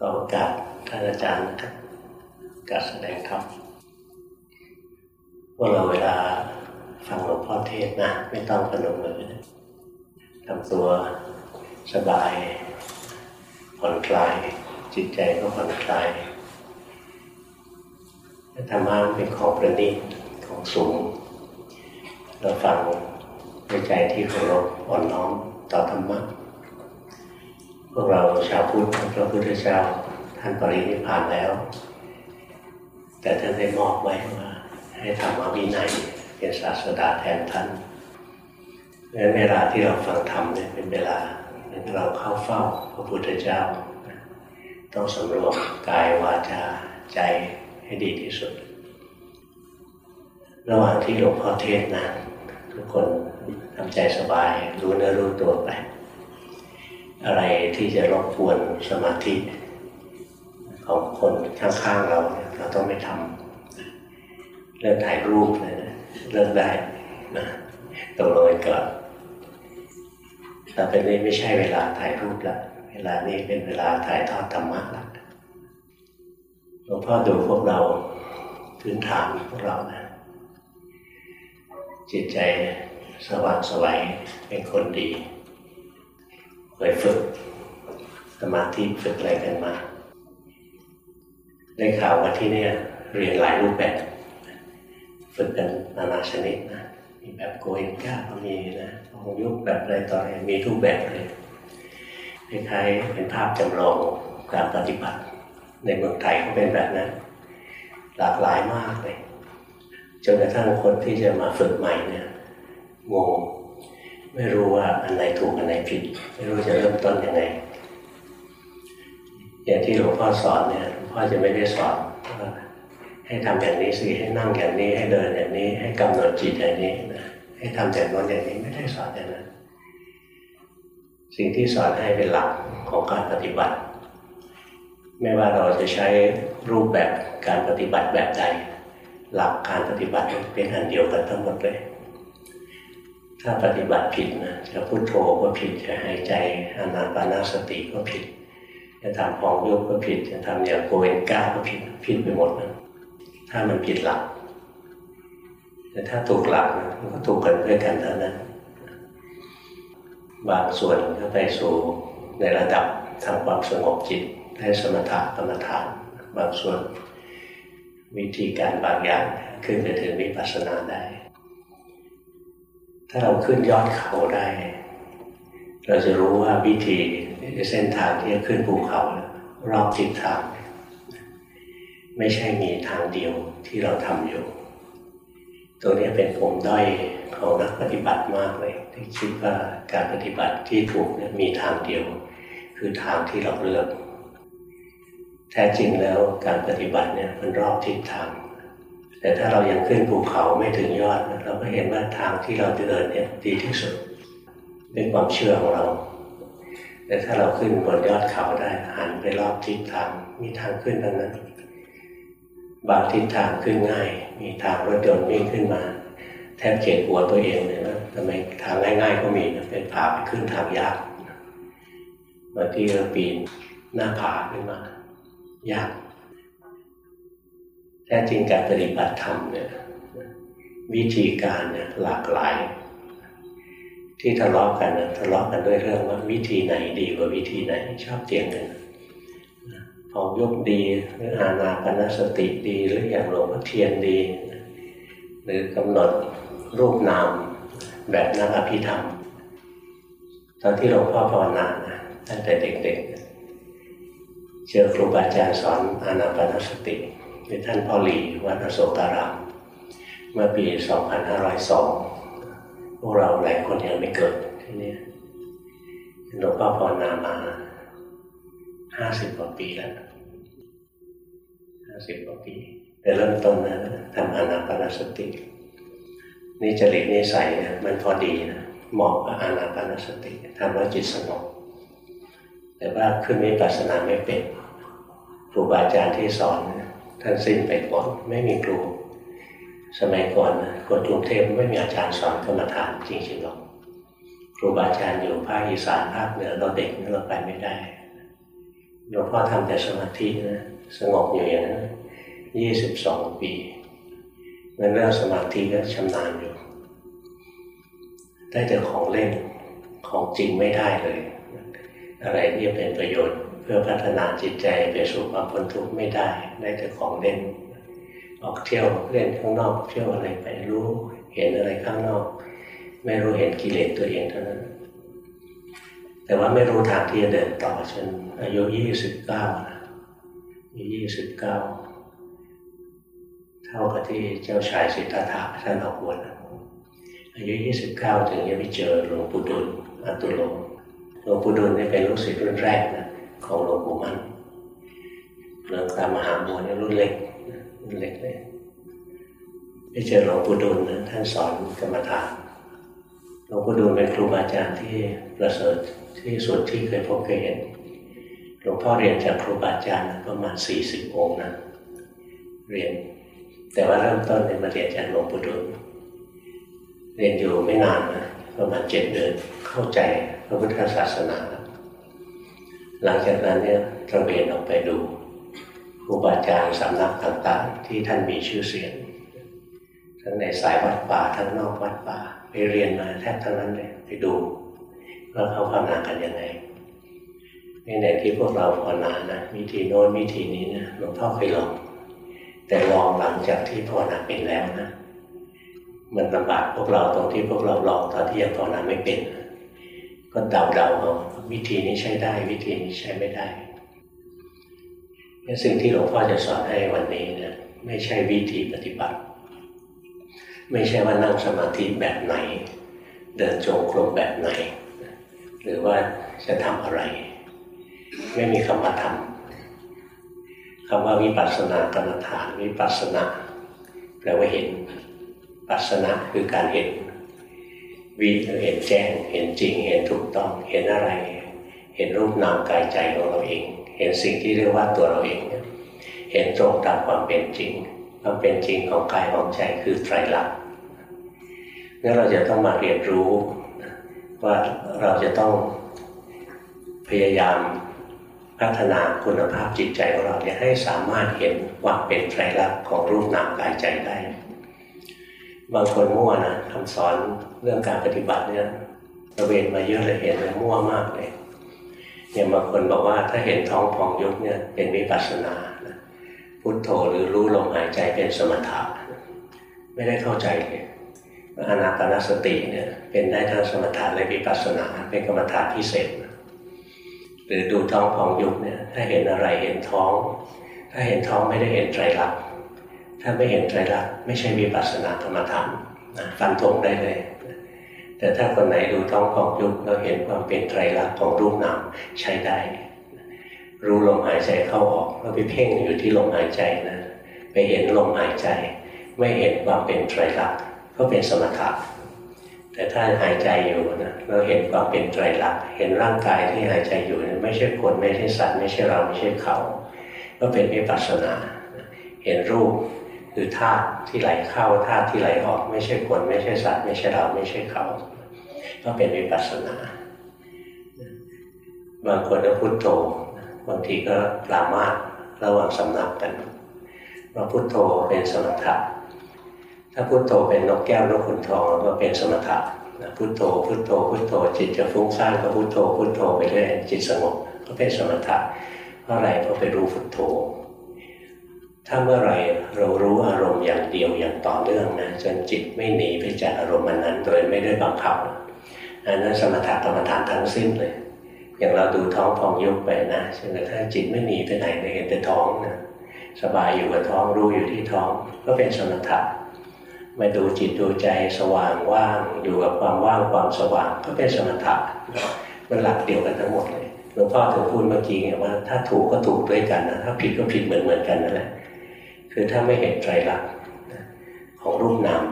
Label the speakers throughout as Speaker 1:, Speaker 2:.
Speaker 1: ขอโอกาสท่านอาจารย์นะครับการแสดงธรรมพวกเราเวลาฟังหลวงพ่อเทศนะ ไม่ต้องพนมมือทำตัวสบายผ่อนคลาย จิตใจก็ผ่อนคลายธรรมะเป็นของประณีตของสูง เราฟังในใจที่เคารพอ่อนน้อมต่อธรรมะ พวกเราชาวพุทธพระพุทธเจ้าท่านปรินิพพานแล้ว แต่ท่านได้มอบไว้ว่าให้ทำอวินัยเป็นศาสดาแทนท่านดังเวลาที่เราฟังธรรมเนี่ยเป็นเวลาที่เราเข้าเฝ้าพระพุทธเจ้า ต้องสำรวมกายวาจาใจให้ดีที่สุด ระหว่างที่หลวงพ่อเทศนะทุกคนทำใจสบายรู้เนื้อรู้ตัวไป อะไรที่จะรบกวนสมาธิของคนข้างๆเราเนี่ยเราต้องไม่ทำเรื่องถ่ายรูปเลยนะเรื่องได้นะตกลงกันก่อนแต่เป็นนี้ไม่ใช่เวลาถ่ายรูปละเวลานี้เป็นเวลาถ่ายทอดธรรมะละหลวงพ่อดูพวกเราพื้นฐานพวกเรานะจิตใจสว่างสวัยเป็นคนดี เคยฝึกสมาธิฝึกอะไรกันมาได้ข่าวว่าที่นี่เรียนหลายรูปแบบ ฝึกกันนานาชนิดนะมีแบบโกเอนก้าก็มีนะองยุคแบบอะไรต่ออะไรมีทุกแบบเลยคล้ายๆเป็นภาพจำลองการปฏิบัติ ในเมืองไทยก็เป็นแบบนั้น หลากหลายมากเลยจนกระทั่งคนที่จะมาฝึกใหม่เนี่ยงง ไม่รู้ว่าอันไหนถูกอันไหนผิด ไม่รู้จะเริ่มต้นยังไง อย่างที่หลวงพ่อสอนเนี่ยหลวงพ่อจะไม่ได้สอนให้ทำอย่างนี้สิให้นั่งอย่างนี้ให้เดินอย่างนี้ ให้กำหนดจิตอย่างนี้นะให้ทำแต่นอนอย่างนี้ไม่ได้สอนอย่างนั้นสิ่งที่สอนให้เป็นหลักของการปฏิบัติ ไม่ว่าเราจะใช้รูปแบบการปฏิบัติแบบใด หลักการปฏิบัติเป็นอันเดียวกันทั้งหมดเลย ถ้าปฏิบัติผิดนะจะพุโทโธก็ผิดจะหายใจอานาปานาสติก็ผิด จะทำของยุบก็ผิด จะทำอย่างโกเอนก้าก็ผิดผิดไปหมดนะถ้ามันผิดหลัก แต่ถ้าถูกหลักมันก็ถูกกันด้วยกันเท่านั้นบางส่วนก็ไปสู่ในระดับทำความสงบจิตได้สมถะกรรมฐาน บางส่วนวิธีการบางอย่างขึ้นไปถึงวิปัสสนาได้ ถ้าเราขึ้นยอดเขาได้ เราจะรู้ว่าวิธีเส้นทางที่จะขึ้นภูเขารอบทิศทาง ไม่ใช่มีทางเดียวที่เราทำอยู่ ตัวนี้เป็นผมด้อยของนักปฏิบัติมากเลย ที่คิดว่าการปฏิบัติที่ถูกมีทางเดียว คือทางที่เราเลือก แท้จริงแล้วการปฏิบัติเนี่ยมันรอบทิศทาง แต่ถ้าเรายังขึ้นภูเขาไม่ถึงยอด เราก็เห็นว่าทางที่เราเดินเนี่ยดีที่สุดเป็นความเชื่อของเรา แต่ถ้าเราขึ้นบนยอดเขาได้หันไปรอบทิศทางมีทางขึ้นทั้งนั้น บางทิศทางขึ้นง่าย มีทางรถยนต์วิ่งขึ้นมา แทบเจ็บหัวตัวเองเลยนะทำไมทางง่าย ๆ ก็มีนะเป็นผาไปขึ้นทางยากบางที่เราปีนหน้าผาขึ้นมายาก แท้จริงการปฏิบัติธรรมเนี่ยวิธีการเนี่ยหลากหลาย ที่ทะเลาะกันนะทะเลาะกันด้วยเรื่องว่าวิธีไหนดีกว่าวิธีไหนชอบเถียงกันพอยกดีหรืออาณาปณสติดีหรืออย่างหลวงพ่อเทียนดี หรือกำหนดรูปนามแบบนักอภิธรรม ตอนที่หลวงพ่อภาวนานะตั้งแต่เด็กๆเจอครูบาอาจารย์สอนอานาปนสติ คือท่านพ่อหลีวัดอโศการามเมื่อปี 2502 พวกเราหลายคนยังไม่เกิดที่นี่หลวงพ่อภาวนามา50กว่าปีแล้ว50กว่าปี แต่เริ่มต้นนะทำอานาปนสติ นี่จริตนิสัยมันพอดีนะเหมาะกับอานาปนสติทำแล้วจิตสงบแต่ว่าขึ้นวิปัสสนาไม่เป็นครูบาอาจารย์ที่สอน ท่านสิ้นไปก่อนไม่มีครู สมัยก่อนคนกรุงเทพไม่มีอาจารย์สอนกรรมฐานจริงๆหรอกครูบาอาจารย์อยู่ภาคอีสานภาคเหนือเราเด็กเราไปไม่ได้หลวงพ่อทำแต่สมาธินะสงบอยู่อย่างนั้นยี่สิบสองปีเงินเรื่องสมาธิก็ชำนาญอยู่ ได้แต่ของเล่นของจริงไม่ได้เลย อะไรที่เป็นประโยชน์ พื่อพัฒนาจิตใจไปสู่ความพ้นทุกข์ไม่ได้ ได้แต่ของเล่น ออกเที่ยวเล่นข้างนอก เที่ยวอะไรไปรู้เห็นอะไรข้างนอก ไม่รู้เห็นกิเลสตัวเองเท่านั้น แต่ว่าไม่รู้ทางที่จะเดินต่อจนอายุยี่สิบเก้าอายุยี่สิบเก้าเท่ากับที่เจ้าชายสิทธัตถะท่านออกบวชอายุยี่สิบเก้าถึงจะไปเจอหลวงปู่ดุลอัตุโลหลวงปู่ดุลนี่เป็นลูกศิษย์รุ่นแรกนะ ของหลวงปู่มันหลวงตามหาบัวเนี่ยรุ่นเล็กรุ่นเล็กเลยไปเจอหลวงปู่ดุลนะท่านสอนกรรมฐานหลวงปู่ดูลเป็นครูบาอาจารย์ที่ประเสริฐที่สุดที่เคยพบเคยเห็นหลวงพ่อเรียนจากครูบาอาจารย์ประมาณสี่สิบองค์นะเรียน แต่ว่าเริ่มต้นเป็นมาเรียนจากหลวงปู่ดูลเรียนอยู่ไม่นานนะประมาณเจ็ดเดือนเข้าใจพระพุทธศาสนา หลังจากนั้นเนี่ยตระเวนออกไปดูครูบาอาจารย์สำนักต่างๆ ที่ท่านมีชื่อเสียงทั้งในสายวัดป่าทั้งนอกวัดป่าไปเรียนมาแทบทั้งนั้นเลยไปดูว่าเขาภาวนากันยังไงในที่พวกเราภาวนานะวิธีโน้นวิธีนี้นะหลวงพ่อเคยลองแต่ลองหลังจากที่ภาวนาเป็นแล้วนะ มันลำบากพวกเราตรงที่พวกเราลองตอนที่ยังภาวนาไม่เป็น ก็เดาเดาเอาวิธีนี้ใช้ได้ วิธีนี้ใช้ไม่ได้สิ่งที่หลวงพ่อจะสอนให้วันนี้นะไม่ใช่วิธีปฏิบัติ ไม่ใช่ว่านั่งสมาธิแบบไหน เดินจงกรมแบบไหน หรือว่าจะทำอะไร ไม่มีคำว่าทำคำว่าวิปัสสนากรรมฐานวิปัสสนาแปลว่าเห็นปัสสนาคือการเห็น วิเห็นแจ้ง เห็นจริง เห็นถูกต้อง เห็นอะไร เห็นรูปนามกายใจของเราเอง เห็นสิ่งที่เรียกว่าตัวเราเอง เห็นตรงตามความเป็นจริง ความเป็นจริงของกายของใจคือไตรลักษณ์งั้นเราจะต้องมาเรียนรู้ว่าเราจะต้องพยายามพัฒนาคุณภาพจิตใจของเราเนี่ยให้สามารถเห็นความเป็นไตรลักษณ์ของรูปนามกายใจได้ บางคนมั่วนะคำสอน เรื่องการปฏิบัติเนี่ยระเวนมาเยอะเลยเห็นเลยมั่วมากเลยอย่างบางคนบอกว่าถ้าเห็นท้องพองยุบเนี่ยเป็นวิปัสสนาพุทโธหรือรู้ลมหายใจเป็นสมถะไม่ได้เข้าใจเลยอานาปานสติเนี่ยเป็นได้ทั้งสมถะและวิปัสสนาเป็นกรรมฐานพิเศษหรือดูท้องของยุบเนี่ยถ้าเห็นอะไรเห็นท้อง ถ้าเห็นท้องไม่ได้เห็นไตรลักษณ์ถ้าไม่เห็นไตรลักษณ์ไม่ใช่วิปัสสนากรรมฐานฟันธงได้เลย แต่ถ้าคนไหนดูท้องของยุบแล้วเห็นความเป็นไตรลักษณ์ของรูปนามใช้ได้ รู้ลมหายใจเข้าออกแล้วไปเพ่งอยู่ที่ลมหายใจนะไปเห็นลมหายใจ ไม่เห็นความเป็นไตรลักษณ์ก็เป็นสมถะแต่ถ้าหายใจอยู่นะเราเห็นความเป็นไตรลักษณ์เห็นร่างกายที่หายใจอยู่ไม่ใช่คนไม่ใช่สัตว์ไม่ใช่เราไม่ใช่เขา ก็เป็นวิปัสสนา เห็นรูป คือธาตุที่ไหลเข้าธาตุที่ไหลออกไม่ใช่คนไม่ใช่สัตว์ไม่ใช่เราไม่ใช่เขา ก็เป็นวิปัสสนา บางคนก็พุโทโธบางทีก็ปรามาสระหว่างสำนักกันว่าพุโทโธเป็นสมถะถ้าพุโทโธเป็นนกแก้วนกขุนทองก็เป็นสมถะพุโทโธพุโทโธพุโทโธจิตจะฟุ้งซ่านก็พุโทโธพุโทโธไปเรื่อยจิตสงบก็เป็นสมถะเพราะอะไรเพราะไปรู้พุโทโธ ถ้าเมื่อไรเรารู้อารมณ์อย่างเดียวอย่างต่อเนื่องนะจนจิตไม่หนีไปจากอารมณ์นั้นโดยไม่ได้บังคับอันนั้นสมถะกรรมฐานทั้งสิ้นเลย อย่างเราดูท้องพองยุบไปนะจนกระทั่งจิตไม่หนีไปไหนเลยเห็นแต่ท้องนะสบายอยู่กับท้องรู้อยู่ที่ท้อง ก็เป็นสมถะมาดูจิตดูใจสว่างว่างอยู่กับความว่างความสว่างก็เป็นสมถะมันหลักเดียวกันทั้งหมดเลยหลวงพ่อถึงพูดเมื่อกี้ไงว่าถ้าถูกก็ถูกด้วยกันนะถ้าผิดก็ผิดเหมือนเหมือนกันนั่นแหละ คือถ้าไม่เห็นไตรลักษณ์ของรูปนาม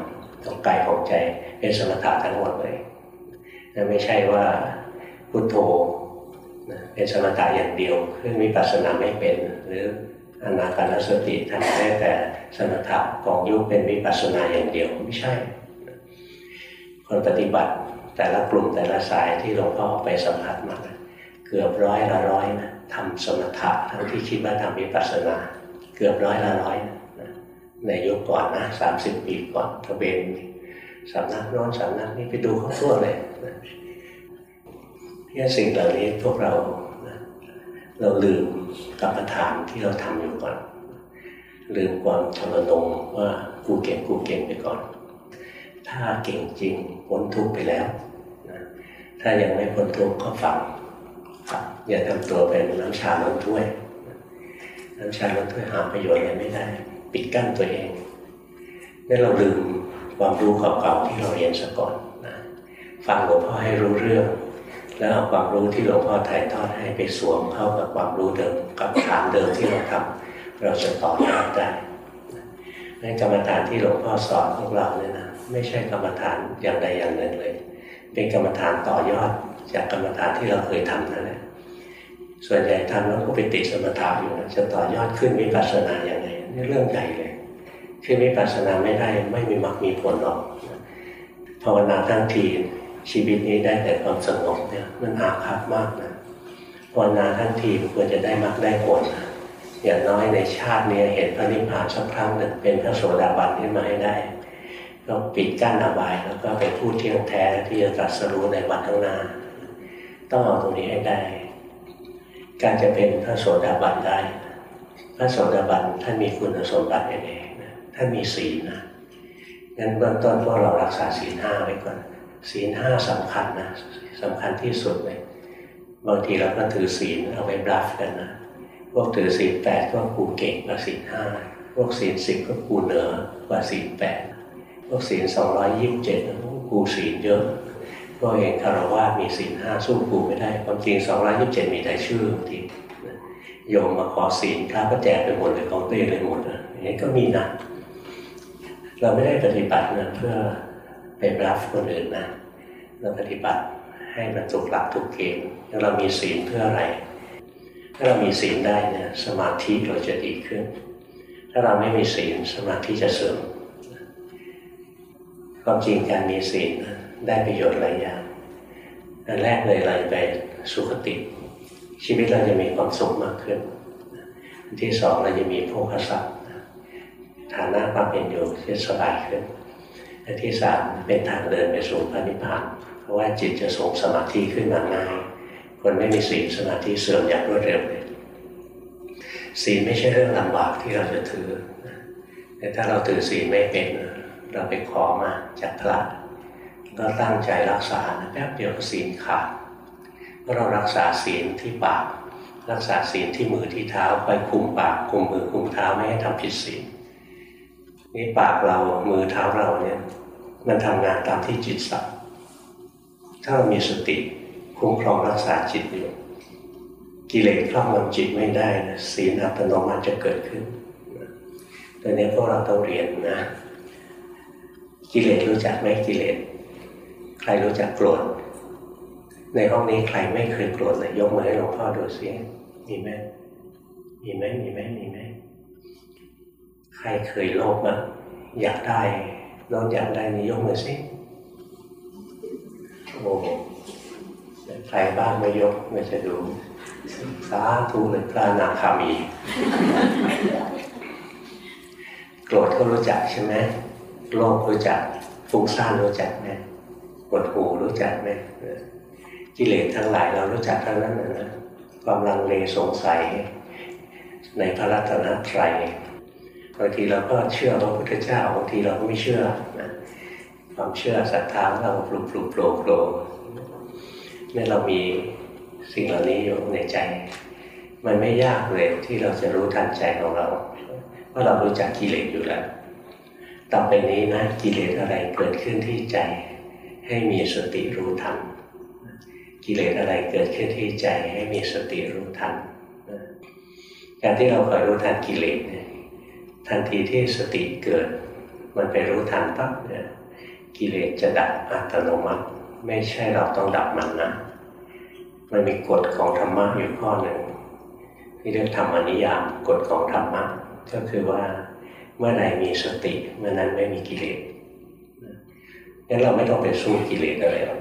Speaker 1: ของกายของใจเป็นสมถะทั้งหมดเลยไม่ใช่ว่าพุทโธเป็นสมถะอย่างเดียวคือมีปัสนาไม่เป็น หรืออนาคานสติทำได้แต่สมถะของยุคเป็นวิปัสนาอย่างเดียวไม่ใช่ คนปฏิบัติแต่ละกลุ่มแต่ละสายที่หลวงพ่อไปสัมผัสมาเกือบร้อยละร้อยนะทำสมถะทั้งที่คิดว่าทำวิปัสสนา เกือบร้อยละร้อยนะ ในยุคก่อนนะสามสิบปีก่อนทะเบนสำนักน้อนสำนักนี้ไปดูเขาทั่วเลยนี่สิ่งเหล่านี้พวกเราเราลืมกรรมฐานที่เราทำอยู่ก่อน ลืมความทรนงว่ากูเก่งกูเก่งไปก่อน ถ้าเก่งจริงพ้นทุกข์ไปแล้วถ้ายังไม่พ้นทุกข์ก็ฟังอย่าทำตัวเป็นน้ำชาล้นถ้วย น้ำชาล้นถ้วยหาประโยชน์อะไรไม่ได้ ปิดกั้นตัวเองนี่เราลืมความรู้เก่าๆที่เราเรียนซะก่อนนะฟังหลวงพ่อให้รู้เรื่อง แล้วเอาความรู้ที่หลวงพ่อถ่ายทอดให้ไปสวมเข้ากับความรู้เดิมกับฐานเดิมที่เราทำเราจะต่อยอดได้ในกรรมฐานที่หลวงพ่อสอนพวกเราเนี่ยนะไม่ใช่กรรมฐานอย่างใดอย่างหนึ่งเลย เป็นกรรมฐานต่อยอดจากกรรมฐานที่เราเคยทำนั่นแหละส่วนใหญ่ทำแล้วก็ไปติดสมถะอยู่นะจะต่อยอดขึ้นวิปัสสนาอย่างไร นี่เรื่องใหญ่เลยขึ้นวิปัสนาไม่ได้ไม่มีมรรคมีผลหรอกภาวนาทั้งทีชีวิตนี้ได้แต่ความสงบเนี่ยมันอาภัพมากนะภาวนาทั้งทีควรจะได้มรรคได้ผลนะอย่างน้อยในชาตินี้เห็นพระนิพพานสักครั้งหนึ่งเป็นพระโสดาบันขึ้นมาให้ได้ก็ปิดกั้นอบายแล้วก็ไปพูดเที่ยงแท้ที่จะตรัสรู้ในวันข้างหน้าต้องเอาตรงนี้ให้ได้ การจะเป็นพระโสดาบันได้ พระโสดาบันท่านมีคุณสมบัติยังไงท่านมีศีลนะงั้นเบื้องต้นพวกเรารักษาศีลห้าไว้ก่อนศีลห้าสำคัญนะสำคัญที่สุดเลยบางทีเราก็ถือศีลเอาไว้บลัฟกันนะพวกถือศีลแปดก็กูเก่งกว่าศีลห้าพวกศีลสิบก็กูเหนือกว่าศีลแปดพวกศีลสองร้อยยี่สิบเจ็ดกูศีลเยอะพวกเองคารวะมีศีลห้าสู้กูไม่ได้ความจริงสองร้อยยี่สิบเจ็ดมีแต่ชื่อบางที โยมมาขอศีลพระก็แจกไปหมดเลยของตัวเองเลยหมดอย่างนี้ก็มีนะเราไม่ได้ปฏิบัตินะเพื่อไปรับคนอื่นนะ เราปฏิบัติให้มันถูกหลักถูกเกณฑ์แล้วเรามีศีลเพื่ออะไร ถ้าเรามีศีลได้เนี่ยสมาธิเราจะดีขึ้น ถ้าเราไม่มีศีลสมาธิจะเสื่อมความจริงการมีศีลได้ประโยชน์หลายอย่างอันแรกเลยเราไปสุขติ ชีวิตเราจะมีความสุขมากขึ้น ที่สองเราจะมีโภคทรัพย์ฐานะความเป็นอยู่จะสบายขึ้นอันที่สามเป็นทางเดินไปสู่พระนิพพาน เพราะว่าจิตจะส่งสมาธิขึ้นมาง่ายคนไม่มีศีลสมาธิเสื่อมอย่างรวดเร็วเลยศีลไม่ใช่เรื่องลำบากที่เราจะถือแต่ถ้าเราถือศีลไม่เป็น เราไปขอมาจากพระก็ตั้งใจรักษาแป๊บเดียวศีลขาด เรารักษาศีลที่ปาก รักษาศีลที่มือที่เท้าคอยคุมปากคุมมือคุมเท้าไม่ให้ทำผิดศีลนี่ปากเรามือเท้าเราเนี่ยมันทำงานตามที่จิตสั่งถ้าเรามีสติคุ้มครองรักษาจิตอยู่กิเลสครอบงำจิตไม่ได้นะศีลอัตโนมัติจะเกิดขึ้นตัวนี้พวกเราต้องเรียนนะ กิเลสรู้จักไหมกิเลสใครรู้จักโกรธ ในห้องนี้ใครไม่เคยโกรธเลยยกมือให้หลวงพ่อดูสิมีไหมมีไหมมีไหมมีไหมใครเคยโลภมั้งอยากได้น้องอยากได้นี่ยกมือสิโอ้ใครบ้างไม่ยกไม่จะดูสาธุเลยพระนาคามี โกรธก็รู้จักใช่ไหมโลภรู้จักฟุ้งซ่านรู้จักไหมปวดหูรู้จักไหม กิเลสทั้งหลายเรารู้จักทั้งนั้นนะความลังเลสงสัย ในพระรัตนตรัยบางทีเราก็เชื่อพระพุทธเจ้าบางทีเราก็ไม่เชื่อนะความเชื่อศรัทธาเราปลุกปลุกโผล่โผล่เนี่ยเรามีสิ่งเหล่านี้อยู่ในใจ มันไม่ยากเลยที่เราจะรู้ทันใจของเราเพราะเรารู้จักกิเลสอยู่แล้วต่อไปนี้นะกิเลสอะไรเกิดขึ้นที่ใจ ให้มีสติรู้ทัน กิเลสอะไรเกิดขึ้นที่ใจให้มีสติรู้ทันการที่เราคอยรู้ทันกิเลสเนี่ยทันทีที่สติเกิด มันไปรู้ทันปั๊บเนี่ยกิเลสจะดับอัตโนมัติ ไม่ใช่เราต้องดับมันนะมันมีกฎของธรรมะอยู่ข้อหนึ่งที่เรียกธรรมนิยามกฎของธรรมะก็คือว่าเมื่อไหร่มีสติเมื่อนั้นไม่มีกิเลสงั้นเราไม่ต้องไปสู้กิเลสอะไรหรอก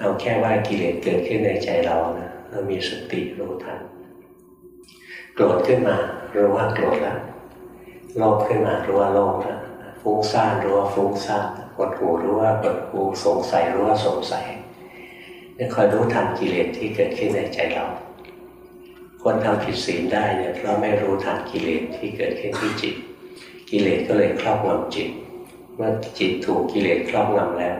Speaker 1: เอาแค่ว่ากิเลสเกิดขึ้นในใจเรานะเรามีสติรู้ทันโกรธขึ้นมารู้ว่าโกรธแล้วโลภขึ้นมารู้ว่าโลภแล้วฟุ้งซ่านรู้ว่าฟุ้งซ่านปวดหูรู้ว่าปวดหูสงสัยรู้ว่าสงสัยเนี่ยคอยรู้ทันกิเลสที่เกิดขึ้นในใจเรา คนทำผิดศีลได้เนี่ยเพราะไม่รู้ทันกิเลสที่เกิดขึ้นที่จิต กิเลสก็เลยครอบงำจิต เมื่อจิตถูกกิเลสครอบงำแล้ว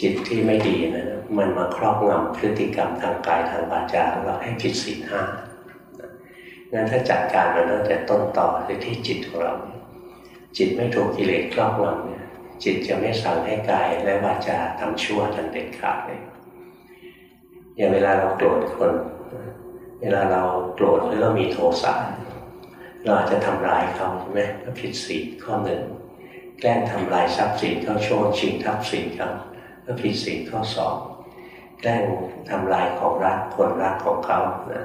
Speaker 1: จิตที่ไม่ดีนะมันมาครอบงำพฤติกรรมทางกายทางวาจาของเราให้ผิดศีลห้างั้นถ้าจัดการมันตั้งแต่ต้นต่อคือที่จิตของเรา จิตไม่ถูกกิเลสครอบงำเนี่ยจิตจะไม่สั่งให้กายและวาจาทำชั่วทันเด็ดขาดเลยอย่างเวลาเราโกรธคน เวลาเราโกรธหรือเรามีโทสะเราอาจจะทำลายเขาใช่ไหมก็ผิดศีลข้อหนึ่งแกล้งทำลายทรัพย์สินเขาโชว์ชิงทรัพย์สินเขา ก็ผิดศีลข้อสองแกล้งทำลายของรักคนรักของเขานะ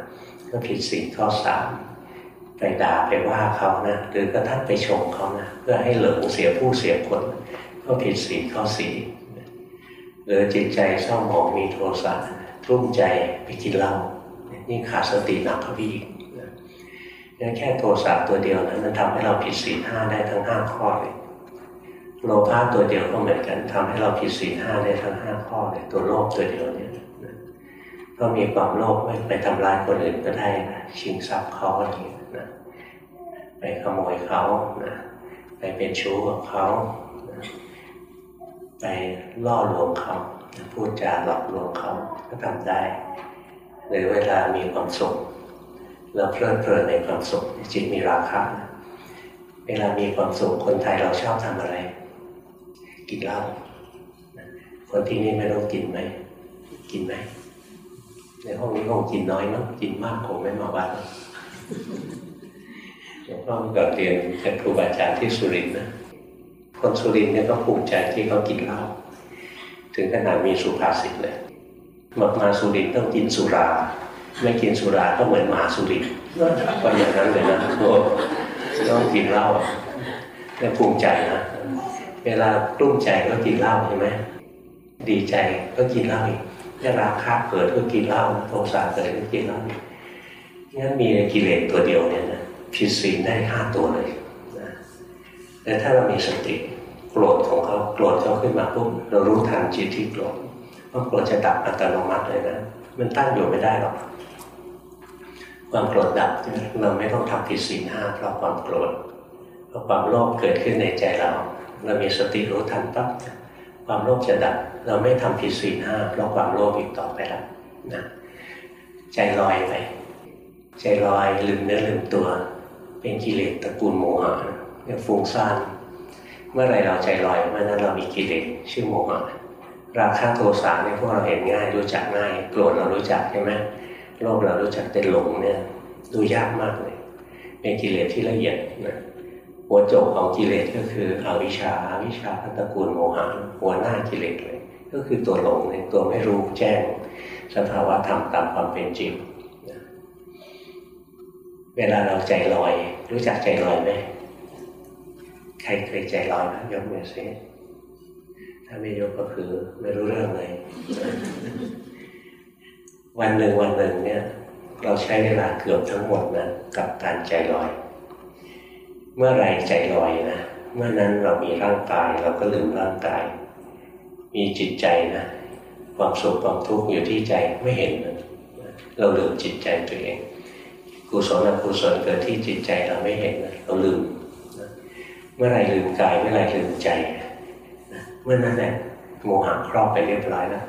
Speaker 1: ก็ผิดศีลข้อสามไปด่าไปว่าเขานะหรือกระทั่งไปชมเขานะเพื่อให้เหลิงเสียผู้เสียคนก็ผิดศีลข้อสี่หรือจิตใจเศร้าหมองมีโทสะรุ่มใจไปกินเหล้านี่ขาดสติหนักเข้าไปอีกนั่นแค่โทสะตัวเดียวนะมันทำให้เราผิดศีลห้าได้ทั้งห้าข้อเลย โลภะตัวเดียวก็เหมือนกันทำให้เราผิดศีลห้าได้ทั้งห้าข้อเลยตัวโลภตัวเดียวเนี่ยก็มีความโลภไม่ไปทำร้ายคนอื่นก็ได้นะชิงทรัพย์เขาอะไรอย่างเงี้ยนะไปขโมยเขานะไปเป็นชู้กับเขานะไปล่อลวงเขาพูดจาหลอกลวงเขาก็ทำได้หรือเวลามีความสุขเราเพลิดเพลินในความสุขจิตมีราคะเวลามีความสุขคนไทยเราชอบทำอะไร กินเหล้าคนที่นี่ไม่ต้องกินไหมกินไหมในห้องนี้คงกินน้อยมั้งกินมากคงไม่มาวัดหลวงพ่อกับเรียนกับครูบาอาจารย์ที่สุรินทร์นะคนสุรินทร์เนี่ยก็ภูมิใจที่เขากินเหล้าถึงขนาดมีสุภาษิตเลยมามาสุรินทร์ต้องกินสุรา ไม่กินสุราก็เหมือนหมาสุรินทร์ก็อย่างนั้นเลยนะโอ้ต้องกินเหล้าเนี่ยภูมิใจนะ เวลากลุ้มใจก็กินเหล้าใช่ไหมดีใจก็กินเหล้าอีกถ้าราคะเกิดก็กินเหล้าโทสะเกิดก็กินเหล้างั้นมีกิเลสตัวเดียวเนี่ยนะผิดศีลได้ห้าตัวเลยนะแต่ถ้าเรามีสติโกรธของเขาโกรธเขาขึ้นมาปุ๊บเรารู้ทันจิตที่โกรธเพราโกรธจะดับอัตโนมัติเลยนะมันตั้งอยู่ไม่ได้หรอกความโกรธดับเราไม่ต้องทำผิดศีลห้าเพราะความโกรธเพอความโลภเกิดขึ้นในใจเรา เรามีสติรู้ทันปั๊บความโลภจะดับ เราไม่ทำผิดศีลห้าเพราะความโลภอีกต่อไปแล้วนะใจลอยไป ใจลอยลืมเนื้อลืมตัว เป็นกิเลสตระกูลโมหะเรียฟุ้งซ่านเมื่อไรเราใจลอยเมื่อนั้นเรามีกิเลสชื่อโมหะราคะโทสะเนี่ยพวกเราเห็นง่ายรู้จักง่ายโกรธเรารู้จักใช่ไหมโลภเรารู้จักแต่หลงเนี่ยดูยากมากเลย เป็นกิเลสที่ละเอียดนะ หัวโจกของกิเลสก็คืออวิชชาอาวิชชาตระกูลโมหะหัวหน้ากิเลสเลย ก็คือตัวหลงเนี่ยตัวไม่รู้แจ้งสภาวะธรรมตามความเป็นจริงเวลาเราใจลอย รู้จักใจลอยไหมใครเคยใจลอยไหมยกมือซิถ้าไม่ยกก็คือไม่รู้เรื่องเลย วันหนึ่งวันหนึ่งเนี่ย เราใช้เวลาเกือบทั้งหมดนะกับการใจลอย เมื่อไรใจลอยนะเมื่อนั้นเรามีร่างกายเราก็ลืมร่างกาย มีจิตใจนะความสุขความทุกข์อยู่ที่ใจไม่เห็น เราลืมจิตใจตัวเองกุศลอกุศลเกิดที่จิตใจเราไม่เห็นเราลืมเมื่อไรลืมกายเมื่อไรลืมใจเมื่อนั้นแหละโมหะครอบไปเรียบร้อยแล้ว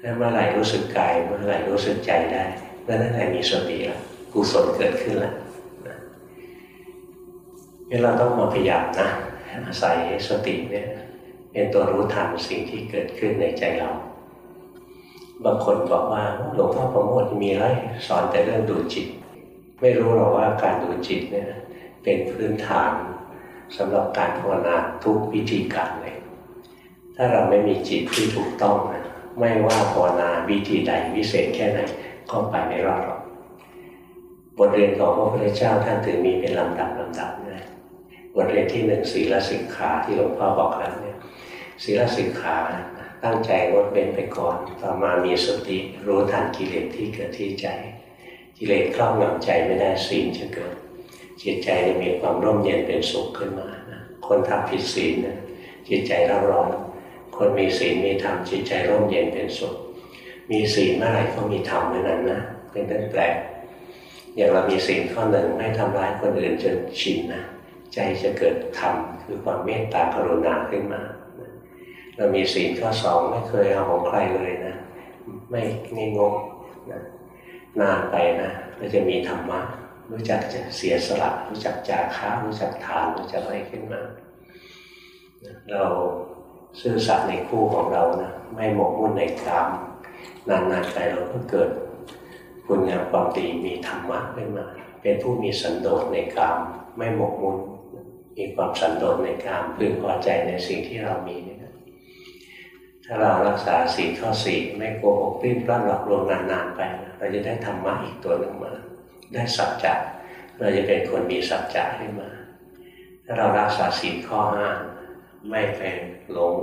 Speaker 1: ถ้าเมื่อไรรู้สึกกายเมื่อไรรู้สึกใจได้เมื่อนั้นแหละมีสติแล้วกุศลเกิดขึ้นแล้ว นี่เราต้องมาพยายามนะอาศัยสติเนี่ยเป็นตัวรู้ทันสิ่งที่เกิดขึ้นในใจเรา บางคนบอกว่าหลวงพ่อประโมทมีไรสอนแต่เรื่องดูจิต ไม่รู้หรอกว่าการดูจิตเนี่ยเป็นพื้นฐานสำหรับการภาวนาทุกวิธีการเลย ถ้าเราไม่มีจิตที่ถูกต้องนะไม่ว่าภาวนาวิธีใดวิเศษแค่ไหนก็ไปไม่รอดหรอกบทเรียนของพระพุทธเจ้าท่านถึงมีเป็นลำดับลำดับนะ บทเรียนที่หนึ่งศีลสิกขาที่หลวงพ่อบอกแล้วเนี่ยศีลสิกขาตั้งใจงดเว้นไปก่อน ต่อมามีสติรู้ทันกิเลสที่เกิดที่ใจ กิเลสครอบงำใจไม่ได้ศีลจะเกิด จิตใจจะมีความร่มเย็นเป็นสุขขึ้นมานะคนทำผิดศีลนะจิตใจร้อนร้อน คนมีศีลมีธรรมจิตใจร่มเย็นเป็นสุข มีศีลเมื่อไหร่ก็มีธรรมเมื่อนั้นนะเป็นเรื่องแปลกอย่างเรามีศีลข้อหนึ่งไม่ทำร้ายคนอื่นจนชินนะ ใจจะเกิดธรรมคือความเมตตากรุณาขึ้นมา เรามีศีลข้อสองไม่เคยเอาของใครเลยนะ ไม่ง่งงนะนานไปนะเราจะมีธรรมะรู้จักจะเสียสละ รู้จักจาค้ารู้จักทานรู้จักอะไรขึ้นมา เราซื่อสัตย์ในคู่ของเรานะไม่หมกมุ่นในกรรมนานๆไปเราก็เกิดคุณงามความดีมีธรรมะขึ้นมา เป็นผู้มีสันโดษในกรรมไม่หมกมุ่น มีความสันโดษในกรรมพึงพอใจในสิ่งที่เรามีถ้าเรารักษาสี่ข้อสี่ไม่โกหกปิ้นปล้นหลอกลวงนานๆไปเราจะได้ธรรมะอีกตัวหนึ่งมา ได้สัจจะเราจะเป็นคนมีสัจจะขึ้นมา ถ้าเรารักษาสี่ข้อห้าไม่ไปหลง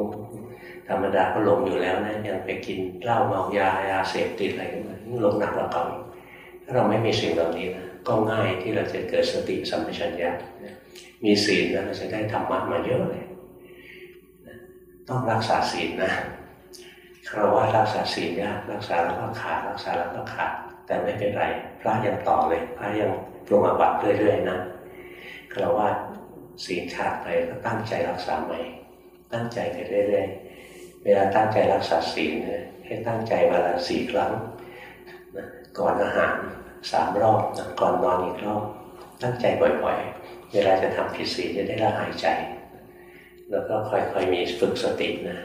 Speaker 1: ธรรมดาก็หลงอยู่แล้วนะยังไปกินเหล้าเมายายาเสพติดอะไรกันมาหลงหนักกว่าเก่าถ้าเราไม่มีสิ่งเหล่านี้นะก็ง่ายที่เราจะเกิดสติสัมปชัญญะ มีศีลนะเราจะได้ธรรมะมาเยอะเลย ต้องรักษาศีลนะคารวะรักษาศีลยากรักษาแล้วก็ขาดรักษาแล้วก็ขาดแต่ไม่เป็นไร พระยังต่อเลย พระยังปรุงอาบัติเรื่อยๆนะคารวะศีลขาดไปก็ตั้งใจรักษาใหม่ ตั้งใจไปเรื่อยๆเวลาตั้งใจรักษาศีลให้ตั้งใจเวลาสี่ครั้งก่อนอาหารสามรอบก่อนนอนอีกรอบตั้งใจบ่อยๆ เวลาจะทำผิดศีลจะได้ละหายใจ แล้วก็ค่อยๆมีฝึกสตินะ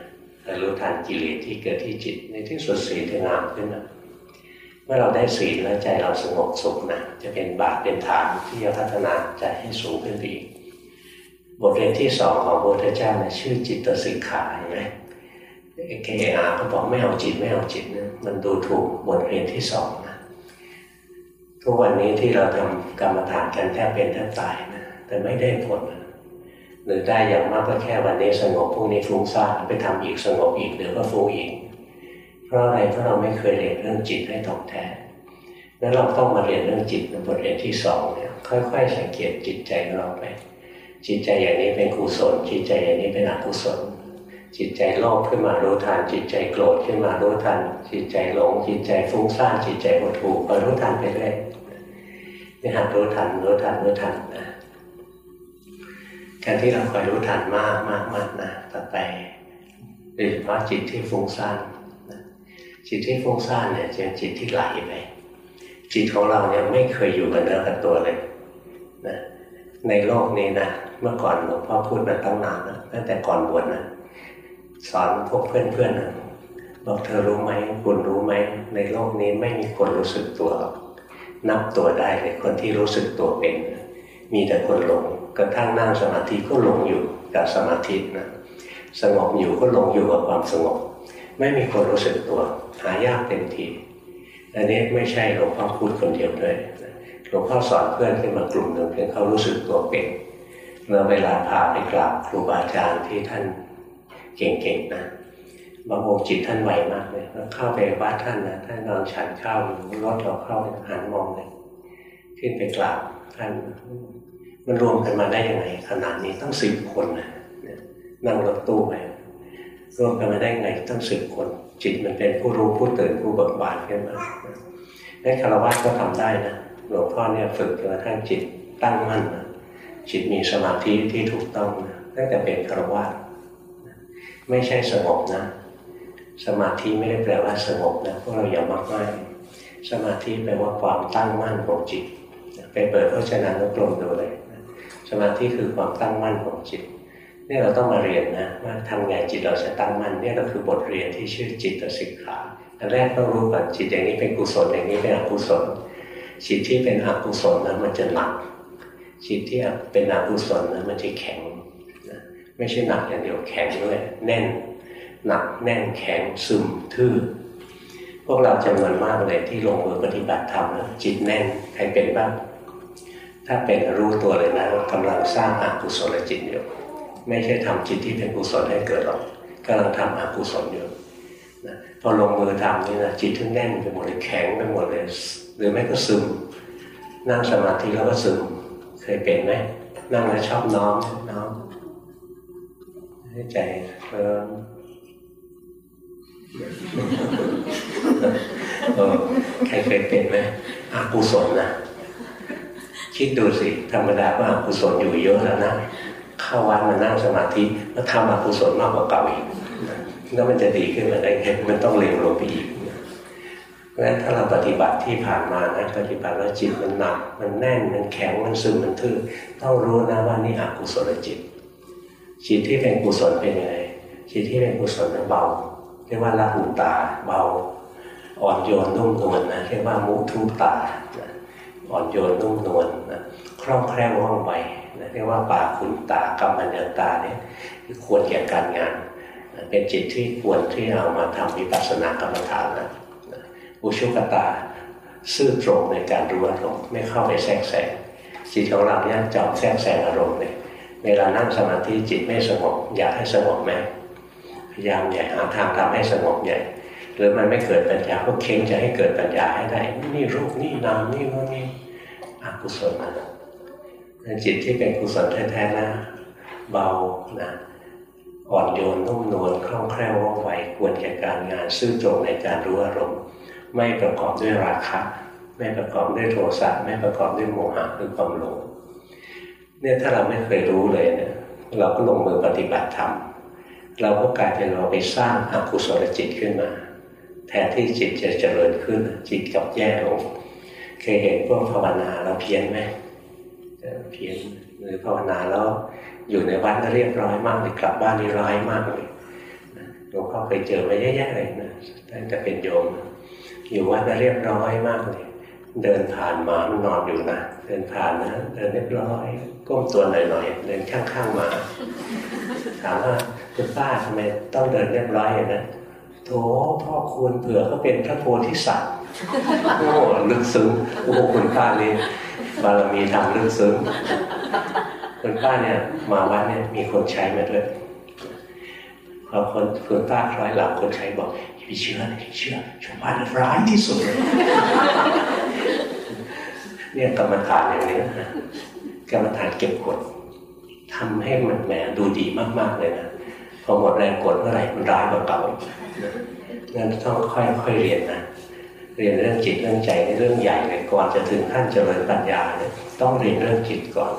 Speaker 1: รู้ทันกิเลสที่เกิดที่จิต ในที่สุดศีลจะงามขึ้นนะเมื่อเราได้ศีลแล้วใจเราสงบสุขนะจะเป็นบาตเป็นฐานที่จะพัฒนาใจให้สูงขึ้นไปอีกบทเรียนที่สองของพระพุทธเจ้านะชื่อจิตสิกขาเห็นไหมเคอาเขาบอกไม่เอาจิตไม่เอาจิตนะมันดูถูกบทเรียนที่สองนะทุกวันนี้ที่เราทำกรรมฐานกันแทบเป็นแทบตายน แต่ไม่ได้ผลหรือได้อย่างมากก็แค่วันนี้สงบพรุ่งนี้ฟุ้งซ่านไปทำอีกสงบอีกเดี๋ยวก็ฟุ้งอีก เพราะอะไรเพราะเราไม่เคยเรียนเรื่องจิตให้ถ่องแท้แล้วเราต้องมาเรียนเรื่องจิตในบทเรียนที่สองเนี่ยค่อยๆ สังเกตจิตใจของเราไป จิตใจอย่างนี้เป็นกุศล จิตใจอย่างนี้เป็นอกุศล จิตใจโลภขึ้นมารู้ทันจิตใจโกรธขึ้นมารู้ทัน จิตใจหลง จิตใจฟุ้งซ่านจิตใจหดหู่ก็รู้ทันไปเรื่อยนี่หัดรู้ทันรู้ทันรู้ทันนะ การที่เราคอยรู้ทันมากมากมากนะต่อไปโดยเฉพาะจิตที่ฟุ้งซ่านจิตที่ฟุ้งซ่านเนี่ยจะจิตที่ไหลไปจิตของเราเนี่ยไม่เคยอยู่กับเนื้อกับตัวเลยนะในโลกนี้นะเมื่อก่อนหลวงพ่อพูดมาตั้งนานนะตั้งแต่ก่อนบวชนะสอนพวกเพื่อนๆนะบอกเธอรู้ไหมคุณรู้ไหมในโลกนี้ไม่มีคนรู้สึกตัว นับตัวได้เลยคนที่รู้สึกตัวเป็น มีแต่คนหลง กระทั่งนั่งสมาธิก็หลงอยู่กับสมาธินะสงบอยู่ก็หลงอยู่กับความสงบ ไม่มีคนรู้สึกตัว หายากเต็มทีอันนี้ไม่ใช่หลวงพ่อพูดคนเดียวด้วยหลวงพ่อสอนเพื่อนขึ้นมากลุ่มหนึ่งเพื่อเขารู้สึกตัวเป็นเมื่อเวลาพาไปกราบครูบาอาจารย์ที่ท่านเก่งๆนะบางองค์จิตท่านไวมากเลยแล้วเข้าไปวัดท่านนะท่านนอนฉันข้าวรถเราเข้าหันมองเลยขึ้นไปกราบท่าน มันรวมกันมาได้ยังไงขนาดนี้ตั้งสิบคนนะนั่งรถตู้ไปรวมกันมาได้ไงตั้งสิบคน จิตมันเป็นผู้รู้ผู้ตื่นผู้เบิกบานขึ้นมาในคารวะก็ทำได้นะหลวงพ่อเนี่ยฝึกจนกระทั่งจิตตั้งมั่นนะจิตมีสมาธิที่ถูกต้องนะตั้งแต่เป็นคารวะไม่ใช่สงบนะ สมาธิไม่ได้แปลว่าสงบนะพวกเราอย่ามักง่ายสมาธิแปลว่าความตั้งมั่นของจิตไปเปิดพจนานุกรมดูเลย สมาธิคือความตั้งมั่นของจิตนี่เราต้องมาเรียนนะว่าทำไงจิตเราจะตั้งมั่นนี่เราคือบทเรียนที่ชื่อจิตสิกขาอันแรกต้องรู้ก่อนจิตอย่างนี้เป็นกุศลอย่างนี้เป็นอกุศลจิตที่เป็นอกุศลนะมันจะหนักจิตที่เป็นอกุศลนะมันจะแข็งนะไม่ใช่หนักอย่างเดียวแข็งด้วยแน่นหนักแน่นแข็งซึมทื่อพวกเราจำนวนมากเลยที่ลงมือปฏิบัติธรรมนะจิตแน่นใครเป็นบ้าง ถ้าเป็นรู้ตัวเลยนะกำลังสร้างอกุศลจิตอยู่ ไม่ใช่ทำจิตที่เป็นกุศลให้เกิดหรอกกำลังทำอกุศลอยู่นะพอลงมือทำนี่นะจิตทึ่งแน่นไปหมดเลยแข็งไปหมดเลยหรือไม่ก็ซึม นั่งสมาธิแล้วก็ซึมเคยเป็นไหมนั่งแล้วชอบน้อมน้อมให้ใจเพิ่มใครเคยเป็นไหมอากุศลนะ คิดดูสิธรรมดาก็อกุศลอยู่เยอะแล้วนะเข้าวัดมานั่งสมาธิมาทำอกุศลมากกว่าเก่าอีกแล้วมันจะดีขึ้นมาได้ไงมันต้องเร็วลงไปอีกเพราะฉะนั้นถ้าเราปฏิบัติที่ผ่านมานะปฏิบัติแล้วจิตมันหนัก มันแน่นมันแข็งมันซึมมันทื่อต้องรู้นะว่านี่อกุศลจิต จิตที่เป็นกุศลเป็นยังไงจิตที่เป็นกุศลเบาเรียกว่าละหูตาเบาอ่อนโยนนุ่มนวลนะเรียกว่ามุทุตา อ่อนโยนนุ่มนวลนะคล่องแคล่วว่องไวนะเรียกว่าปาคุณตากรรมัญญตาเนี่ยควรแก่การงานเป็นจิตที่ควรที่เอามาทำวิปัสสนากรรมฐานนะอุชุกตาซื่อตรงในการรู้อารมณ์ไม่เข้าไปแทรกแซงจิตของเราเนี่ยจอมแทรกแซงอารมณ์เลยเวลานั่งสมาธิจิตไม่สงบอยากให้สงบไหมพยายามใหญ่หาทางทำให้สงบใหญ่ หรือมันไม่เกิดปัญญาก็เค้งจะให้เกิดปัญญาให้ได้ นี่รูปนี่นามนี่ว่านี่อกุศลนะจิตที่เป็นกุศลแท้ๆนะเบานะอ่อนโยนนุ่มนวลคล่องแคล่วว่องไวควรแก่การงานซื่อตรงในการรู้อารมณ์ ไม่ประกอบด้วยราคะ ไม่ประกอบด้วยโทสะไม่ประกอบด้วยโมหะหรือความหลงเนี่ยถ้าเราไม่เคยรู้เลยเนี่ยเราก็ลงมือปฏิบัติธรรมเราก็กลายเป็นเราไปสร้างอกุศลจิตขึ้นมา แทนที่จิตจะเจริญขึ้น จิตกลับแย่ลงเคยเห็นพวกภาวนาเราเพี้ยนไหมเพี้ยนหรือภาวนาแล้วอยู่ในวัดเรียบร้อยมากเลยกลับบ้านนี่ร้ายมากเลยหลวงพ่อเคยเจอมาแย่ๆเลยนะตั้งแต่เป็นโยม อยู่วัดเรียบร้อยมากเลย เดินผ่านหมามันนอนอยู่นะเดินผ่านนะเดินเรียบร้อยก้มตัวหน่อยๆเดินข้างๆหมาถามว่าคุณป้าทำไมต้องเดินเรียบร้อยอย่างนั้น โถพ่อคุณเผื่อเขาเป็นพระโพธิสัตว์โอ้ลึกซึ้งโอ้คุณป้านี่บารมีทำลึกซึ้งคุณป้าเนี่ยมาวัดเนี่ยมีคนใช้มาด้วยพอคนคุณป้าคล้อยหลังคนใช้บอกอย่าไปเชื่ออย่าเชื่อชาวบ้านร้ายที่สุดเลยเนี่ยกรรมฐานอย่างนี้นะกรรมฐานเก็บกดทำให้มันแหมดูดีมากๆเลยนะพอหมดแรงกดเมื่อไหร่มันร้ายกว่าเก่า งั้นต้องค่อยๆเรียนนะเรียนเรื่องจิตเรื่องใจในเรื่องใหญ่เลยก่อนจะถึงขั้นเจริญปัญญาเนี่ยต้องเรียนเรื่องจิตก่อน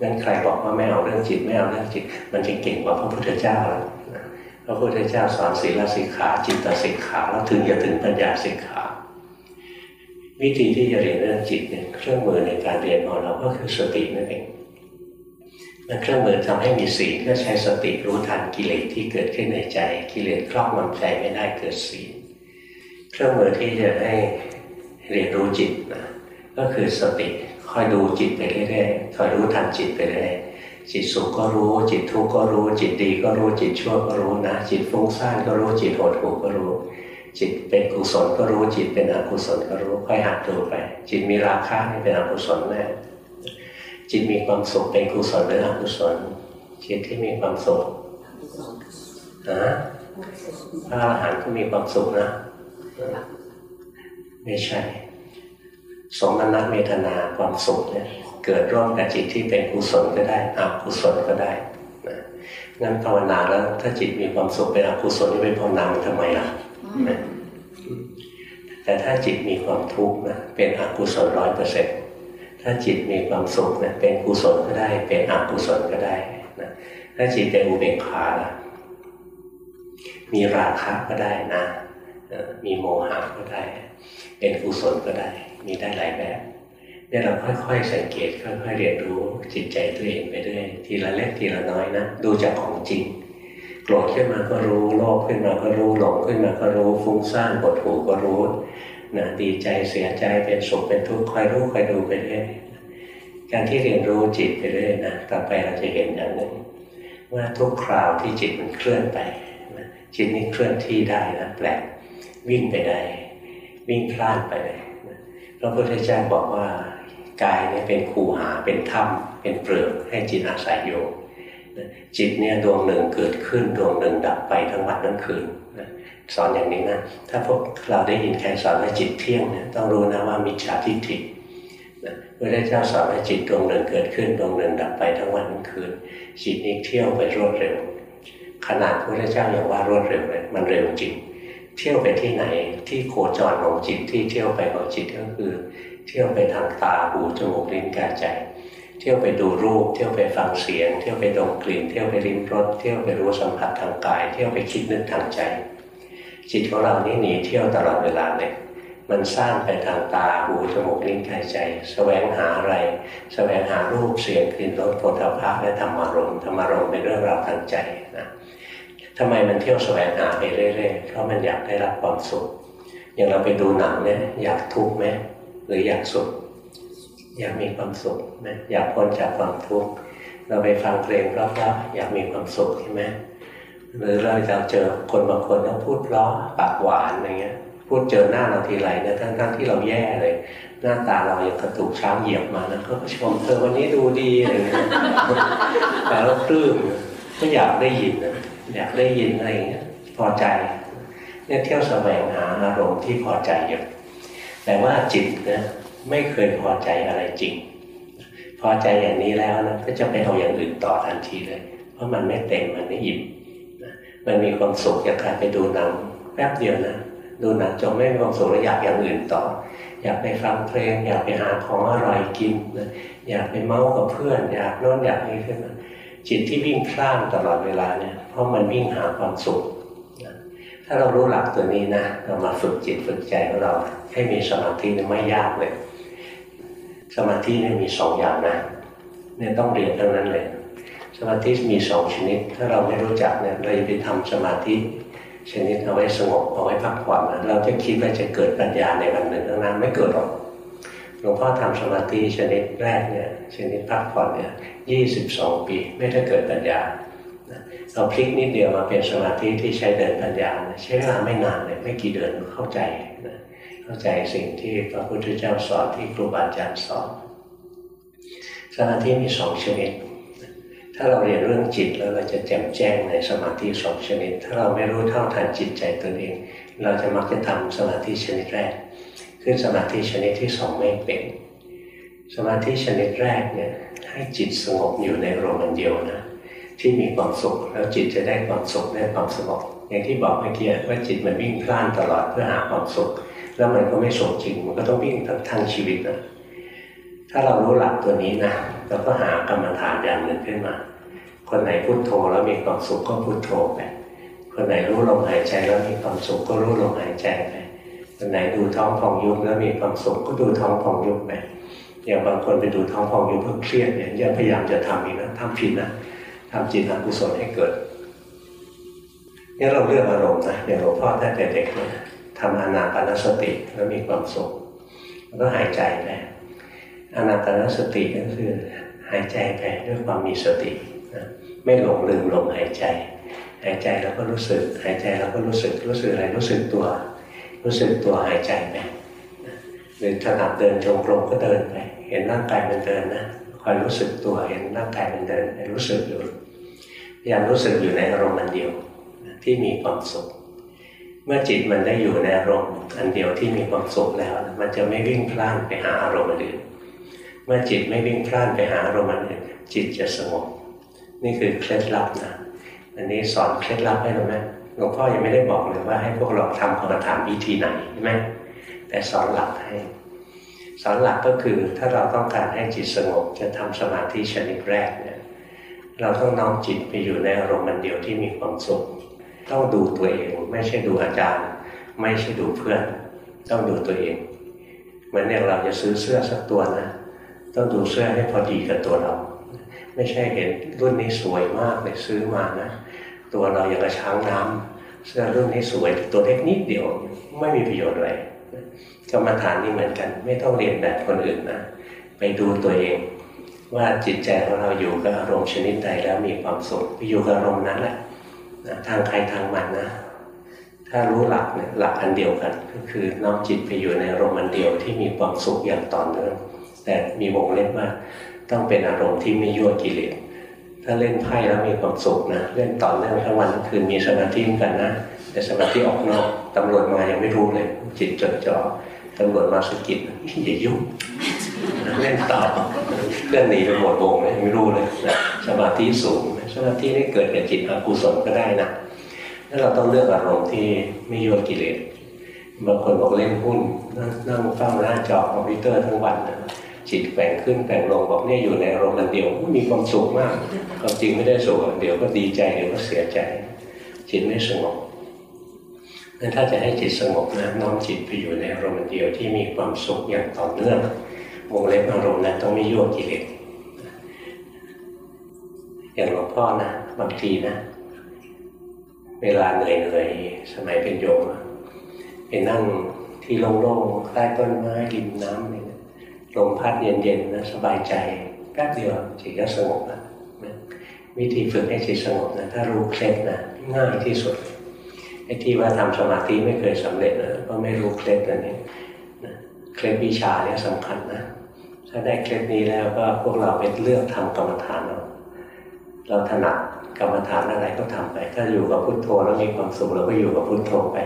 Speaker 1: งั้นใครบอกว่าไม่เอาเรื่องจิตไม่เอาเรื่องจิต มันจะเก่งกว่าพระพุทธเจ้าแล้วพระพุทธเจ้าสอนศีลสิกขา จิตสิกขาแล้วถึงจะถึงปัญญาสิกขาวิธีที่จะเรียนเรื่องจิตเนี่ยเครื่องมือในการเรียนของเราก็คือสตินั่นเอง เครื่องมือทำให้มีศีลก็ใช้สติรู้ทันกิเลสที่เกิดขึ้นในใจ กิเลสครอบงำใจไม่ได้เกิดศีลเครื่องมือที่จะให้เรียนรู้จิตนะก็คือสติคอยดูจิตไปเรื่อยๆคอยรู้ทันจิตไปเรื่อยจิตสุขก็รู้ จิตทุกข์ก็รู้ จิตดีก็รู้จิตชั่วก็รู้นะจิตฟุ้งซ่านก็รู้จิตโหดหู่ก็รู้ จิตเป็นกุศลก็รู้จิตเป็นอกุศลก็รู้ค่อยหัดดูไป จิตมีราคะนี่เป็นอกุศลแน่ จิตมีความสุขเป็นกุศลหรืออกุศลจิตที่มีความสุขนะพระอรหันต์ก็มีความสุขนะ ไม่ใช่ สมนัตเมตนาความสุขเนี่ยเกิดร่วมกับจิตที่เป็นกุศลก็ได้อกุศลก็ได้นะงั้นภาวนาแล้ว ถ้าจิตมีความสุขเป็นอกุศลนี่ไปภาวนาทำไมล่ะแต่ถ้าจิตมีความทุกข์นะเป็นอกุศลร้อยเปอร์เซ็นต์ ถ้าจิตมีความสุขเนี่ยเป็นกุศลก็ได้ เป็นอกุศลก็ได้นะถ้าจิตเป็นอุเบกขาละมีราคะก็ได้นะมีโมหะก็ได้ เป็นกุศลก็ได้ มีได้หลายแบบเนี่ยเราค่อยๆสังเกตค่อยๆเรียนรู้จิตใจตัวเองไปเรื่อยทีละเล็กทีละน้อยนะดูจากของจริงโกรธขึ้นมาก็รู้โลภขึ้นมาก็รู้หลงขึ้นมาก็รู้ฟุ้งซ่านปวดหูก็รู้ นะดีใจเสียใจเป็นสุขเป็นทุกข์คอยรู้คอยดูไปเรื่อยการที่เรียนรู้จิตไปเรื่อยนะต่อไปเราจะเห็นอย่างหนึ่งว่าทุกคราวที่จิตมันเคลื่อนไปนะจิตนี้เคลื่อนที่ได้นะแปลกวิ่งไปได้ วิ่งพลาดไปเลยพระพุทธเจ้าบอกว่ากายเนี่ยเป็นคูหาเป็นถ้ำเป็นเปลือกให้จิตอาศัยอยู่จิตเนี่ยดวงหนึ่งเกิดขึ้นดวงหนึ่งดับไปทั้งวันทั้งคืน สอนอย่างนี้นะ ถ้าพวกเราได้ยินใครสอนว่าจิตเที่ยงเนี่ยต้องรู้นะว่ามิจฉาทิฏฐินะพระเจ้าสอนว่าจิตดวงหนึ่งเกิดขึ้นดวงหนึ่งดับไปทั้งวันทั้งคืน จิตนี้เที่ยวไปรวดเร็ว ขนาดพระเจ้ายังว่ารวดเร็วเลยมันเร็วจริง เที่ยวไปที่ไหนที่โคจรของจิตที่เที่ยวไปของจิตก็คือ เที่ยวไปทางตาหูจมูกลิ้นกายใจ เที่ยวไปดูรูป เที่ยวไปฟังเสียง เที่ยวไปดมกลิ่น เที่ยวไปลิ้มรสเที่ยวไปรู้สัมผัสทางกาย เที่ยวไปคิดนึกทางใจ จิตของเรานี่หนีเที่ยวตลอดเวลาเลยมันสร้างไปทางตาหูจมูกลิ้นกายใจสแสวงหาอะไรสแสวงหารูปเสียงกลิ่นรสผลิภัณฑ์และธรรมารมณ์ธรรมารมณ์เป็นเรื่องราวทางใจนะทำไมมันเที่ยวแสวงหาไปเรื่อยๆเพราะมันอยากได้รับความสุข อย่างเราไปดูหนังเนี่ยอยากทุกข์ไหมหรืออยากสุข อยากมีความสุขนะอยากพ้นจากความทุกข์เราไปฟังเพลงเพราะๆอยากมีความสุขใช่ไหม หรือเราจะเจอคนบางคนต้องพูดล้อปากหวานอะไรเงี้ย พูดเจอหน้าเราทีไรเนี่ยทั้งทั้งที่เราแย่เลย หน้าตาเราอย่างกระตุกช้างเหยียบมานะก็ชมเธอวันนี้ดูดีอะไรเงี้ยแต่เราปลื้มก็อยากได้ยินนะอยากได้ยินอะไรเงี้ยพอใจเนี่ยเที่ยวแสวงหาอารมณ์ที่พอใจอยู่แต่ว่าจิตนะไม่เคยพอใจอะไรจริง พอใจอย่างนี้แล้วนะก็จะไปเอาอย่างอื่นต่อทันทีเลย เพราะมันไม่เต็มมันไม่อิ่ม มันมีความสุขจากการไปดูหนังแป๊บเดียวนะดูหนังจบไม่มีความสุขแล้วอยากอย่างอื่นต่อ อยากไปฟังเพลง อยากไปหาของอร่อยกินนะอยากไปเมาส์กับเพื่อน อยากโน้นอยากนี้ขึ้นมาจิตที่วิ่งพล่านตลอดเวลาเนี่ยเพราะมันวิ่งหาความสุขถ้าเรารู้หลักตัวนี้นะเรามาฝึกจิตฝึกใจของเรา ให้มีสมาธิไม่ยากเลย สมาธินี่มีสองอย่างนะเนี่ยต้องเรียนทั้งนั้นเลย มาธิมีสองชนิด ถ้าเราไม่รู้จักเนี่ยเราจะไปทำสมาธิชนิดเอาไว้สงบเอาไว้พักผ่อนเราจะคิดว่าจะเกิดปัญญาในวันหนึ่งนั้นไม่เกิดหรอกหลวงพ่อทำสมาธิชนิดแรกเนี่ยชนิดพักผ่อนเนี่ยยี่สิบสองปี ไม่ได้เกิดปัญญาเราพลิกนิดเดียวมาเป็นสมาธิที่ใช้เดินปัญญาใช้เวลาไม่นานเลยไม่กี่เดือนเข้าใจเข้าใจสิ่งที่พระพุทธเจ้าสอนที่ครูบาอาจารย์สอนสมาธิมีสองชนิด ถ้าเราเรียนเรื่องจิตแล้วเราจะแจ่มแจ้งในสมาธิสองชนิด ถ้าเราไม่รู้เท่าทันจิตใจตัวเอง เราจะมักจะทำสมาธิชนิดแรกคือสมาธิชนิดที่สองไม่เป็น สมาธิชนิดแรกเนี่ยให้จิตสงบอยู่ในอารมณ์เดียวนะที่มีความสุขแล้วจิตจะได้ความสุขได้ความสงบอย่างที่บอกเมื่อกี้ว่าจิตมันวิ่งพล่านตลอดเพื่อหาความสุข แล้วมันก็ไม่สุขจริงมันก็ต้องวิ่งทั้งทั้งชีวิตนะ ถ้าเรารู้หลักตัวนี้นะเราก็หากรรมฐานอย่างหนึ่งขึ้นมา คนไหนพุโทโธแล้วมีความสุขก็พุโทโธไปคนไหนรู้ลมหายใจแล้วมีความสุขก็รู้ลมหายใจไปคนไหนดูท้องพองยุบแล้วมีความสุขก็ดูท้องพองยุบไปอย่างบางคนไปดูท้องพองยุบเพื่อเครียดเนี่ยยังพยายามจะทำอีกนะทำผิดนะทำจิตอกุศลให้เกิดนี่เราเลือกอารมณ์นะอย่างหลวงพ่อตั้งแต่เด็กเนี่ยทำอนาปานสติแล้วมีความสุขแล้วก็หายใจไป อนาปานสติก็คือหายใจไปด้วยความมีสตินะไม่หลงลืมลมหายใจ หายใจแล้วก็รู้สึก หายใจแล้วก็รู้สึกรู้สึกอะไรรู้สึกตัว รู้สึกตัวหายใจไปหรือถนัดเดินจงกรมก็เดินไปเห็นร่างกายมันเดินนะคอยรู้สึกตัวเห็นร่างกายมันเดินรู้สึกอยู่พยายามรู้สึกอยู่ในอารมณ์อันเดียวที่มีความสุข เมื่อจิตมันได้อยู่ในอารมณ์อันเดียวที่มีความสุขแล้ว มันจะไม่วิ่งพล่านไปหาอารมณ์อื่น เมื่อจิตไม่วิ่งพล่านไปหาอารมณ์อื่นจิตจะสงบ นี่คือเคล็ดลับนะอันนี้สอนเคล็ดลับให้เราไหมหลวงพ่อยังไม่ได้บอกเลยว่าให้พวกเราทำกรรมฐานวิธีไหนใช่ไหมแต่สอนหลักให้ สอนหลักก็คือถ้าเราต้องการให้จิตสงบจะทำสมาธิชนิดแรกเนี่ยเราต้องน้อมจิตไปอยู่ในอารมณ์มันเดียวที่มีความสุขต้องดูตัวเองไม่ใช่ดูอาจารย์ ไม่ใช่ดูเพื่อน ต้องดูตัวเอง เหมือนอย่างเราจะซื้อเสื้อสักตัวนะ ต้องดูเสื้อให้พอดีกับตัวเรา ไม่ใช่เห็นรุ่นนี้สวยมากเลยซื้อมานะ ตัวเราอย่างกระช้างน้ำเสื้อรุ่นนี้สวยตัวเล็กนิดเดียวไม่มีประโยชน์อะไรกรรมฐานนี่เหมือนกัน ไม่ต้องเรียนแบบคนอื่นนะ ไปดูตัวเอง ว่าจิตใจของเราอยู่กับอารมณ์ชนิดใดแล้วมีความสุขไปอยู่กับอารมณ์นั้นแหละนะทางใครทางมันนะถ้ารู้หลักเนี่ยหลักอันเดียวกัน ก็คือน้อมจิตไปอยู่ในอารมณ์อันเดียวที่มีความสุขอย่างต่อเนื่อง แต่มีวงเล็บว่าต้องเป็นอารมณ์ที่ไม่ยั่วกิเลสถ้าเล่นไพ่แล้วมีความสุขนะเล่นต่อเนื่องทั้งวันทั้งคืนมีสมาธิกันนะแต่สมาธิออกนอกตำรวจมายังไม่รู้เลยจิตจดจ่อตำรวจมาสกิดอย่ายุ่งเล่นต่อเพื่อนหนีไปหมดวงเลยไม่รู้เลยนะสมาธิสูงสมาธินี่เกิดกับจิตอกุศลก็ได้นะถ้าเราต้องเลือกอารมณ์ที่ไม่ยั่วกิเลสบางคนบอกเล่นหุ้นนั่งเฝ้าหน้าจอคอมพิวเตอร์ทั้งวันนะ จิตแบ่งขึ้นแบ่งลงบอกเนี่ยอยู่ในอารมณ์เดียวมีความสุขมากความจริงไม่ได้สุขเดี๋ยวก็ดีใจเดี๋ยวก็เสียใจ จิตไม่สงบนั้นถ้าจะให้จิตสงบนะน้อมจิตไปอยู่ในอารมณ์เดียวที่มีความสุขอย่างต่อเนื่องวงเล็บอารมณ์นั้นต้องไม่ยั่วกิเลสอย่างหลวงพ่อนะบางทีนะเวลาเหนื่อยๆสมัยเป็นโยมไปนั่งที่โล่งๆใต้ต้นไม้ริมน้ำเนี่ย ลมพัดเย็นๆนะสบายใจแป๊บเดียวจิตก็สงบแล้ววิธีฝึกให้จิตสงบนะถ้ารู้เคล็ดนะง่ายที่สุดไอ้ที่ว่าทำสมาธิไม่เคยสำเร็จนะก็ไม่รู้เคล็ดนั่นเองเคล็ดวิชาเนี่ยสำคัญนะถ้าได้เคล็ดนี้แล้วก็พวกเราเป็นเลือกทำกรรมฐานเราเราถนัดกรรมฐานอะไรก็ทำไป ถ้าอยู่กับพุทโธแล้วมีความสุขเราก็อยู่กับพุทโธไป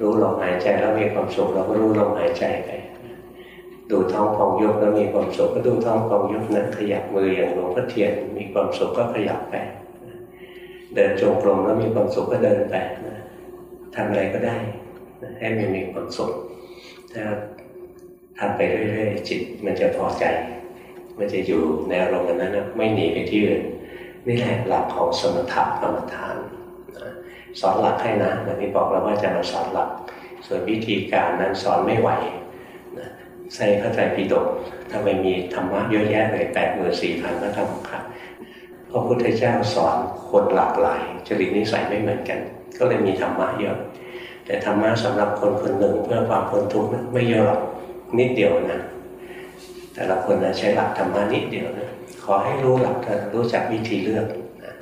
Speaker 1: รู้ลมหายใจแล้วมีความสุขเราก็รู้ลมหายใจไป ดูท้องพองยุบแล้วมีความสุขก็ดูท้องพองยุบนะขยับมืออย่างหลวงพ่อเทียนมีความสุขก็ขยับไปเดินจงกรมแล้วมีความสุขก็เดินไปทำอะไรก็ได้ให้มันมีความสุขถ้าทำไปเรื่อยๆจิตมันจะพอใจ มันจะอยู่ในอารมณ์นั้นนะไม่หนีไปที่อื่นนี่แหละหลักของสมถะกรรมฐานสอนหลักให้นะวันนี้บอกแล้วว่าจะมาสอนหลัก ส่วนวิธีการนั้นสอนไม่ไหว ใส่พระไตรปิฎกทำไมมีธรรมะเยอะแยะเลยแปดหมื่นสี่พันพระธรรมขันธ์พระพุทธเจ้าสอนคนหลากหลาย จริตนิสัยไม่เหมือนกัน ก็เลยมีธรรมะเยอะ แต่ธรรมะสำหรับคนคนหนึ่งเพื่อความพ้นทุกข์ไม่เยอะหรอกนิดเดียวนะแต่ละคนนะใช้หลักธรรมะนิดเดียวนะขอให้รู้หลักรู้จักวิธีเลือกนะ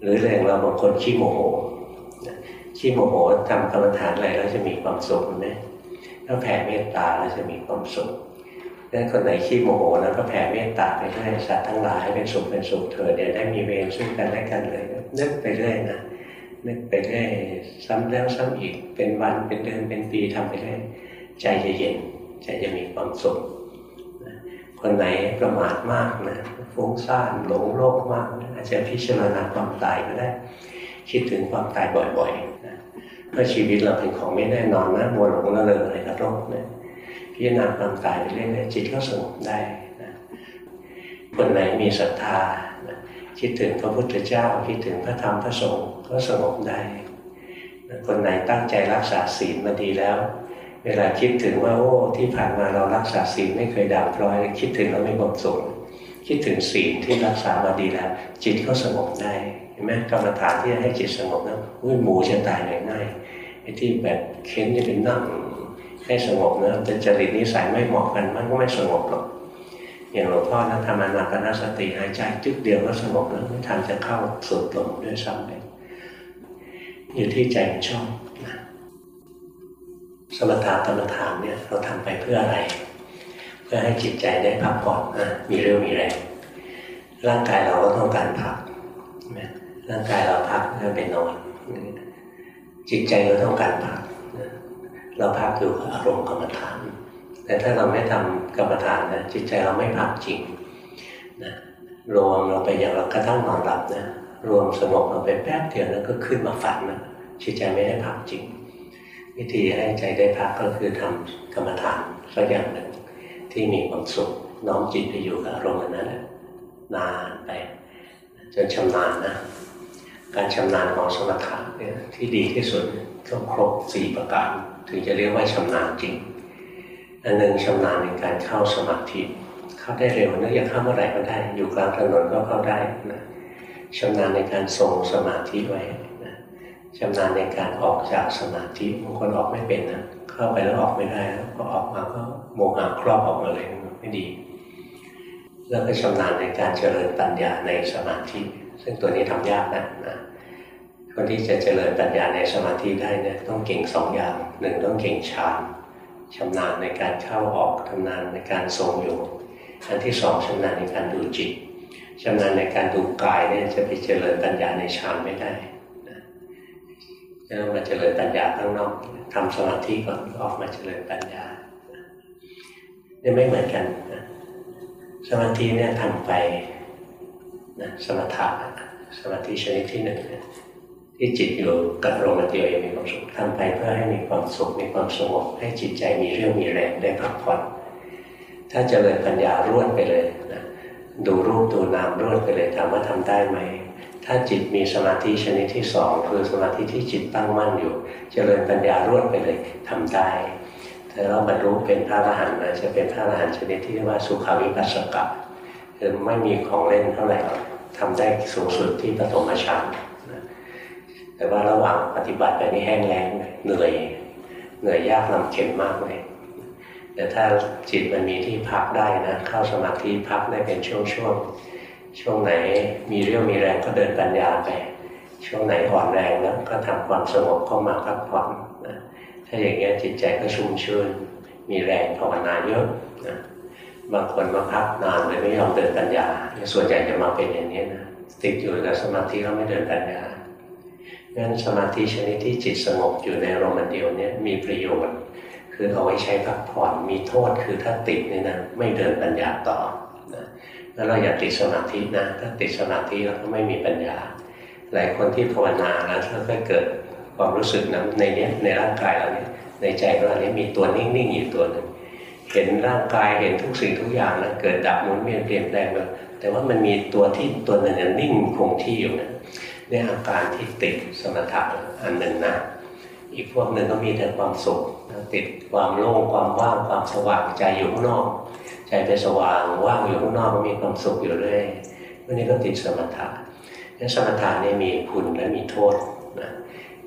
Speaker 1: หรือเรื่องเราบางคนขี้โมโหขี้โมโหทำกรรมฐานอะไรแล้วจะมีความสุขไหม ถ้าแผ่เมตตาแล้วจะมีความสุขนั้นคนไหนขี้โมโหแล้วก็แผ่เมตตาไปให้สัตว์ทั้งหลายเป็นสุขเป็นสุขเถิดเดี๋ยวได้มีเวรซึ่งกันและกันเลยนึกไปเรื่อยนะนึกไปเรื่อยซ้ำแล้วซ้ำอีกเป็นวันเป็นเดือนเป็นปีทำไปเรื่อยใจจะเย็นใจจะมีความสุขคนไหนประมาทมากนะฟุ้งซ่านหลงโลกมาก อาจจะพิจารณาความตายก็ได้ คิดถึงความตายบ่อย ๆนะเพราชีวิตเราเป็นของไม่แน่นอนนะมัวหลงละเลงอะไรกับโลกเนี่ยพิจารณาความตายไปเรื่อยๆจิตก็สงบได้นะคนไหนมีศรัทธาคิดถึงพระพุทธเจ้าคิดถึงพระธรรมพระสงฆ์ก็สงบได้ คนไหนตั้งใจรักษาศีลมาดีแล้ว เวลาคิดถึงว่าโอ้ที่ผ่านมาเรารักษาศีลไม่เคยด่าพร้อย คิดถึงแล้วไม่ความสุขคิดถึงศีลที่รักษามาดีแล้ว จิตก็สงบได้ ห็นไหมกรรมฐานที่ให้จิตสงบนะอุ้ยหมูจะตายง่ายไอ้ที่แบบเค้นจะเป็นนั่งให้สงบนะแต่จริตนิสัยไม่เหมาะกันมันก็ไม่สงบหรอกอย่างหลวงพ่อนะทำอนาปนาสติหายใจจุดเดียวก็สงบแล้วไม่ทันจะเข้าสุดลมด้วยซ้ำไปอยู่ที่ใจมันชอบนะสมถะกรรมฐานเนี่ยเราทำไปเพื่ออะไร เพื่อให้จิตใจได้พักผ่อนนะมีเรื่องมีแรงร่างกายเราก็ต้องการพัก ร่างกายเราพักก็ไปนอนจิตใจเราต้องการพักเราพักอยู่กับอารมณ์กรรมฐาน แต่ถ้าเราไม่ทำกรรมฐานนะจิตใจเราไม่พักจริงนะรวมเราไปอย่างเรากระทั่งนอนหลับนะรวมสงบเราไปแป๊บเดียวแล้วก็ขึ้นมาฝันนะจิตใจไม่ได้พักจริง วิธีให้ใจได้พักก็คือทำกรรมฐานสักอย่างหนึ่งที่มีความสุขน้อมจิตไปอยู่กับอารมณ์นั้นนานไปจนชำนาญนะ การชำนาญของสมถะเนี่ยที่ดีที่สุดต้องครบสี่ประการถึงจะเรียกว่าชำนาญจริงอันหนึ่งชำนาญในการเข้าสมาธิเข้าได้เร็วนึกอยากเข้าเมื่อไหร่ก็ได้ อยู่กลางถนนก็เข้าได้นะชำนาญในการทรงสมาธิไว้นะชำนาญในการออกจากสมาธิบางคนออกไม่เป็นนะเข้าไปแล้วออกไม่ได้พอออกมาก็โมหะครอบออกมาเลยไม่ดี แล้วก็ชำนาญในการเจริญปัญญาในสมาธิ ซึ่งตัวนี้ทำยากนะนะคนที่จะเจริญปัญญาในสมาธิได้เนี่ยต้องเก่งสองอย่างหนึ่งต้องเก่งฌานชำนาญในการเข้าออกชำนาญในการทรงอยู่อันที่สองชำนาญในการดูจิตชำนาญในการดูกายเนี่ยจะไปเจริญปัญญาในฌานไม่ได้แล้วมาเจริญปัญญาข้างนอกทำสมาธิก่อนออกมาเจริญปัญญาเนี่ยไม่เหมือนกันสมาธิเนี่ยทำไป นะสมถะสมาธิชนิดที่หนึ่งที่จิตอยู่กับอารมณ์เดียวยังมีความสุขทำไปเพื่อให้มีความสุขมีความสงบให้จิตใจมีเรื่องมีแรงได้พักผ่อนถ้าเจริญปัญญารวดไปเลยนะดูรูปดูนามรวดไปเลยถามว่าทำได้ไหมถ้าจิตมีสมาธิชนิดที่สองคือสมาธิที่จิตตั้งมั่นอยู่ เจริญปัญญารวดไปเลยทำได้แต่เราบรรลุเป็นพระอรหันต์นะจะเป็นพระอรหันต์ชนิดที่เรียกว่าสุขาวิปัสสกะ คือไม่มีของเล่นเท่าไหร่ทำได้สูงสุดที่ปฐมฌานแต่ว่าระหว่างปฏิบัติไปนี่แห้งแล้งเหนื่อยเหนื่อยยากลำเข็นมากเลยแต่ถ้าจิตมันมีที่พักได้นะเข้าสมาธิพักได้เป็นช่วงช่วงช่วงไหนมีเรี่ยวมีแรงก็เดินปัญญาไปช่วงไหนอ่อนแรงแล้วก็ทำความสงบเข้ามาพักผ่อนนะถ้าอย่างเงี้ยจิตใจก็ชุ่มชื่นมีแรงภาวนาเยอะนะ บางคนมาพักนานเลยไม่ยอมเดินปัญญา ส่วนใหญ่จะมาเป็นอย่างนี้นะติดอยู่กับสมาธิแล้วไม่เดินปัญญางั้นสมาธิชนิดที่จิตสงบอยู่ในอารมณ์เดียวนี้มีประโยชน์ คือเอาไว้ใช้พักผ่อนมีโทษคือถ้าติดนี่นะไม่เดินปัญญาต่อนะแล้วเราอย่าติดสมาธินะถ้าติดสมาธิเราก็ไม่มีปัญญา หลายคนที่ภาวนาแล้วถ้าก็เกิดความรู้สึกนะในนี้ในร่างกายเราเนี่ยในใจเราเนี้มีตัวนิ่งๆอยู่ตัวหนึ่ง เห็นร่างกายเห็นทุกสิ่งทุกอย่างนะเกิดดับหมุนเวียนเปลี่ยนแปลงไปแต่ว่ามันมีตัวที่ตัวหนึ่งนิ่งคงที่อยู่นะนี่อาการที่ติดสมถะอันหนึ่งนะอีกพวกหนึ่งก็มีแต่ความสุขติดความโล่งความว่างความสว่างใจอยู่ข้างนอก ใจไปสว่างว่างอยู่ข้างนอกก็มีความสุขอยู่เรื่อยวันนี้ก็ติดสมถะนี่สมถะนี่มีคุณและมีโทษนะ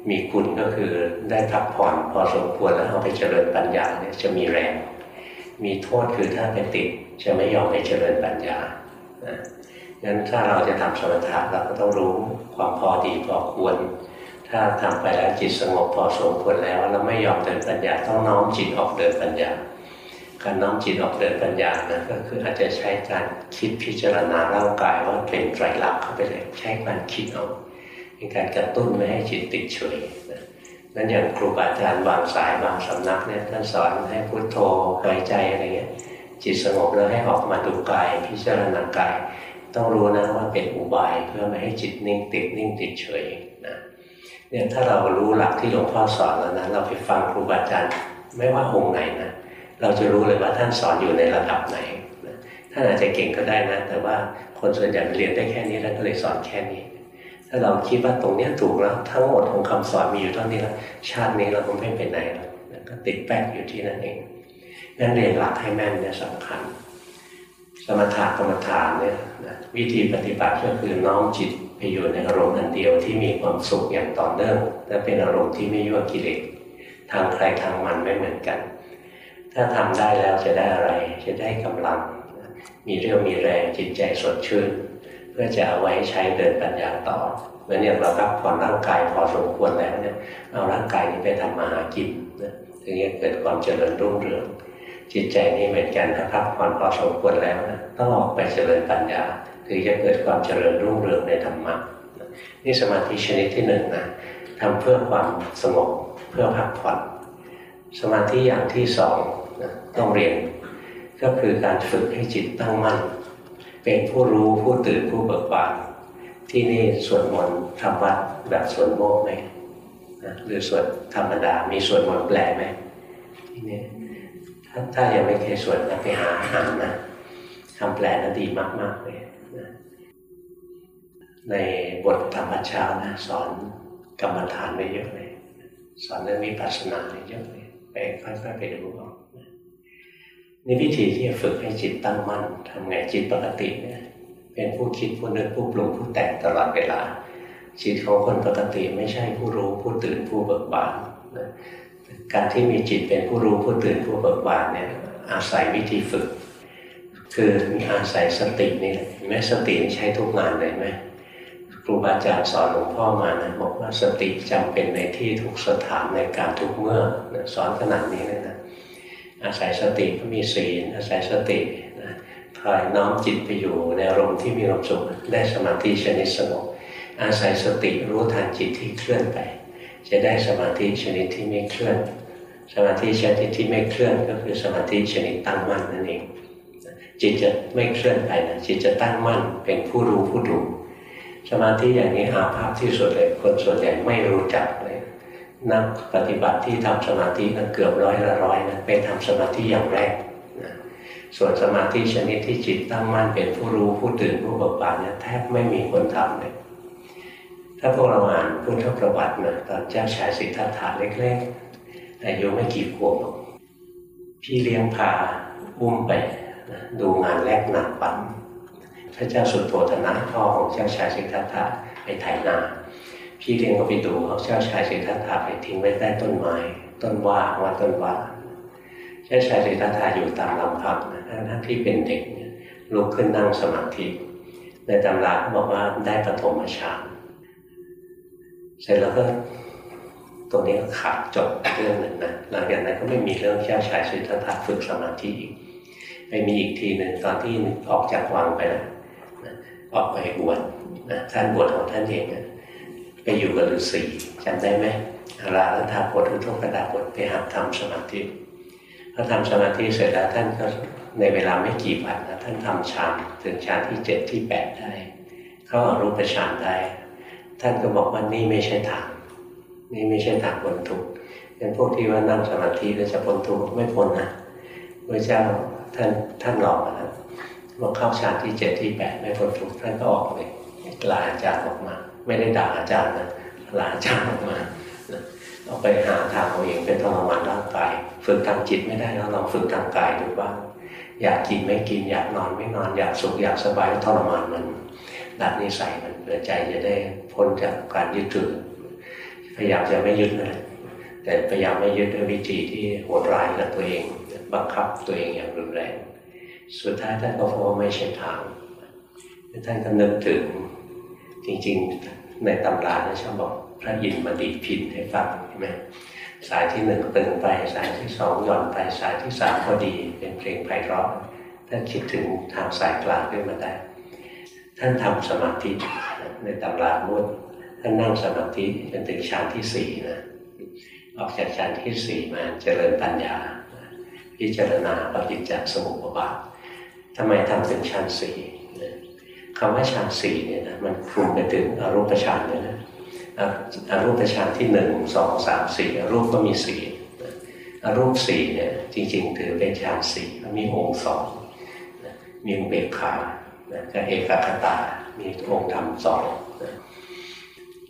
Speaker 1: มีคุณก็คือได้พักผ่อนพอสมควรแล้วเอาไปเจริญปัญญาเนี่ยจะมีแรง มีโทษคือถ้าไปติดจะไม่ยอมไปเจริญปัญญานะงั้นถ้าเราจะทำสมถะเราก็ต้องรู้ความพอดีพอควร ถ้าทำไปแล้วจิตสงบพอสมควรแล้วเราไม่ยอมเดินปัญญาต้องน้อมจิตออกเดินปัญญา การน้อมจิตออกเดินปัญญานะก็คืออาจจะใช้การคิดพิจารณาร่างกายว่าเป็นไตรลักษณ์เข้าไปเลยใช้การคิดเอาเป็นการกระตุ้นไม่ให้จิตติดเฉย นั้นอย่างครูบาอาจารย์บางสายบางสำนักเนี่ยท่านสอนให้พุทโธหายใจอะไรเงี้ยจิตสงบแล้วให้ออกมาดูกายพิจารณากาย ต้องรู้นะว่าเป็นอุบายเพื่อไม่ให้จิตนิ่งติดนิ่งติดเฉยนะเนี่ยถ้าเรารู้หลักที่หลวงพ่อสอนแล้วนะเราไปฟังครูบาอาจารย์ไม่ว่าองค์ไหนนะเราจะรู้เลยว่าท่านสอนอยู่ในระดับไหนนะท่านอาจจะเก่งก็ได้นะ แต่ว่าคนส่วนใหญ่เรียนได้แค่นี้แล้วก็เลยสอนแค่นี้ ถ้าเราคิดว่าตรงนี้ถูกแล้ว ทั้งหมดของคำสอนมีอยู่เท่านี้แล้วชาตินี้เราคงไม่ไปไหนแล้วก็ติดแป๊กอยู่ที่นั่นเองนั่นเรียนหลักให้แม่นเนี่ยสำคัญ สมถะกรรมฐานเนี่ยนะวิธีปฏิบัติก็คือน้อมจิตไปอยู่ในอารมณ์อันเดียวที่มีความสุขอย่างต่อเนื่องและเป็นอารมณ์ที่ไม่ยั่วกิเลสทางใครทางมันไม่เหมือนกัน ถ้าทำได้แล้วจะได้อะไร จะได้กำลัง มีเรี่ยวมีแรงจิตใจสดชื่น เพื่อจะเอาไว้ใช้เดินปัญญาต่อเมื่อเนี่ยเราพักผ่อนร่างกายพอสมควรแล้วเนี่ยเอาร่างกายนี้ไปทำมาหากินนะถึงจะเกิดความเจริญรุ่งเรือง จิตใจนี่เหมือนกันถ้าพักผ่อนพอสมควรแล้วนะต้องออกไปเจริญปัญญา ถึงจะเกิดความเจริญรุ่งเรืองในธรรมะนี่สมาธิชนิดที่หนึ่งนะทำเพื่อความสงบเพื่อพักผ่อน สมาธิอย่างที่สองนะต้องเรียน ก็คือการฝึกให้จิตตั้งมั่น เป็นผู้รู้ผู้ตื่นผู้เบิกบานที่นี่สวดมนต์ทำวัดแบบสวดโมกไหมหรือสวดธรรมดา มีสวดมนต์แปลไหมที่นี่ถ้าถ้ายังไม่เคยสวดนะไปหาอ่านนะคำแปลนั้นดีมาก ๆ เลยนะในบทธรรมชานะสอนกรรมฐานไปเยอะเลย สอนเรื่องวิปัสสนาไปเยอะเลยไปค่อยๆไปดูเอา นี่วิธีที่จะฝึกให้จิตตั้งมั่นทำไงจิตปกติเนี่ยเป็นผู้คิดผู้นึกผู้ปรุงผู้แต่งตลอดเวลา จิตของคนปกติไม่ใช่ผู้รู้ผู้ตื่นผู้เบิกบานนะการที่มีจิตเป็นผู้รู้ผู้ตื่นผู้เบิกบานเนี่ยอาศัยวิธีฝึก คือมีอาศัยสตินี่แม้สติใช้ทุกงานเลยไหมครูบาอาจารย์สอนหลวงพ่อมานะบอกว่าสติจำเป็นในที่ทุกสถานในการทุกเมื่อสอนขนาดนี้เลยนะ อาศัยสติก็มีศีล อาศัยสตินะคอยน้อมจิตไปอยู่ในอารมณ์ที่มีความสุขได้สมาธิชนิดสงบอาศัยสติรู้ทันจิตที่เคลื่อนไป จะได้สมาธิชนิดที่ไม่เคลื่อน สมาธิชนิดที่ไม่เคลื่อนก็คือสมาธิชนิดตั้งมั่นนั่นเอง จิตจะไม่เคลื่อนไปนะจิตจะตั้งมั่นเป็นผู้รู้ผู้ดูสมาธิอย่างนี้อาภาพที่สุดเลยคนส่วนใหญ่ไม่รู้จักเลย นักปฏิบัติที่ทำสมาธินั้นเกือบร้อยละร้อยนะเป็นทำสมาธิอย่างแรกนะส่วนสมาธิชนิดที่จิตตั้งมั่นเป็นผู้รู้ผู้ตื่นผู้เบิกบานเนี่ยแทบไม่มีคนทำเลยถ้าพวกเราอ่านพุทธประวัตินะตอนเจ้าชายสิทธัตถะเล็กๆอายุไม่กี่ขวบพี่เลี้ยงพาอุ้มไปนะดูงานแรกหนักปั่นพระเจ้าสุดโทธนะพ่อของเจ้าชายสิทธัตถะไปไถนา พี่เลี้ยงก็ไปดูเอาเจ้าชายสิทธัตถะไปทิ้งไว้ใต้ต้นไม้ ต้นว่าว่าต้นว่าเจ้าชายสิทธัตถะอยู่ตามลำพังนะทั้งที่เป็นเด็กลุกขึ้นนั่งสมาธิ ในตำราเขาบอกว่าได้ปฐมฌานเสร็จแล้วก็ตรงนี้ก็ขาดจบเรื่องหนึ่งนะหลังจากนั้นก็ไม่มีเรื่องเจ้าชายสิทธัตถะฝึกสมาธิอีกไม่มีอีกทีหนึ่งตอนที่ออกจากวังไปแล้วออกไปบวชนะท่านบวชของท่านเองนะ ไปอยู่กับฤาษีจำได้ไหมอาราลทาบทอุทกดาบทไปหัดทำสมาธิพอทำสมาธิเสร็จแล้วท่านก็ในเวลาไม่กี่วันนะท่านทำฌานถึงฌานที่เจ็ดที่แปดได้ เข้าอารูปฌานได้ ท่านก็บอกว่านี่ไม่ใช่ทาง นี่ไม่ใช่ทางพ้นทุกข์เป็นพวกที่ว่านั่งสมาธิแล้วจะพ้นทุกข์ไม่พ้นนะพระเจ้าท่านท่านหลอกนะว่าเข้าฌานที่เจ็ดที่แปดไม่พ้นทุกข์ท่านก็ออกเลยลาอาจารย์ออกมา ไม่ได้ด่าอาจารย์นะลาอาจารย์ออกมาออกไปหาทางเอาเองเป็นทรมานร่างกายฝึกทางจิตไม่ได้แล้วลองฝึกทางกายดูบ้างอยากกินไม่กินอยากนอนไม่นอนอยากสุขอยากสบายทรมานมันดัดนิสัยมันเพื่อใจจะได้พ้นจากการยึดถือพยายามจะไม่ยึดนะแต่พยายามไม่ยึดด้วยวิธีที่โหดร้ายกับตัวเอง บังคับตัวเองอย่างรุนแรง สุดท้ายท่านก็พบว่าไม่ใช่ทางท่านก็นึกถึง จริงๆในตำราเนี่ยชอบบอกพระยินมาดีพินให้ฟังใช่ไหมสายที่หนึ่งตึงไปสายที่สองหย่อนไปสายที่สามพอดี เป็นเพลงไพเราะท่านคิดถึงทางสายกลางขึ้นมาได้ ท่านทำสมาธิในตำรามุดท่านนั่งสมาธิจนถึงฌานที่สี่นะออกจากฌานที่สี่มาเจริญปัญญา พิจารณาปฏิจจสมุปบาททำไมทำถึงฌานสี่ คำว่าฌานสี่เนี่ยนะมันคลุมไปถึงอรูปฌานเลยนะอรูปฌานที่หนึ่งสองสามสี่อรูปก็มีสี่อรูปสี่เนี่ยจริงๆ ถือเป็นฌานสี่มีองค์สองมีอุเบกขากับเอกคตา มีองค์ธรรมสอง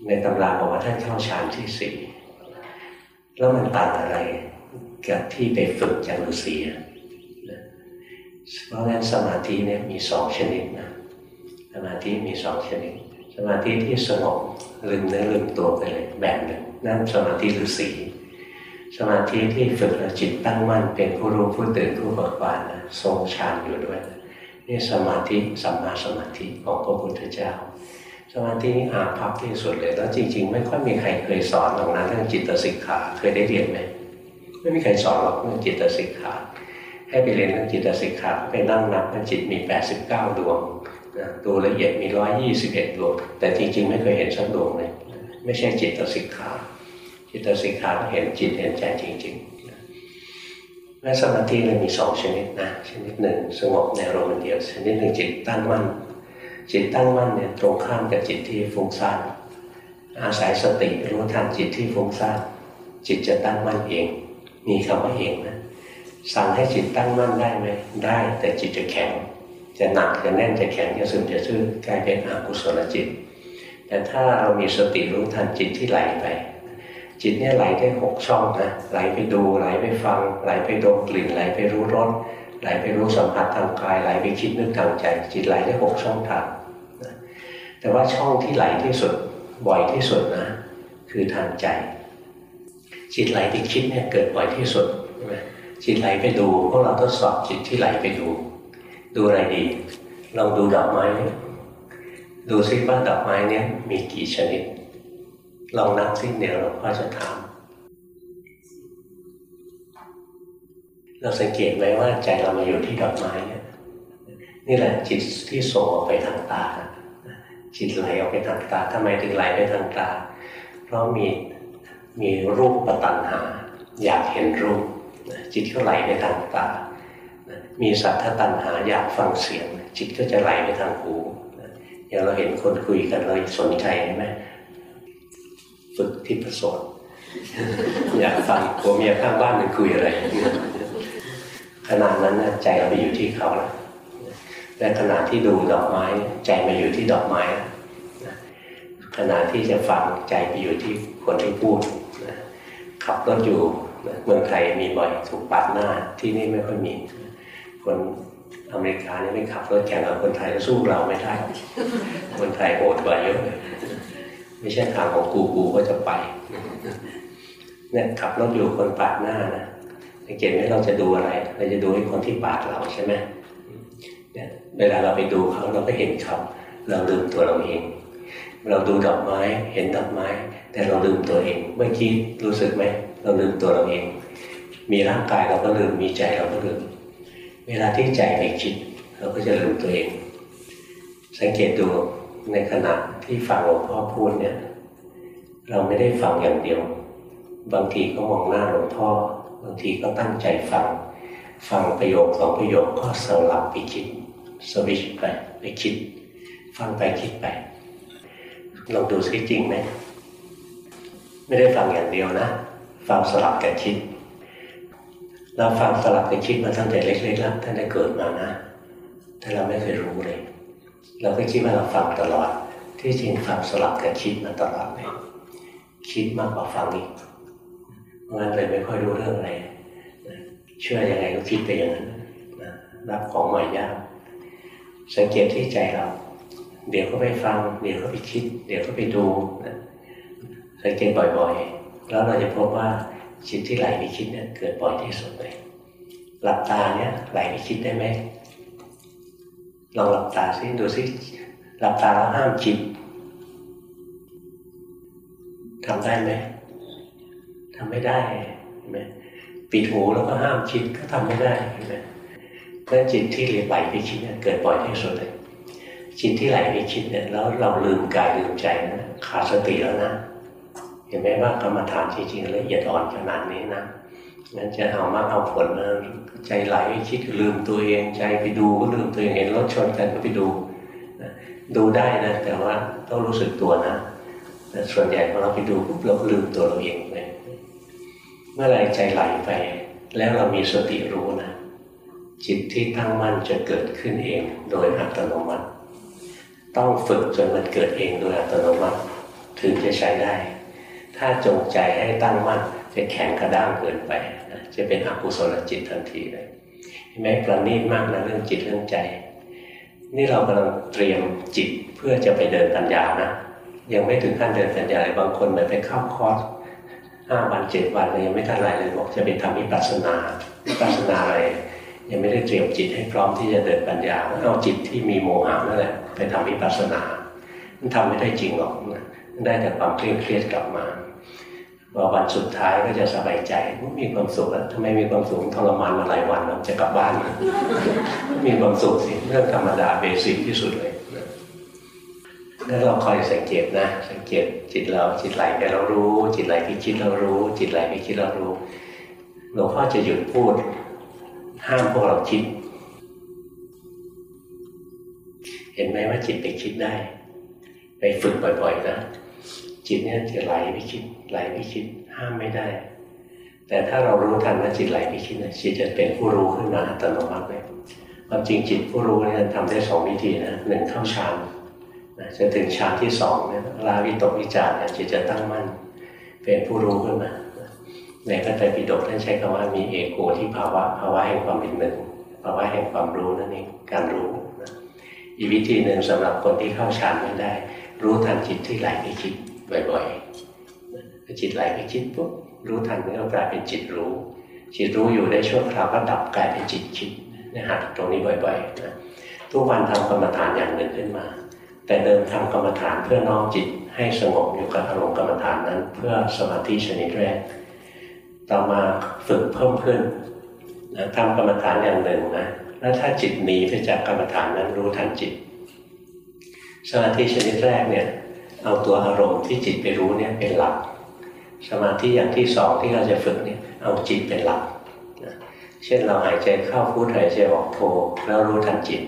Speaker 1: ในตำราบอกว่าท่านเข้าฌานที่สี่แล้วมันต่างอะไรกับที่ไปฝึกจากฤาษีเพราะงั้นสมาธิเนี่ยมีสองชนิดนะ สมาธิมีสองชนิด สมาธิที่สงบลืมเนื้อลืมตัวไปเลยแบบหนึ่งนั่นสมาธิฤาษีสมาธิที่ฝึกจิตตั้งมั่นเป็นผู้รู้ผู้ตื่นผู้เบิกบานนะทรงฌานอยู่ด้วยนี่สมาธิสัมมาสมาธิของพระพุทธเจ้า สมาธินี้อาภัพที่สุดเลยแล้วจริง ๆ ไม่ค่อยมีใครเคยสอนหรอกนะเรื่องจิตสิกขาเคยได้เรียนไหมไม่มีใครสอนหรอกเรื่องจิตสิกขาให้ไปเรียนเรื่องจิตสิกขาไปนั่งนับว่าจิตมี 89 ดวง ตัวละเอียดมีร้อยยี่สิบเอ็ดดวงแต่จริง ๆ ไม่เคยเห็นสักดวงเลยไม่ใช่จิตตสิกขาจิตสิกขาเห็นจิตเห็นใจจริงๆและสมาธิเลยมีสองชนิดนะชนิดหนึ่งสงบในอารมณ์เดียวชนิดหนึ่งจิตตั้งมั่น จิตตั้งมั่นเนี่ยตรงข้ามกับจิตที่ฟุ้งซ่านอาศัยสติรู้ทันจิตที่ฟุ้งซ่านจิตจะตั้งมั่นเอง มีคำว่าเองนะสั่งให้จิตตั้งมั่นได้ไหมได้แต่จิตจะแข็ง จะหนักจะแน่นจะแข็งจะซึมจะซื่อกลายเป็นอกุศลจิต แต่ถ้าเรามีสติรู้ทันจิตที่ไหลไป จิตเนี่ยไหลได้หกช่องนะไหลไปดูไหลไปฟัง ไหลไปดมกลิ่นไหลไปรู้รสไหลไปรู้สัมผัสทางกายไหลไปคิดนึกทางใจ จิตไหลได้หกช่องทางแต่ว่าช่องที่ไหลที่สุดบ่อยที่สุดนะ คือทางใจ จิตไหลไปคิดเนี่ยเกิดบ่อยที่สุดจิตไหลไปดูพวกเราทดสอบจิตที่ไหลไปดู ดูอะไรดี ลองดูดอกไม้ ดูซิว่าดอกไม้เนี้ยมีกี่ชนิด ลองนับซิเดี๋ยวหลวงพ่อจะถาม เราสังเกตไหมว่าใจเรามาอยู่ที่ดอกไม้เนี่ยนี่แหละจิตที่ส่งออกไปทางตา จิตไหลออกไปทางตาทำไมถึงไหลไปทางตา เพราะมีมีรูปปัตัญหา อยากเห็นรูป จิตก็ไหลไปทางตา มีสัทธตัณหาอยากฟังเสียง จิตก็จะไหลไปทางหูอย่างเราเห็นคนคุยกันเราสนใจไหมฝึกที่ประสดอยากฟังผัวเมียข้างบ้านมันคุยอะไรขนาดนั้นใจเราไปอยู่ที่เขาแล้วแต่ขณะที่ดูดอกไม้ ใจมาอยู่ที่ดอกไม้ขณะที่จะฟังใจไปอยู่ที่คนที่พูดขับรถอยู่เมืองไทยมีบ่อยถูกปาดหน้าที่นี่ไม่ค่อยมี คนอเมริกานี่ไม่ขับรถแข่งกับคนไทยสู้เราไม่ได้ คนไทยโหดกว่าเยอะไม่ใช่ทางของกูกูก็จะไปเนี่ยขับรถอยู่คนปาดหน้านะสังเกตไหมเราจะดูอะไร เราจะดูให้คนที่ปาดเราใช่ไหมเนี่ยเวลาเราไปดูเขาเราก็เห็นเขาเราลืมตัวเราเอง เราดูดอกไม้เห็นดอกไม้ แต่เราลืมตัวเอง เมื่อกี้รู้สึกไหมเราลืมตัวเราเอง มีร่างกายเราก็ลืมมีใจเราก็ลืม เวลาที่ใจไปคิด เราก็จะลืมตัวเอง สังเกตดูในขณะที่ฟังหลวงพ่อพูดเนี่ย เราไม่ได้ฟังอย่างเดียว บางทีก็มองหน้าหลวงพ่อ บางทีก็ตั้งใจฟัง ฟังประโยคสองประโยคก็สลับไปคิดสวิชไปไปคิด ฟังไปคิดไปลองดูซิจริงไหมไม่ได้ฟังอย่างเดียวนะ ฟังสลับกับคิด เราฟังสลับกับคิดมาตั้งแต่เล็กๆแล้วตั้งแต่เกิดมานะ แต่เราไม่เคยรู้เลย เราก็คิดว่าเราฟังตลอด ที่จริงฟังสลับกับคิดมาตลอดเลยคิดมากกว่าฟังอีกงั้นเลยไม่ค่อยรู้เรื่องอะไรเชื่ออยังไงก็คิดไปอย่างนั้นรับของใหม่ยากสังเกตที่ใจเรา เดี๋ยวก็ไปฟัง เดี๋ยวก็ไปคิด เดี๋ยวก็ไปดูสังเกตบ่อยๆ แล้วเราจะพบว่า จิตที่ไหลไปคิดเนี่ยเกิดบ่อยที่สุดเลยหลับตาเนี่ยไหลไปคิดได้ไหมลองหลับตาซิดูซิหลับตาแล้วห้ามคิดทำได้ไหมทำไม่ได้เห็นไหมปิดหูแล้วก็ห้ามคิดก็ทำไม่ได้เห็นไหมเพราะจิตที่ไหลไปคิดเนี่ยเกิดบ่อยที่สุดเลยจิตที่ไหลไปคิดเนี่ยแล้วเราลืมกายลืมใจนะขาดสติแล้วนะ ห็นไหมว่ากรรมฐานจริงๆละเอียดอ่อนขนาดนี้นะงั้นจะเอามากเอาผลนะใจไหลคิดลืมตัวเองใจไปดูก็ลืมตัวเองเห็นรถชนกันก็ไปดูดูได้นะแต่ว่าต้องรู้สึกตัวนะแต่ส่วนใหญ่พอเราไปดูปุ๊บเราลืมตัวเราเองไปเมื่อไรใจไหลไป แล้วเรามีสติรู้นะจิตที่ตั้งมั่นจะเกิดขึ้นเองโดยอัตโนมัติ ต้องฝึกจนมันเกิดเองโดยอัตโนมัติ ถึงจะใช้ได้ ถ้าจงใจให้ตั้งมั่นจะแข็งกระด้างเกินไปนะจะเป็นอกุศลจิตทันทีเลยแม้ประณีตมากนะเรื่องจิตเรื่องใจ นี่เรากำลังเตรียมจิตเพื่อจะไปเดินปัญญานะยังไม่ถึงขั้นเดินปัญญาเลยบางคนเหมือนไปเข้าคอร์สห้าวันเจ็ดวันเลยยังไม่ทันไรเลยบอกจะไปทำวิปัสสนาวิปัสสนาอะไรยังไม่ได้เตรียมจิตให้พร้อมที่จะเดินปัญญาเอาจิตที่มีโมหะนั่นแหละไปทำวิปัสสนา มันทำไม่ได้จริงหรอกได้แต่ความเครียดเครียดกลับมา พอวันสุดท้ายก็จะสบายใจมีความสุขแล้วทำไมมีความสุขทรมานมาหลายวันเราจะกลับบ้าน มีความสุขสิเรื่องธรรมดาเบสิกที่สุดเลยนั่นเราคอยสังเกตนะ สังเกตจิตเราจิตไหลไปเรารู้ จิตไหลไปคิดเรารู้ จิตไหลไปคิดเรารู้หลวงพ่อจะหยุดพูด ห้ามพวกเราคิด เห็นไหมว่าจิตไปคิดได้ ไปฝึกบ่อยๆนะจิตเนี่ยจะไหลไปคิด ไหลไปคิดห้ามไม่ได้ แต่ถ้าเรารู้ทันว่าจิตไหลไปคิดนะจิตจะเป็นผู้รู้ขึ้นมาอัตโนมัติเลยความจริงจิตผู้รู้เนี่ยทำได้สองวิธีนะหนึ่งเข้าฌานจะถึงฌานที่สองเนี่ยลาวิตกวิจารเนี่ยจิตจะตั้งมั่น เป็นผู้รู้ขึ้นมาในพระไตรปิฎกท่านใช้คำว่ามีเอโกที่ภาวะภาวะแห่งความเป็นหนึ่งภาวะแห่งความรู้นั่นเองการรู้อีกวิธีหนึ่งสำหรับคนที่เข้าฌานไม่ได้ รู้ทันจิตที่ไหลไปคิดบ่อยๆ จิตไหลไปคิดปุ๊บรู้ทันมันก็กลายเป็นจิตรู้ จิตรู้อยู่ได้ชั่วคราวก็ดับกลายเป็นจิตคิดนะหัดตรงนี้บ่อยๆนะทุกวันทำกรรมฐานอย่างหนึ่งขึ้นมา แต่เดิมทำกรรมฐานเพื่อน้อมจิตให้สงบอยู่กับอารมณ์กรรมฐานนั้น เพื่อสมาธิชนิดแรก ต่อมาฝึกเพิ่มขึ้นนะทำกรรมฐานอย่างหนึ่งนะแล้วถ้าจิตหนีไปจากกรรมฐานนั้นรู้ทันจิต สมาธิชนิดแรกเนี่ยเอาตัวอารมณ์ที่จิตไปรู้เนี่ยเป็นหลัก สมาธิอย่างที่สองที่เราจะฝึกเนี่ยเอาจิตเป็นหลักนะเช่นเราหายใจเข้าพุทหายใจออกโทแล้วรู้ทันจิต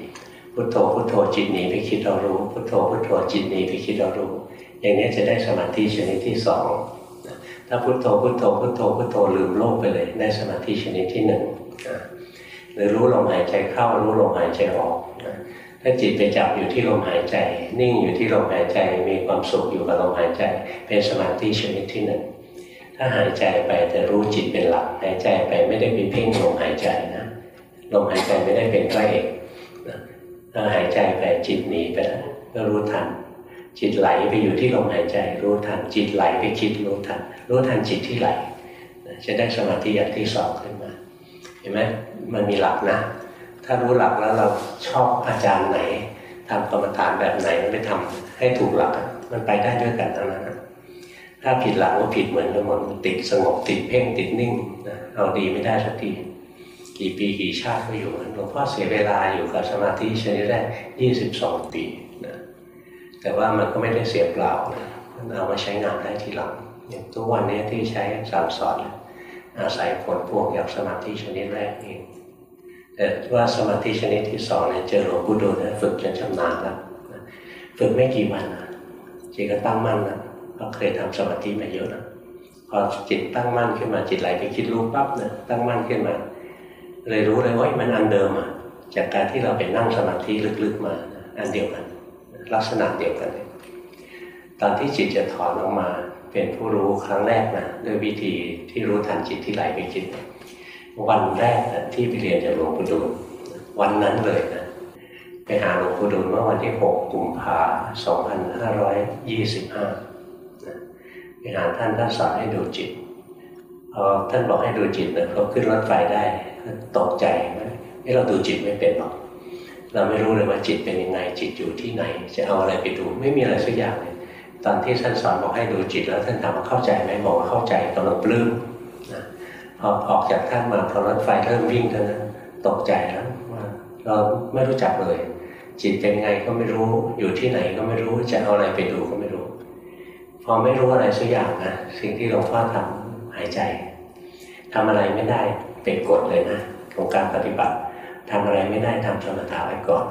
Speaker 1: พุทโธพุทโธจิตหนีไปคิดเรารู้ พุทโธพุทโธจิตหนีไปคิดเรารู้ อย่างนี้จะได้สมาธิชนิดที่สองถ้าพุทโธพุทโธพุทโธพุทโธลืมโลกไปเลย ได้สมาธิชนิดที่หนึ่งหรือรู้ลมหายใจเข้ารู้ลมหายใจออกถ้าจิตไปจับอยู่ที่ลมหายใจ นิ่งอยู่ที่ลมหายใจมีความสุขอยู่กับลมหายใจ เป็นสมาธิชนิดที่หนึ่ง ถ้าหายใจไปแต่รู้จิตเป็นหลักหายใจไปไม่ได้ไปเพ่งลมหายใจนะลมหายใจไม่ได้เป็นพระเอกถ้าหายใจไปจิตหนีไปแล้วก็รู้ทัน จิตไหลไปอยู่ที่ลมหายใจ รู้ทันจิตไหลไปคิดรู้ทัน รู้ทันจิตที่ไหลจะได้สมาธิอย่างที่สองขึ้นมา เห็นไหมมันมีหลักนะ ถ้ารู้หลักแล้วเราชอบอาจารย์ไหนทำกรรมฐานแบบไหนไปทำให้ถูกหลัก มันไปได้ด้วยกันทั้งนั้น ถ้าผิดหลักก็ผิดเหมือนกันหมดติดสงบติดเพ่งติดนิ่งนะเอาดีไม่ได้สักทีกี่ปีกี่ชาติก็อยู่หลวงพ่อเสียเวลาอยู่กับสมาธิชนิดแรกยี่สิบสองปีนะแต่ว่ามันก็ไม่ได้เสียเปล่านะมันเอามาใช้งานได้ทีหลังอย่างทุกวันนี้ที่ใช้สอนสอนอาศัยผลพวงจากสมาธิชนิดแรกเองแต่ว่าสมาธิชนิดที่สองเนี่ยเจอหลวงปู่ดูลนะฝึกจนชำนาญแล้วฝึกไม่กี่วันนะจิตก็ตั้งมั่นนะ เราเคยทำสมาธิมาเยอะนะพอจิตตั้งมั่นขึ้นมาจิตไหลไปคิดรู้ปั๊บเนี่ยตั้งมั่นขึ้นมา เลยรู้เลยว่ามันอันเดิมอะจากการที่เราไปนั่งสมาธิลึกๆมาอันเดียวกัน ลักษณะเดียวกันเลยตอนที่จิตจะถอนออกมาเป็นผู้รู้ครั้งแรกนะด้วยวิธีที่รู้ทันจิตที่ไหลไปคิดวันแรกที่ไปเรียนจากหลวงปู่ดูลวันนั้นเลยนะไปหาหลวงปู่ดูลเมื่อวันที่ 6 กุมภาพันธ์ 2525 ไปหาท่านท่านสอนให้ดูจิตพอท่านบอกให้ดูจิตเนี่ยเราขึ้นรถไฟได้ตกใจไหมเราดูจิตไม่เป็นหรอกเราไม่รู้เลยว่าจิตเป็นยังไงจิตอยู่ที่ไหน จะเอาอะไรไปดูไม่มีอะไรสักอย่างเลยตอนที่ท่านสอนบอกให้ดูจิตแล้วท่านถามว่าเข้าใจไหมบอกว่าเข้าใจกำลังปลื้มนะพอออกจากท่านมาพอรถไฟเริ่มวิ่งเท่านั้นตกใจแล้วว่าเราไม่รู้จักเลย จิตเป็นไงก็ไม่รู้อยู่ที่ไหนก็ไม่รู้จะเอาอะไรไปดูก็ไม่รู้ พอไม่รู้อะไรสักอย่างนะสิ่งที่หลวงพ่อทำหายใจทำอะไรไม่ได้เป็นกฎเลยนะของการปฏิบัติทำอะไรไม่ได้ทำสมถะไว้ก่อน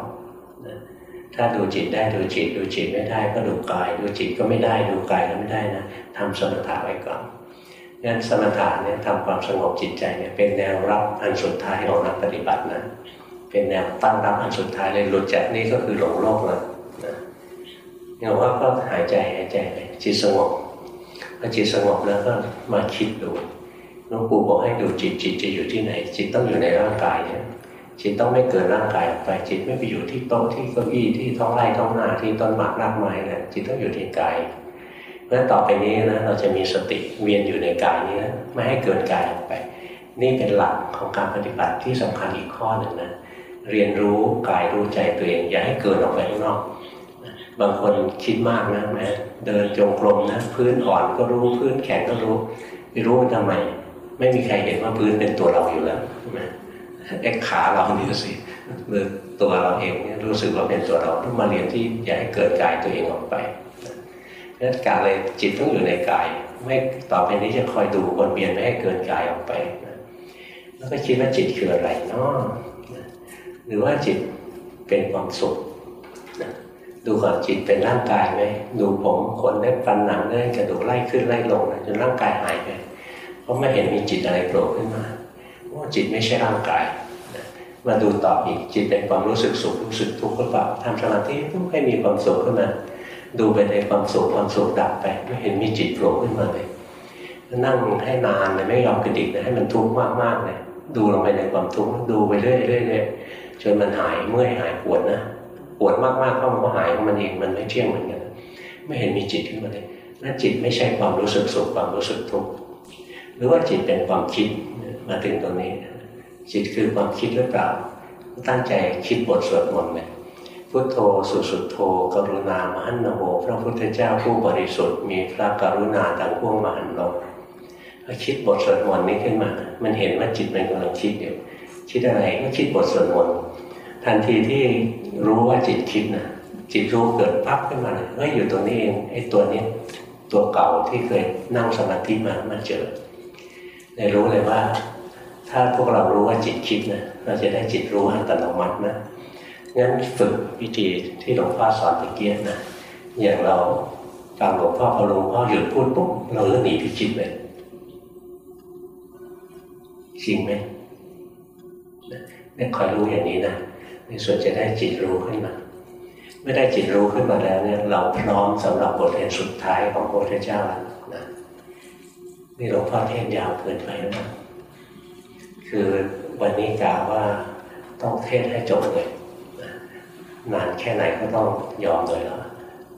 Speaker 1: ถ้าดูจิตได้ดูจิต ดูจิตไม่ได้ก็ดูกาย ดูจิตก็ไม่ได้ดูกายก็ไม่ได้นะทำสมถะไว้ก่อนงั้นสมถะเนี่ยทำความสงบจิตใจเนี่ยเป็นแนวรับอันสุดท้ายของนักปฏิบัตินะเป็นแนวตั้งรับอันสุดท้ายเลยหลุดจากนี้ก็คือหลงโลกแล้วอย่างว่าก็หายใจหายใจไป จิตสงบพอจิตสงบแล้วก็มาคิดดูหลวงปู่บอกให้ดูจิตจิตจะอยู่ที่ไหน จิตต้องอยู่ในร่างกายเนี่ยจิตต้องไม่เกินร่างกายออกไปจิตไม่ไปอยู่ที่โต๊ะที่เก้าอี้ที่ท้องไร่ท้องนาที่ต้นหมากรากไม้นะจิตต้องอยู่ที่กายเพราะต่อไปนี้นะเราจะมีสติเวียนอยู่ในกายนี้นะไม่ให้เกินกายออกไป นี่เป็นหลักของการปฏิบัติที่สำคัญอีกข้อหนึ่งนะเรียนรู้กายรู้ใจตัวเองอย่าให้เกินออกไปข้างนอก บางคนคิดมากนะแม้เดินจงกรมนะพื้นอ่อนก็รู้พื้นแข็งก็รู้ไม่รู้มันทำไม ไม่มีใครเห็นว่าพื้นเป็นตัวเราอยู่แล้วใช่ไหมไอ้ขาเรานี่สิหรือตัวเราเองเนี่ยรู้สึกว่าเป็นตัวเราต้องมาเรียนที่อย่าให้เกิดกายตัวเองออกไปนั้นการเลยจิตต้องอยู่ในกาย ไม่ต่อไปนี้จะคอยดูวนเวียนไม่ให้เกินกายออกไปแล้วก็คิดว่าจิตคืออะไรเนาะหรือว่าจิตเป็นความสุข ดูก่อนจิตเป็นร่างกายไหมดูผมขนเล็บฟันหนังเนื้อกระดูกไล่ขึ้นไล่ลงจนร่างกายหายไปเพราะไม่เห็นมีจิตอะไรโผล่ขึ้นมาว่าจิตไม่ใช่ร่างกายมาดูต่ออีกจิตเป็นความรู้สึกสุขรู้สึกทุกข์หรือเปล่าทำสมาธิต้องให้มีความสุขขึ้นมาดูไปในความสุขความสุขดับไปไม่เห็นมีจิตโผล่ขึ้นมาเลยนั่งให้นานเลยไม่ยอมกระดิกเลยให้มันทุกข์มากๆเลยดูลงไปในความทุกข์ดูไปเรื่อยๆจนมันหายเมื่อยหายปวดนะ ปวดมากๆเข้ามันก็หายของมันเองมันไม่เที่ยงเหมือนกันไม่เห็นมีจิตขึ้นมาเลยนั่นจิตไม่ใช่ความรู้สึกสุขความรู้สึกทุกข์หรือว่าจิตเป็นความคิดมาถึงตรงนี้ จิตคือความคิดหรือเปล่า ตั้งใจคิดบทสวดมนต์เลยพุทโธสุสุโธกรุณามหันโนพระพุทธเจ้าผู้บริสุทธิ์มีพระกรุณาดังพวงมหันโลพอคิดบทสวดมนต์นี้ขึ้นมา มันเห็นว่าจิตมันกำลังคิดอยู่ คิดอะไรก็คิดบทสวดมนต์ ทันทีที่รู้ว่าจิตคิดนะจิตรู้เกิดปั๊บขึ้นมาเลยเฮ้ยอยู่ตรงนี้เองไอ้ตัวนี้ตัวเก่าที่เคยนั่งสมาธิมามาเจอเลยรู้เลยว่า ถ้าพวกเรารู้ว่าจิตคิดนะเราจะได้จิตรู้อัตโนมัตินะงั้นฝึกวิธีที่หลวงพ่อสอนตะเกียบนะอย่างเราฟังหลวงพ่อพอหลวงพ่อหยุดพูดปุ๊บเราก็หนีไปคิดเลยจริงไหมนี่คอยรู้อย่างนี้นะ ในส่วนจะได้จิตรู้ขึ้นมาไม่ได้จิตรู้ขึ้นมาแล้วเนี่ยเราพร้อมสำหรับบทเรียนสุดท้ายของพระพุทธเจ้าแล้วนะนี่หลวงพ่อเทศยาวเกินไปนะคือวันนี้กล่าวว่าต้องเทศให้จบเลยนะนานแค่ไหนก็ต้องยอมเลยแล้ว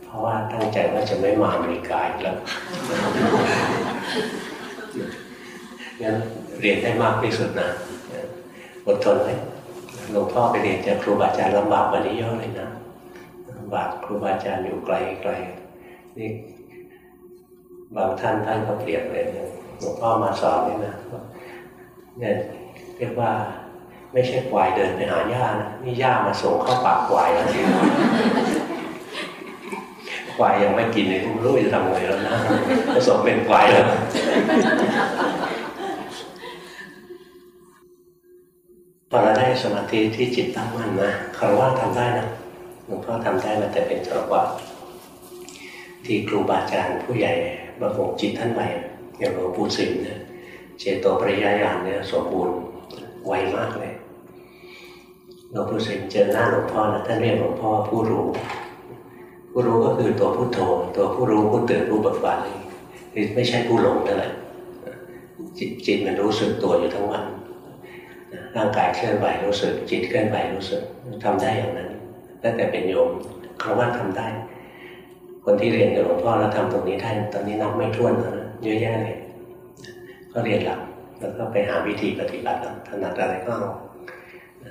Speaker 1: เพราะว่าตั้งใจว่าจะไม่มาอเมริกาอีกแล้วงั้นเรียนได้มากที่สุดนะอดทนไว้ หลวงพ่อไปเรียนจากครูบาอาจารย์ลำบากกว่านี้เยอะเลยนะลำบากครูบาอาจารย์อยู่ไกลไกลนี่บางท่านท่านก็เปรียบเลยหลวงพ่อมาสอนนี่นะเนี่ยเรียกว่าไม่ใช่ควายเดินไปหาหญ้านะนี่หญ้ามาส่งเข้าปากควายแล้วควายยังไม่กินเลยไม่รู้จะทำไงแล้วนะผสมเป็นควายแล้ว สมาธิที่จิตตั้งมั่นนะคารวะทำได้นะหลวงพ่อทำได้มาแต่เป็นคารวะที่ครูบาอาจารย์ผู้ใหญ่บางองค์จิตท่านใหม่อย่างหลวงปู่สิมเนี่ยเจโตปริยญาณเนี่ยสมบูรณ์ไวมากเลยหลวงปู่สิมเจอหน้าหลวงพ่อนะท่านเรียกหลวงพ่อผู้รู้ ผู้รู้ก็คือตัวพุทโธตัวผู้รู้ผู้ตื่นผู้เบิกบานคือไม่ใช่ผู้หลงนั่นแหละจิตมันรู้สึกตัวอยู่ทั้งวัน ร่างกายเคลื่อนไหวรู้สึก จิตเคลื่อนไหวรู้สึกทำได้อย่างนั้นตั้งแต่เป็นโยมคำว่าทำได้ คนที่เรียนกับหลวงพ่อแล้วทำตรงนี้ได้ตอนนี้นับไม่ถ้วนแล้วนะเยอะแยะเลยก็เรียนหลักแล้วก็ไปหาวิธีปฏิบัติถนัดอะไรก็เอา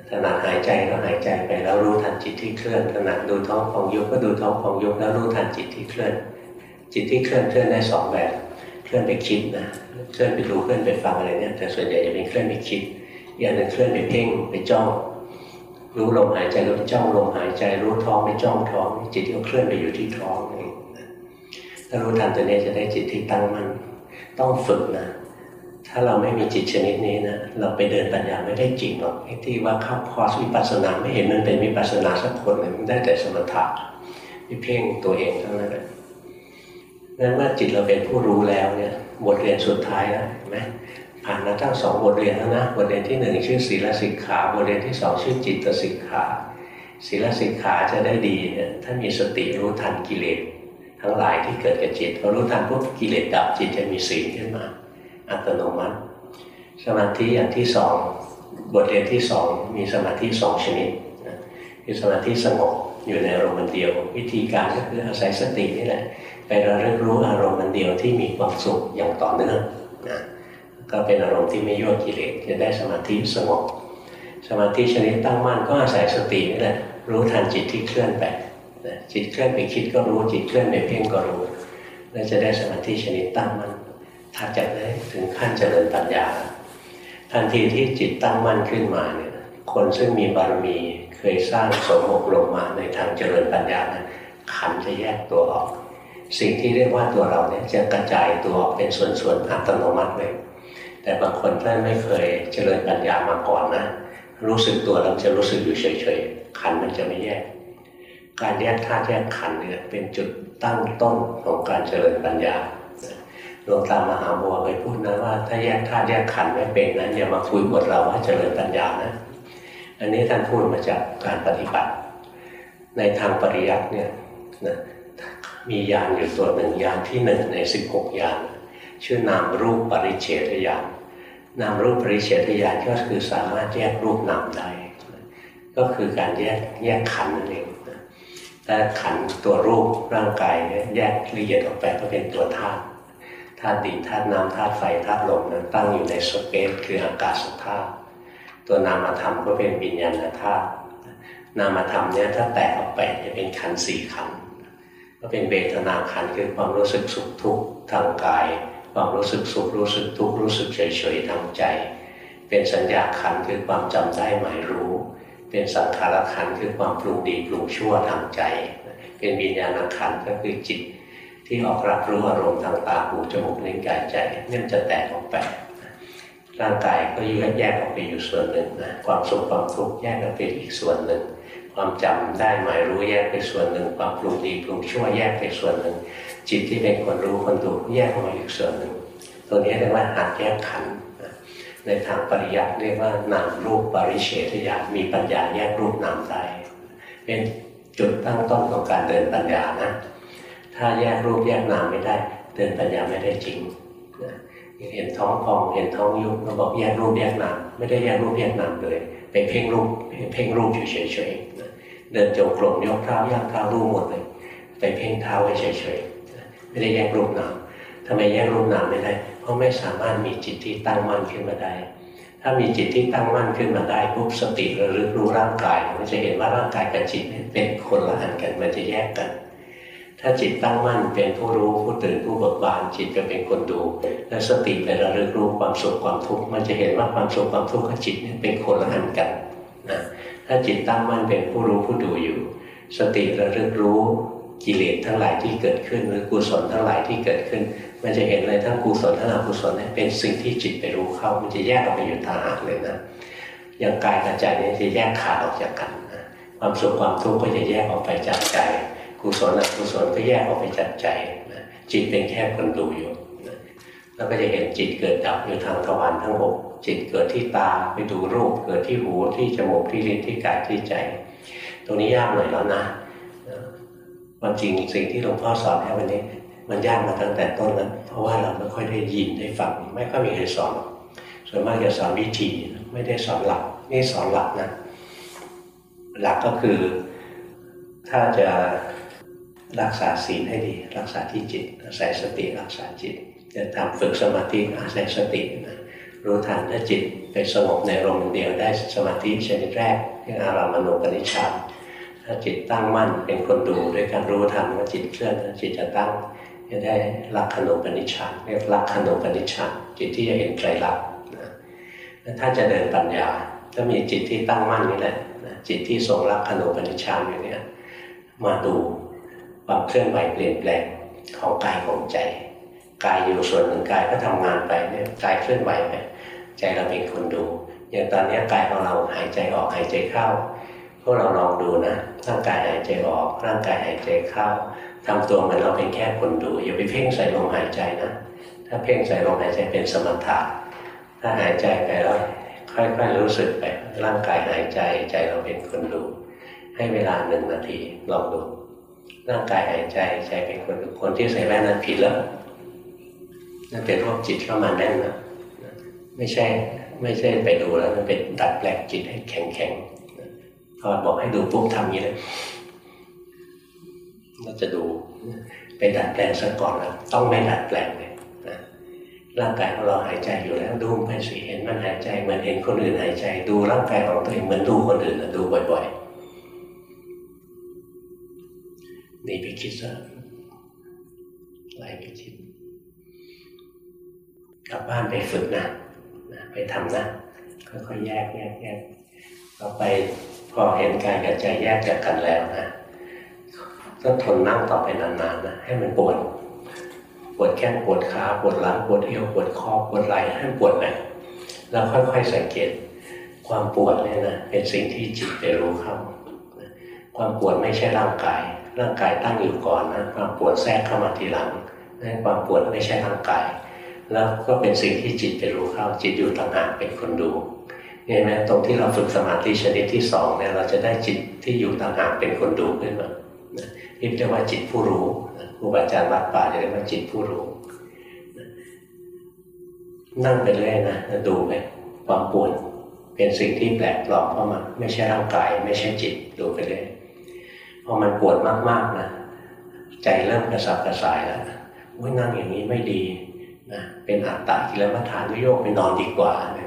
Speaker 1: ถนัดหายใจก็หายใจไปแล้วรู้ทันจิตที่เคลื่อนถนัดดูท้องฟองยุบก็ดูท้องฟองยุบแล้วรู้ทันจิตที่เคลื่อน จิตที่เคลื่อนเคลื่อนได้สองแบบ เคลื่อนไปคิดนะเคลื่อนไปดูเคลื่อนไปฟังอะไรเนี่ยแต่ส่วนใหญ่จะเป็นเคลื่อนไปคิด อย่างหนึ่งเคลื่อนไปเพ่งไปจ้องรู้ลมหายใจรู้จ้องลมหายใจรู้ท้องไปจ้องท้องจิตก็เคลื่อนไปอยู่ที่ท้องนี่ถ้ารู้ทันตัวนี้จะได้จิตที่ตั้งมั่นต้องฝึกนะถ้าเราไม่มีจิตชนิดนี้นะเราไปเดินปัญญาไม่ได้จริงหรอกที่ว่าเข้าคอสวิปัสสนาไม่เห็นมันเป็นวิปัสสนาสักคนเลยมันได้แต่สมถะที่เพ่งตัวเองเท่านั้นแหละนั้นเมื่อจิตเราเป็นผู้รู้แล้วเนี่ยบทเรียนสุดท้ายแล้วเห็นไหม ผ่านมาตั้งสองบทเรียนแล้วนะบทเรียนที่หนึ่งชื่อศีลสิกขาบทเรียนที่สองชื่อจิตสิกขาศีลสิกขาจะได้ดีเนี่ยถ้ามีสติรู้ทันกิเลสทั้งหลายที่เกิดกับจิตพอรู้ทันปุ๊บกิเลสดับจิตจะมีศีลขึ้นมา อัตโนมัติ สมาธิอย่างที่สองบทเรียนที่สองมีสมาธิสองชนิดคือสมาธิสงบอยู่ในอารมณ์เดียว วิธีการก็คืออาศัยสตินี่แหละไประลึกรู้อารมณ์เดียวที่มีความสุขอย่างต่อเนื่องนะ ก็เป็นอารมณ์ที่ไม่ยั่วกิเลสจะได้สมาธิสงบสมาธิชนิดตั้งมั่นก็อาศัยสตินี่แหละรู้ทันจิตที่เคลื่อนไปจิตเคลื่อนไปคิดก็รู้จิตเคลื่อนไปเพ่งก็รู้แล้วจะได้สมาธิชนิดตั้งมั่นถัดจากนั้นถึงขั้นเจริญปัญญา ทันทีที่จิตตั้งมั่นขึ้นมาเนี่ยคนซึ่งมีบารมีเคยสร้างสมบลงมาในทางเจริญปัญญานะขันจะแยกตัวออก สิ่งที่เรียกว่าตัวเราเนี่ยจะกระจายตัวออกเป็นส่วนๆอัตโนมัติเลย แต่บางคนท่านไม่เคยเจริญปัญญามาก่อนนะรู้สึกตัวแล้วจะรู้สึกอยู่เฉยๆขันมันจะไม่แยก การแยกธาตุแยกขันเนี่ยเป็นจุดตั้งต้นของการเจริญปัญญาหลวงตามหาบัวเคยพูดนะว่าถ้าแยกธาตุแยกขันไม่เป็นนั้นอย่ามาคุยบทเราว่าเจริญปัญญานะ อันนี้ท่านพูดมาจากการปฏิบัติ ในทางปริยัติเนี่ยนะมียานอยู่ตัวหนึ่งยานที่หนึ่งในสิบหกยาน ชื่อนามรูปปริเฉทญาณ นามรูปปริเฉทญาณก็คือสามารถแยกรูปนามได้ ก็คือการแยกแยกขันนั่นเองแต่ขันตัวรูปร่างกายเนี่ยแยกละเอียดออกไปก็เป็นตัวธาตุธาตุดินธาตุน้ำธาตุไฟธาตุลมนั้นตั้งอยู่ในสเปซคืออากาศธาตุตัวนามธรรมก็เป็นวิญญาณธาตุนามธรรมเนี่ยถ้าแตกออกไปจะเป็นขันสี่ขันก็เป็นเวทนาขันคือความรู้สึกสุขทุกข์ทางกาย ความรู้สึกสุขรู้สึกทุกข์รู้สึกเฉยเฉยทางใจ เป็นสัญญาขันคือความจำได้หมายรู้ เป็นสังขารขันคือความปรุงดีปรุงชั่วทางใจ เป็นวิญญาณขันก็คือจิตที่ออกรับรู้อารมณ์ทางตาหูจมูกลิ้นกายใจนี่มันจะแตกออกไปร่างกายก็แยกแยกออกไปอยู่ส่วนหนึ่งนะความสุขความทุกข์แยกออกไปอีกส่วนหนึ่ง ความจำได้หมายรู้แยกไปส่วนหนึ่ง ความปรุงดีปรุงชั่วแยกไปส่วนหนึ่ง จิตที่เป็นคนรู้คนดูแยกออกมาอีกส่วนหนึ่งตัวนี้เรียกว่าหัดแยกขันในทางปริยัติเรียกว่านามรูปปริเฉทญาณมีปัญญาแยกรูปนามได้เป็นจุดตั้งต้นของการเดินปัญญานะถ้าแยกรูปแยกนามไม่ได้ เดินปัญญาไม่ได้จริงเห็นท้องพองเห็นท้องยุบเราบอกแยกรูปแยกนามไม่ได้แยกรูปแยกนามเลยไปเพ่งรูปเพ่งรูปอยู่เฉยๆเดินจงกรมยกเท้าย่างเท้ารูปหมดเลยไปเพ่งเท้าไว้เฉยๆ ไม่ได้แยกรูปนามทำไมแยกรูปนามไม่ได้ เพราะไม่สามารถมีจิตที่ตั้งมั่นขึ้นมาได้ ถ้ามีจิตที่ตั้งมั่นขึ้นมาได้ปุ๊บสติระลึกรู้ร่างกายมันจะเห็นว่าร่างกายกับจิตเป็นคนละอันกันมันจะแยกกัน ถ้าจิตตั้งมั่นเป็นผู้รู้ผู้ตื่นผู้เบิกบานจิตจะเป็นคนดู และสติไประลึกรู้ความสุขความทุกข์มันจะเห็นว่าความสุขความทุกข์กับจิตเป็นคนละอันกันนะถ้าจิตตั้งมั่นเป็นผู้รู้ผู้ดูอยู่ สติระลึกรู้ กิเลสทั้งหลายที่เกิดขึ้น หรือกุศลทั้งหลายที่เกิดขึ้น มันจะเห็นเลยทั้งกุศลทั้งอกุศลเนี่ยเป็นสิ่งที่จิตไปรู้เข้า มันจะแยกออกไปอยู่ต่างหากเลยนะอย่างกายกับใจนี่จะแยกขาดออกจากกันนะความสุขความทุกข์ก็จะแยกออกไปจากใจกุศลอกุศลก็แยกออกไปจากใจนะจิตเป็นแค่คนดูอยู่นะแล้วก็จะเห็นจิตเกิดดับอยู่ทางทวารทั้งหกจิตเกิดที่ตาไปดูรูปเกิดที่หูที่จมูกที่ลิ้นที่กายที่ใจ ตรงนี้ยากหน่อยแล้วนะ ความจริงสิ่งที่หลวงพ่อสอนแค่วันนี้ มันยากมาตั้งแต่ต้นแล้วเพราะว่าเราไม่ค่อยได้ยินได้ฟังไม่ค่อยมีใครสอนส่วนมากจะสอนวิธีไม่ได้สอนหลักนี่สอนหลักนะหลักก็คือถ้าจะรักษาศีลให้ดี รักษาที่จิตอาศัยสติรักษาจิต จะทำฝึกสมาธิอาศัยสตินะรู้ทันถ้าจิตไปสงบในลมเดียวได้สมาธิชนิดแรกเรียกอารามณูปนิชฌาน ถ้าจิตตั้งมั่นเป็นคนดูด้วยการรู้ทันว่าจิตเคลื่อนจิตจะตั้งจะได้ลักขณูปนิชฌานเรียกลักขณูปนิชฌานจิตที่จะเห็นไตรลักษณ์นะถ้าจะเดินปัญญาถ้ามีจิตที่ตั้งมั่นนี่แหละจิตที่ทรงลักขณูปนิชฌานอย่างนี้มาดูความเคลื่อนไหวเปลี่ยนแปลงของกายของใจกายอยู่ส่วนหนึ่งกายก็ทำงานไปเนี่ยกายเคลื่อนไหวไปใจเราเป็นคนดู อย่างตอนนี้กายของเราหายใจออกหายใจเข้า พวกเราลองดูนะ ร่างกายหายใจออก ร่างกายหายใจเข้าทำตัวเหมือนเราเป็นแค่คนดู อย่าไปเพ่งใส่ลมหายใจนะ ถ้าเพ่งใส่ลมหายใจเป็นสมถะถ้าหายใจไปแล้วค่อยๆรู้สึกไป ร่างกายหายใจใจเราเป็นคนดู ให้เวลาหนึ่งนาทีลองดู ร่างกายหายใจใจเป็นคนดูคนที่ใส่แว่นนั้นผิดแล้วนั่นเป็นพวกจิตเข้ามาแน่นนะไม่ใช่ไม่ใช่ไปดูแล้วมันเป็นดัดแปลงจิตให้แข็งแข็ง พอบอกให้ดูปุ๊บทำอย่างนี้เลยเราจะดูไปดัดแปลงซะก่อนแล้วต้องไม่ดัดแปลงเลยร่างกายของเราหายใจอยู่แล้วดูไปสิเห็นมันหายใจเหมือนเห็นคนอื่นหายใจ ดูร่างกายของตัวเองเหมือนดูคนอื่นดูบ่อยๆนี่ไปคิดซะไล่ไปคิดกลับบ้านไปฝึกนะนะไปทำนะค่อยๆแยกแยกแยกต่อไป พอเห็นกายกับใจแยกจากกันแล้วนะต้องทนนั่งต่อไปนานๆนะให้มันปวดปวดแข้งปวดขาปวดหลังปวดเอวปวดคอปวดไหล่ให้ปวดไปแล้วค่อยๆสังเกตความปวดเนี่ยนะเป็นสิ่งที่จิตไปรู้เข้าความปวดไม่ใช่ร่างกาย ร่างกายตั้งอยู่ก่อนนะความปวดแทรกเข้ามาทีหลังนั่นความปวดไม่ใช่ร่างกาย แล้วก็เป็นสิ่งที่จิตไปรู้เข้าจิตอยู่ต่างหากเป็นคนดู เห็นไหมตรงที่เราฝึกสมาธิชนิดที่สองเนี่ยเราจะได้จิตที่อยู่ต่างหากเป็นคนดูขึ้นมานี่เรียกว่าจิตผู้รู้ครูบาอาจารย์วัดป่าจะเรียกว่าจิตผู้รู้ นั่งไปเรื่อยนะดูไปความปวดเป็นสิ่งที่แปลกปลอมเข้ามาไม่ใช่ร่างกาย ไม่ใช่จิตดูไปเรื่อยพอมันปวดมากๆนะใจเริ่มกระสับกระส่ายแล้วว่านั่งอย่างนี้ไม่ดีนะเป็นอัตตากิลมัฐานุโยกไปนอนดีกว่านะ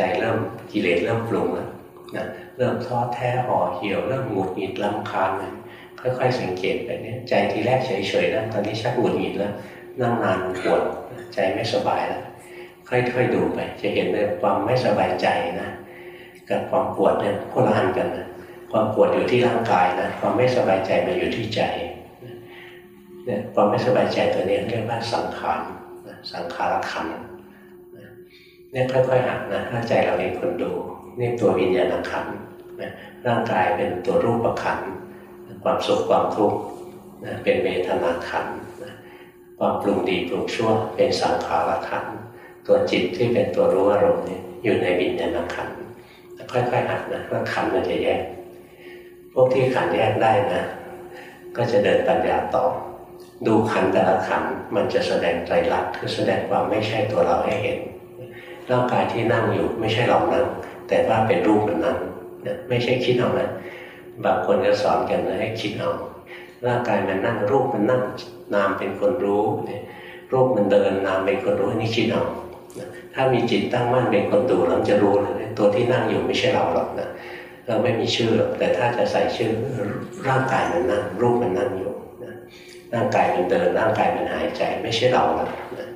Speaker 1: ใจเริ่มกิเลสเริ่มปรุงแล้วนะเริ่มท้อแท้ห่อเหี่ยวเริ่มหงุดหงิดลำคาญเลยค่อยๆ สังเกตไปเนี่ยใจทีแรกเฉยๆนะตอนนี้ชักหงุดหงิดแล้วนั่งนานปวดใจไม่สบายแล้วค่อยๆดูไป จะเห็นเลยความไม่สบายใจนะกับความปวดเนี่ยคนละอันกันนะความปวดอยู่ที่ร่างกายนะความไม่สบายใจมาอยู่ที่ใจเนี่ยความไม่สบายใจตัวนี้เรียกว่าสังขารสังขารขัน เนี่ยค่อยๆหักนะถ้าใจเราเป็นคนดูนี่ตัววิญญาณขันนะร่างกายเป็นตัวรูปขันความสุขความทุกข์เป็นเวทนาขันความปรุงดีปรุงชั่วเป็นสังขารขันตัวจิตที่เป็นตัวรู้อารมณ์เนี่ยอยู่ในวิญญาณขันค่อยๆหัดนะว่าขันมันจะแยก พวกที่ขันแยกได้นะ ก็จะเดินปัญญาต่อดูขันแต่ละขันมันจะแสดงใจรักคือแสดงความไม่ใช่ตัวเราให้เห็น ร่างกายที่นั่งอยู่ ไม่ใช่เรานั่งแต่ว่าเป็นรูปมันนั่งไม่ใช่คิดเอานะบางคนก็สอนกันนะให้คิดเอาร่างกายมันนั่งรูปมันนั่งนามเป็นคนรู้รูปมันเดินนามเป็นคนรู้นี่คิดเอาถ้ามีจิตตั้งมั่นเป็นคนดูเราจะรู้เลยตัวที่นั่งอยู่ไม่ใช่เราหรอกนะเราไม่มีชื่อหรอกแต่ถ้าจะใส่ชื่อร่างกายมันนั่งรูปมันนั่งอยู่นะร่างกายมันเดินร่างกายมันหายใจไม่ใช่เราหรอกนะ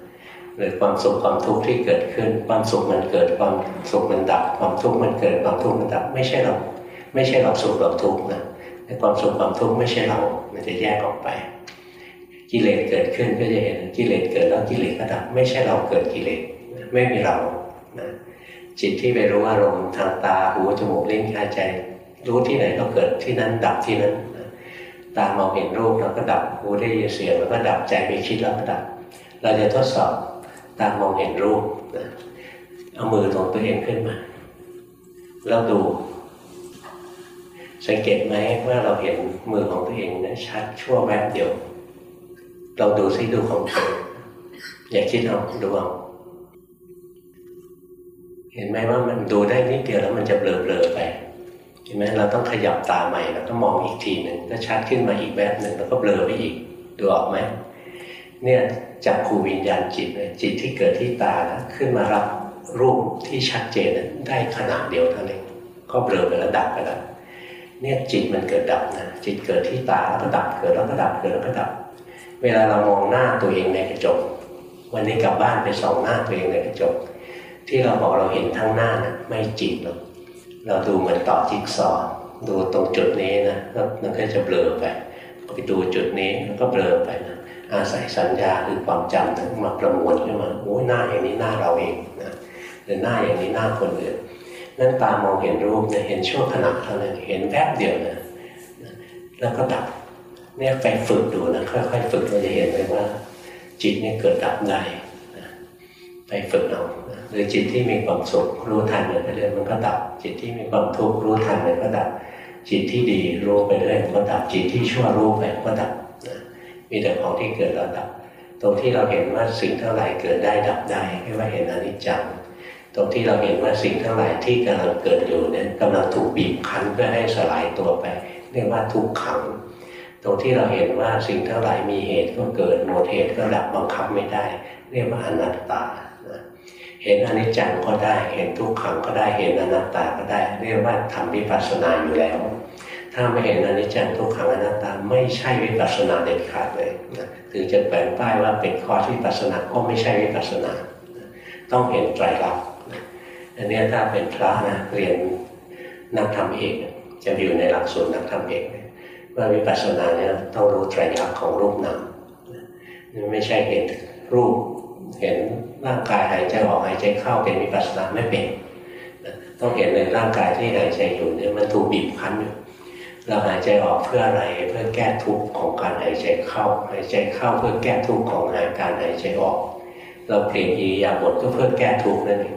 Speaker 1: หรือความสุขความทุกข์ที่เกิดขึ้น ความสุขมันเกิดความสุขมันดับ ความทุกข์มันเกิดความทุกข์มันดับ ไม่ใช่เราไม่ใช่เราสุขเราทุกข์นะแต่ความสุขความทุกข์ไม่ใช่เรา มันจะแยกออกไป กิเลสเกิดขึ้นก็จะเห็นกิเลสเกิดแล้วกิเลสก็ดับ ไม่ใช่เราเกิดกิเลสไม่มีเรานะจิตที่ไปรู้อารมณ์ทางตาหูจมูกลิ้นกายใจ รู้ที่ไหนก็เกิดที่นั้นดับที่นั้นตามองเห็นรูปเราก็ดับหูได้ยินเสียงแล้วก็ดับใจไปคิดแล้วก็ดับ เราจะทดสอบ ตามองเห็นรูปนะเอามือของตัวเองขึ้นมา แล้วดู สังเกตไหมว่าเราเห็นมือของตัวเองนะชัดชั่วแวบเดียว เราดูซิดูของตัวอย่าคิดเอาดูเอาเห็นไหมว่ามันดูได้นิดเดียวแล้วมันจะเบลอๆไปเห็นไหมเราต้องขยับตาใหม่แล้วก็มองอีกทีหนึ่งก็ชัดขึ้นมาอีกแบบหนึ่งแล้วก็เบลอไปอีกดูออกไหม เนี่ยจับคูวิญญาณจิตเลยจิตที่เกิดที่ตานะขึ้นมารับรูปที่ชัดเจนได้ขนาดเดียวเท่านั้นก็เบลอไปแล้วดับไปแล้วเนี่ยจิตมันเกิดดับนะจิตเกิดที่ตาแล้วก็ดับเกิดแล้วก็ดับเกิดแล้วก็ดับ เวลาเรามองหน้าตัวเองในกระจก วันนี้กลับบ้านไปส่องหน้าตัวเองในกระจก ที่เราบอกเราเห็นทั้งหน้านะไม่จริงหรอกเราดูเหมือนต่อจิ๊กซอดูตรงจุดนี้นะแล้วมันก็จะเบลอไปไปดูจุดนี้แล้วก็เบลอไปนะ อาศัยสัญญาหรือความจำทั้งมาประมวลขึ้นมาโอ้ยหน้าอย่างนี้หน้าเราเองนะหรือหน้าอย่างนี้หน้าคนอื่นนั่นตามองเห็นรูปเนี่ยเห็นช่วงขณะเท่านั้นเห็นแวบเดียวนะแล้วก็ดับเนี่ยไปฝึกดูนะค่อยๆฝึกเราจะเห็นเลยว่า จิตเนี่ยเกิดดับได้ไปฝึกเอาหรือจิตที่มีความสุขรู้ทันมันไปเรื่อยมันก็ดับ จิตที่มีความทุกข์รู้ทันมันก็ดับ จิตที่ดีรู้ไปเรื่อยมันก็ดับจิตที่ชั่วรู้ไปก็ดับ มีแต่ของที่เกิดแล้วดับ ตรงที่เราเห็นว่าสิ่งทั้งหลายเกิดได้ดับได้เรียกว่าเห็นอนิจจังตรงที่เราเห็นว่าสิ่งทั้งหลายที่กำลังเกิดอยู่เนี่ยกำลังถูกบีบคั้นเพื่อให้สลายตัวไป เรียกว่าทุกขัง ตรงที่เราเห็นว่าสิ่งทั้งหลายมีเหตุก็เกิดหมดเหตุก็ดับบังคับไม่ได้ เรียกว่าอนัตตาเห็นอนิจจังก็ได้ เห็นทุกขังก็ได้เห็นอนัตตาก็ได้ เรียกว่าทำวิปัสสนาอยู่แล้ว ถ้าไม่เห็นอนิจจังทุกขังอนัตตาไม่ใช่วิปัสสนาเด็ดขาดเลยนะถึงจะแปลงป้ายว่าเป็นข้อวิปัสสนาก็ไม่ใช่วิปัสสนา ต้องเห็นไตรลักษณ์อันนี้ถ้าเป็นพระนะเรียนนักธรรมเอกจะอยู่ในหลักสูตรนักธรรมเอกว่าวิปัสสนาเนี่ยต้องรู้ไตรลักษณ์ของรูปนามไม่ใช่เห็นรูป เห็นร่างกายหายใจออกหายใจเข้าเป็นวิปัสสนาไม่เป็น ต้องเห็นในร่างกายที่หายใจอยู่เนี่ยมันถูกบีบคั้นอยู่ เราหายใจออกเพื่ออะไรเพื่อแก้ทุกข์ของการหายใจเข้า หายใจเข้าเพื่อแก้ทุกข์ของการหายใจออก เราเปลี่ยนอิริยาบถก็เพื่อแก้ทุกข์นั่นเอง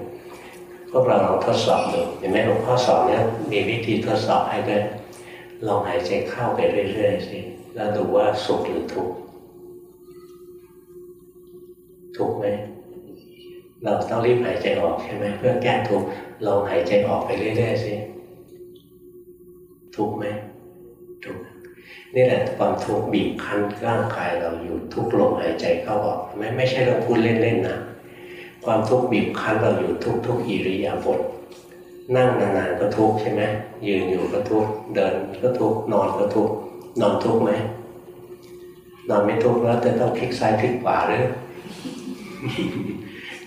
Speaker 1: พวกเราลองทดสอบดูเห็นไหมหลวงพ่อสอนเนี่ยมีวิธีทดสอบให้ด้วยลองหายใจเข้าไปเรื่อยๆสิแล้วดูว่าสุขหรือทุกข์ถูกไหมเราต้องรีบหายใจออกใช่ไหมเพื่อแก้ทุกข์ลองหายใจออกไปเรื่อยๆสิทุกไหม ทุกนี่แหละความทุกข์บีบคั้นร่างกายเราอยู่ทุกลมหายใจเข้าออกไม่ไม่ใช่เราพูดเล่นๆนะความทุกข์บีบคั้นเราอยู่ทุกทุกอิริยาบถนั่งนานๆก็ทุกข์ใช่ไหมยืนอยู่ก็ทุกข์เดินก็ทุกข์นอนก็ทุกข์นอนทุกข์ไหมนอนไม่ทุกข์แล้วจะต้องพลิกซ้ายพลิกขวาหรือ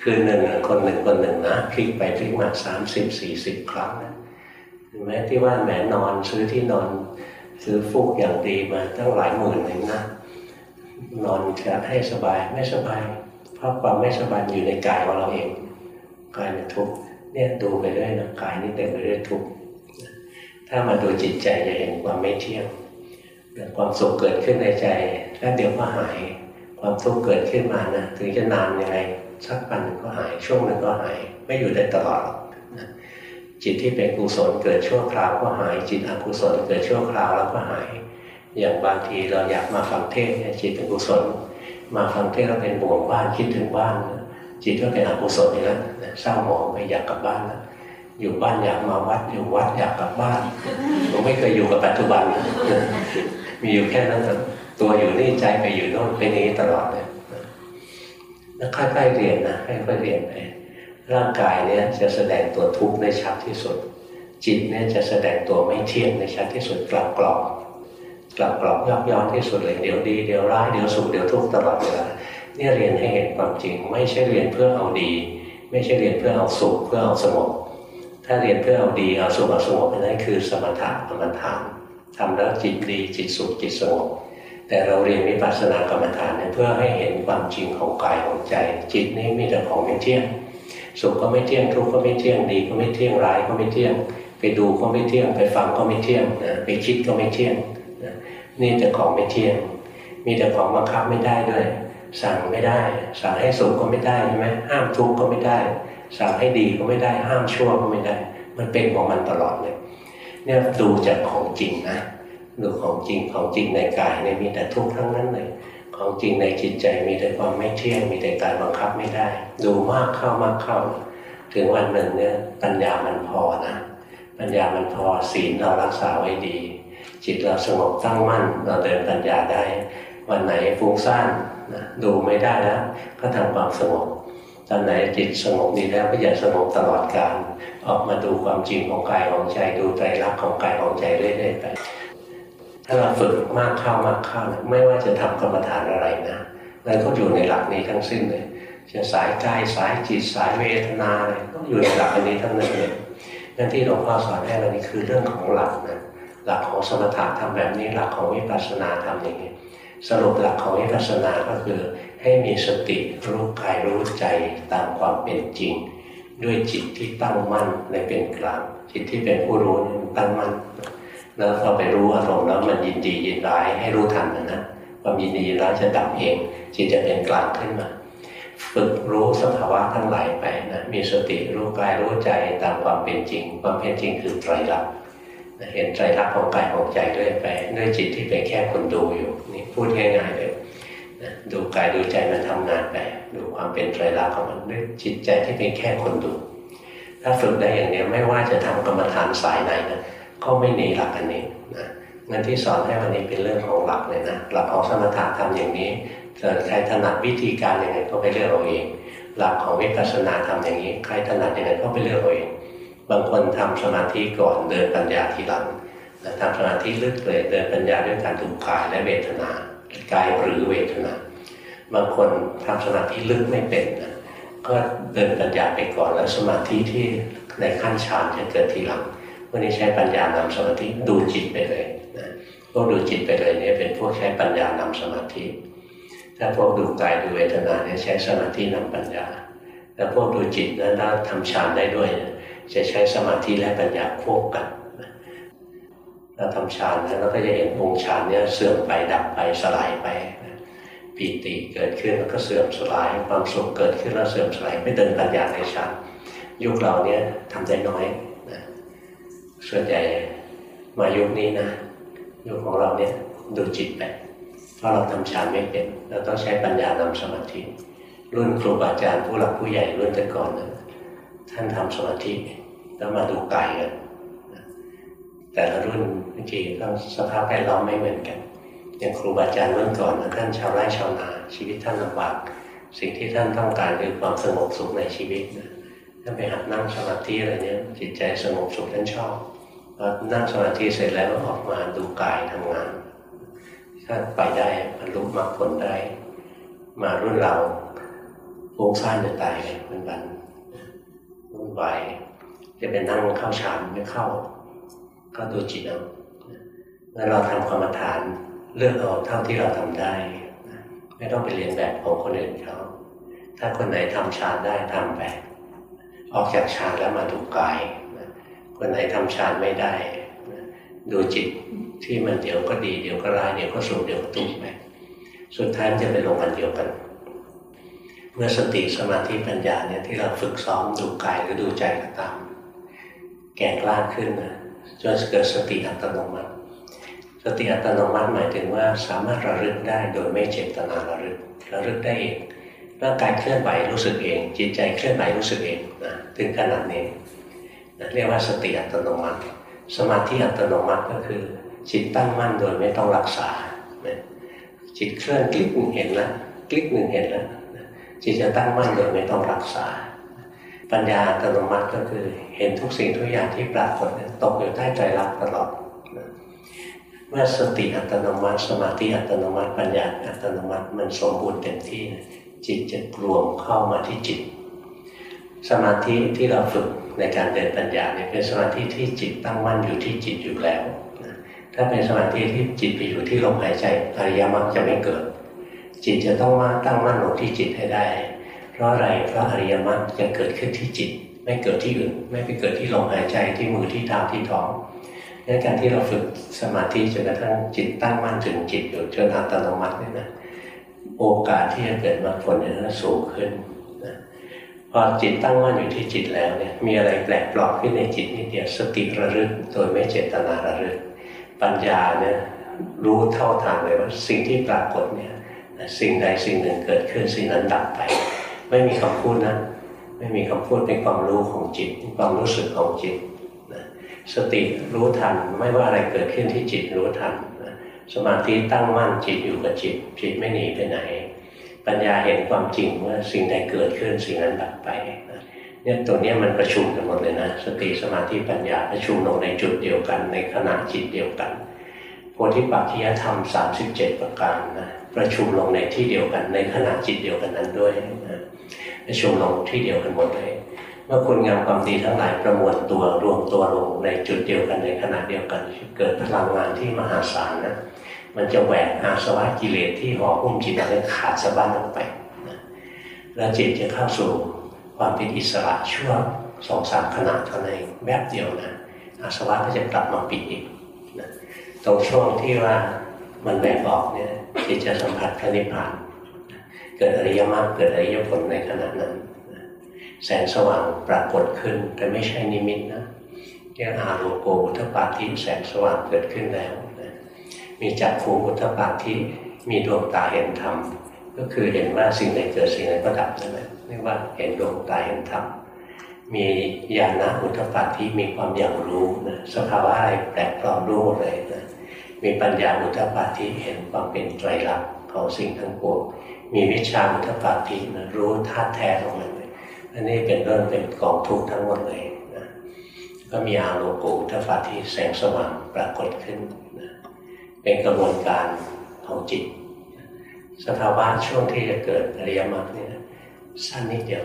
Speaker 1: คือหนึ่งคนหนึ่งคนหนึ่งนะพลิกไปพลิกมาสามสิบสี่สิบครั้งนะเห็นไหมที่ว่าแหมนอนซื้อที่นอน ซื้อฟูกอย่างดีมาตั้งหลายหมื่นเองนะนอนจะให้สบายไม่สบาย เพราะความไม่สบายอยู่ในกายของเราเองกายเป็นทุกข์เนี่ยดูไปเรื่อยนะกายนี่เต็มไปด้วยทุกข์ถ้ามาดูจิตใจจะเห็นความไม่เที่ยงความสุขเกิดขึ้นในใจแล้วเดี๋ยวก็หาย ความทุกข์เกิดขึ้นมานะถึงจะนานยังไงสักวันก็หายช่วงหนึ่งก็หาย ไม่อยู่ได้ตลอด จิตที่เป็นกุศลเกิดชั่วคราวก็หาย จิตอกุศลเกิดชั่วคราวแล้วก็หาย อย่างบางทีเราอยากมาฟังเทศเนี่ยจิตเป็นกุศล มาฟังเทศเราเป็นห่วงบ้านคิดถึงบ้าน จิตก็เป็นอกุศลนี่แล้วเศร้าหมองไปอยากกลับบ้านแล้วอยู่บ้านอยากมาวัดอยู่วัดอยากกลับบ้านผมไม่เคยอยู่กับปัจจุบัน มีอยู่แค่นั้นตัวอยู่นี่ใจไปอยู่โน่นเป็นนี้ตลอดเลยแล้วค่อยๆเรียนนะค่อยๆเรียนไป ร่างกายเนี่ยจะแสดงตัวทุกข์ในชัดที่สุด จิตเนี่ยจะแสดงตัวไม่เที่ยงในชัดที่สุดกลับกรอบกลับกรอบยอกย้อนที่สุดเลยเดี๋ยวดีเดี๋ยวร้ายเดี๋ยวสุขเดี๋ยวทุกข์ตลอดเวลาเนี่ยเรียนให้เห็นความจริง ไม่ใช่เรียนเพื่อเอาดี ไม่ใช่เรียนเพื่อเอาสุขเพื่อเอาสงบถ้าเรียนเพื่อเอาดีเอาสุขเอาสงบนั่นคือสมถะกรรมฐานทำแล้วจิตดีจิตสุขจิตสงบแต่เราเรียนวิปัสสนากรรมฐานเนี่ยเพื่อให้เห็นความจริงของกายของใจ จิตนี้มีแต่ของไม่เที่ยง สุขก็ไม่เที่ยงทุกข์ก็ไม่เที่ยงดี ก็ไม่เที่ยงร้ายก็ไม่เที่ยง ไปดูก็ไม่เที่ยง ไปฟังก็ไม่เที่ยงนะไปคิดก็ไม่เที่ยงนะนี่แต่ของไม่เที่ยง มีแต่ของบังคับไม่ได้ด้วย สั่งไม่ได้ สั่งให้สุขก็ไม่ได้ใช่ไหมห้ามทุกข์ก็ไม่ได้ สั่งให้ดีก็ไม่ได้ ห้ามชั่วก็ไม่ได้ มันเป็นของมันตลอดเลยเนี่ยดูจากของจริงนะดูของจริงของจริงในกายเนี่ยมีแต่ทุกข์ทั้งนั้นเลย ของจริงในจิตใจมีแต่ความไม่เที่ยงมีแต่การบังคับไม่ได้ ดูมากเข้ามากเข้า ถึงวันหนึ่งเนี่ยปัญญามันพอนะปัญญามันพอศีลเรารักษาไว้ดี จิตเราสงบตั้งมั่นเราเดินปัญญาได้ วันไหนฟุ้งซ่านนะดูไม่ได้แล้วก็ทำความสงบตอนไหนจิตสงบดีแล้วก็อย่าสงบตลอดกาลออกมาดูความจริงของกายของใจดูใจรักของกายของใจเรื่อยๆไป ถ้าเราฝึกมากเข้ามากเข้าไม่ว่าจะทำกรรมฐานอะไรนะมันก็อยู่ในหลักนี้ทั้งสิ้นเลยจะสายกายสายจิตสายเวทนาอะไรก็อยู่ในหลักอันนี้ทั้งนั้นเลยนั่นที่หลวงพ่อสอนให้วันนี้คือเรื่องของหลักนะหลักของสมถะทำแบบนี้หลักของวิปัสสนาทำอย่างนี้ สรุปหลักของวิปัสสนาก็คือ ให้มีสติรู้กายรู้ใจตามความเป็นจริง ด้วยจิตที่ตั้งมั่นในเป็นกลางจิตที่เป็นผู้รู้ตั้งมั่น แล้วพอไปรู้อารมณ์แล้วมันยินดียินร้ายให้รู้ทันนะนนะความยินดียินร้ายจะดับเองจิตจะเป็นกลางขึ้นมา ฝึกรู้สภาวะทั้งหลายไปนะมีสติรู้กายรู้ใจตามความเป็นจริง ความเป็นจริงคือไตรลักษณ์เห็นไตรลักษณ์ของกายของใจด้วยไปด้วยจิตที่เป็นแค่คนดูอยู่นี่พูดง่ายๆเลยนะดูกายดูใจมันทำงานไปดูความเป็นไตรลักษณ์ของมันด้วยจิตใจที่เป็นแค่คนดู ถ้าฝึกได้อย่างนี้ไม่ว่าจะทำกรรมฐานสายไหนนะ ก็ไม่หนีหลักอันนี้นะงั้นที่สอนให้วันนี้เป็นเรื่องของหลักเลยนะหลักของสมถะทำอย่างนี้เกิดใครถนัดวิธีการยังไงก็ไปเลือกเอาเอง หลักของวิปัสสนาทำอย่างนี้ใครถนัดยังไงก็ไปเลือกเอาเอง บางคนทำสมาธิก่อนเดินปัญญาทีหลังทำสมาธิลึกเลยเดินปัญญาด้วยการดูกายและเวทนากายหรือเวทนา บางคนทำสมาธิลึกไม่เป็นนะก็เดินปัญญาไปก่อนแล้วสมาธิที่ในขั้นฌานจะเกิดทีหลัง พวันนี้ใช้ปัญญานำสมาธิดูจิตไปเลยนะพวกดูจิตไปเลยเนี่ยเป็นพวกใช้ปัญญานำสมาธิ ถ้าพวกดูกายดูเวทนาเนี่ยใช้สมาธินำปัญญาแล้วพวกดูจิตนั้นถ้าทำฌานได้ด้วย จะใช้สมาธิและปัญญาควบกันเราทำฌานแล้วเราก็จะเห็นองค์ฌานเนี่ยเสื่อมไปดับไปสลายไปปีติเกิดขึ้นแล้วก็เสื่อมสลาย ความสุขเกิดขึ้นแล้วเสื่อมสลายไม่เดินปัญญาในฌานยุคเราเนี่ยทำได้น้อย ส่วนใหญ่มายุคนี้นะยุคของเราเนี่ยดูจิตไปเพราะเราทำฌานไม่เป็นเราต้องใช้ปัญญานำสมาธิ รุ่นครูบาอาจารย์ผู้หลักผู้ใหญ่รุ่นแต่ก่อนนะท่านทำสมาธิแล้วมาดูกายกันแต่ละรุ่นบางทีต้องสภาพแวดล้อมไม่เหมือนกันอย่างครูบาอาจารย์รุ่นก่อนนะท่านชาวไร่ชาวนา ชีวิตท่านลำบาก สิ่งที่ท่านต้องการคือความสงบสุขในชีวิตนะถ้าไปหัดนั่งสมาธิอะไรเนี้ยจิตใจสงบสุขท่านชอบ พอนั่งสมาธิเสร็จแล้วออกมาดูกายทำงานถ้าไปได้บรรลุมรรคผลได้ มารุ่นเราฟุ้งซ่านจะตายเป็นบันรุ่นวายจะเป็นนั่งเข้าฌานไม่เข้า ก็ดูจิตเอาแล้วเราทำกรรมฐานเลือกเอาเท่าที่เราทำได้ ไม่ต้องไปเรียนแบบของคนอื่นเขาถ้าคนไหนทำฌานได้ทำไปออกจากฌานแล้วมาดูกาย คนไหนทำฌานไม่ได้ ดูจิตที่มันเดี๋ยวก็ดีเดี๋ยวก็ร้ายเดี๋ยวก็สุขเดี๋ยวก็ทุกข์ไปสุดท้ายมันจะไปลงมันเดียวกัน เมื่อสติสมาธิปัญญาเนี่ยที่เราฝึกซ้อมดูกายหรือดูใจก็ตาม แก่กล้าขึ้นนะจนเกิดสติอัตโนมัติ สติอัตโนมัติหมายถึงว่าสามารถระลึกได้โดยไม่เจตนาระลึกระลึกได้เองร่างกายเคลื่อนไหวรู้สึกเอง จิตใจเคลื่อนไหวรู้สึกเองนะถึงขนาดนี้ เรียกว่าสติอัตโนมัติ สมาธิอัตโนมัติก็คือจิตตั้งมั่นโดยไม่ต้องรักษา จิตเคลื่อนคลิกหนึ่งเห็นแล้วคลิกหนึ่งเห็นแล้วจิตจะตั้งมั่นโดยไม่ต้องรักษา ปัญญาอัตโนมัติก็คือเห็นทุกสิ่งทุกอย่างที่ปรากฏตกอยู่ใต้ใจรักตลอดเมื่อสติอัตโนมัติ สมาธิอัตโนมัติ ปัญญาอัตโนมัติมันสมบูรณ์เต็มที่จิตจะรวมเข้ามาที่จิต สมาธิที่เราฝึกในการเดินปัญญาเนี่ยเป็นสมาธิที่จิตตั้งมั่นอยู่ที่จิตอยู่แล้วถ้าเป็นสมาธิที่จิตไปอยู่ที่ลมหายใจอริยมรรคจะไม่เกิด จิตจะต้องมาตั้งมั่นลงที่จิตให้ได้ เพราะอะไรเพราะอริยมรรคจะเกิดขึ้นที่จิต ไม่เกิดที่อื่น ไม่ไปเกิดที่ลมหายใจที่มือที่เท้าที่ท้องดังการที่เราฝึกสมาธิจนกระทั่งจิตตั้งมั่นถึงจิตอยู่จนอัตโนมัติเนี่ยนะโอกาสที่จะเกิดมรรคผลเนี่ยสูงขึ้น พอจิตตั้งมั่นอยู่ที่จิตแล้วเนี่ยมีอะไรแปลกปลอมขึ้นในจิตนิดเดียวสติระลึกโดยไม่เจตนาระลึก ปัญญาเนี่ยรู้เท่าทางเลยว่าสิ่งที่ปรากฏเนี่ยสิ่งใดสิ่งหนึ่งเกิดขึ้นสิ่งนั้นดับไป ไม่มีคำพูดนะไม่มีคำพูดเป็นความรู้ของจิตความรู้สึกของจิตสติรู้ทันไม่ว่าอะไรเกิดขึ้นที่จิตรู้ทันสมาธิตั้งมั่นจิตอยู่กับจิตจิตไม่หนีไปไหน ปัญญาเห็นความจริงว่าสิ่งใดเกิดขึ้นสิ่งนั้นดับไปเนี่ยตัวนี้มันประชุมกันหมดเลยนะ สติสมาธิปัญญาประชุมลงในจุดเดียวกัน ในขณะจิตเดียวกันโพธิปัจจยธรรม 37 ประการนะประชุมลงในที่เดียวกัน ในขณะจิตเดียวกันนั้นด้วยนะประชุมลงที่เดียวกันหมดเลยเมื่อคุณงามความดีทั้งหลายประมวลตัวรวมตัวลงในจุดเดียวกันในขณะเดียวกัน เกิดพลังงานที่มหาศาลนะ มันจะแหวกอาสวะกิเลสที่ห่อหุ้มจิตเราขาดสะบั้นออกไปนะแล้วจิตจะเข้าสู่ความเป็นอิสระชั่วสองสามขณะเท่านั้นแวบเดียวนะอาสวะก็จะกลับมาปิดอีกนะตรงช่วงที่ว่ามันแบกออกเนี่ยจิตจะสัมผัสพระนิพพานเกิดอริยมรรคเกิดอริยผลในขณะนั้นแสงสว่างปรากฏขึ้นแต่ไม่ใช่นิมิตนะเรียกอาโลโกอุทปาทิแสงสว่างเกิดขึ้นแล้ว มีจักขูอุทปาทิมีดวงตาเห็นธรรม ก็คือเห็นว่าสิ่งใดเกิดสิ่งใดก็ดับนั่นแหละเรียกว่าเห็นดวงตาเห็นธรรมมีญาณอุทปาทิมีความอย่างรู้นะสภาวะอะไรแปลกปลอมรู้เลยนะมีปัญญาอุทปาทิเห็นความเป็นไตรลักษณ์ของสิ่งทั้งปวงมีวิชาอุทปาทินะรู้ธาตุแท้ของมันอันนี้เป็นเรื่องเป็นกองทุกข์ทั้งหมดเลยนะก็มีอาโลโกุทัฟาที่แสงสว่างปรากฏขึ้น เป็นกระบวนการของจิต สภาวะช่วงที่จะเกิดอริยมรรคเนี่ยสั้นนิดเดียว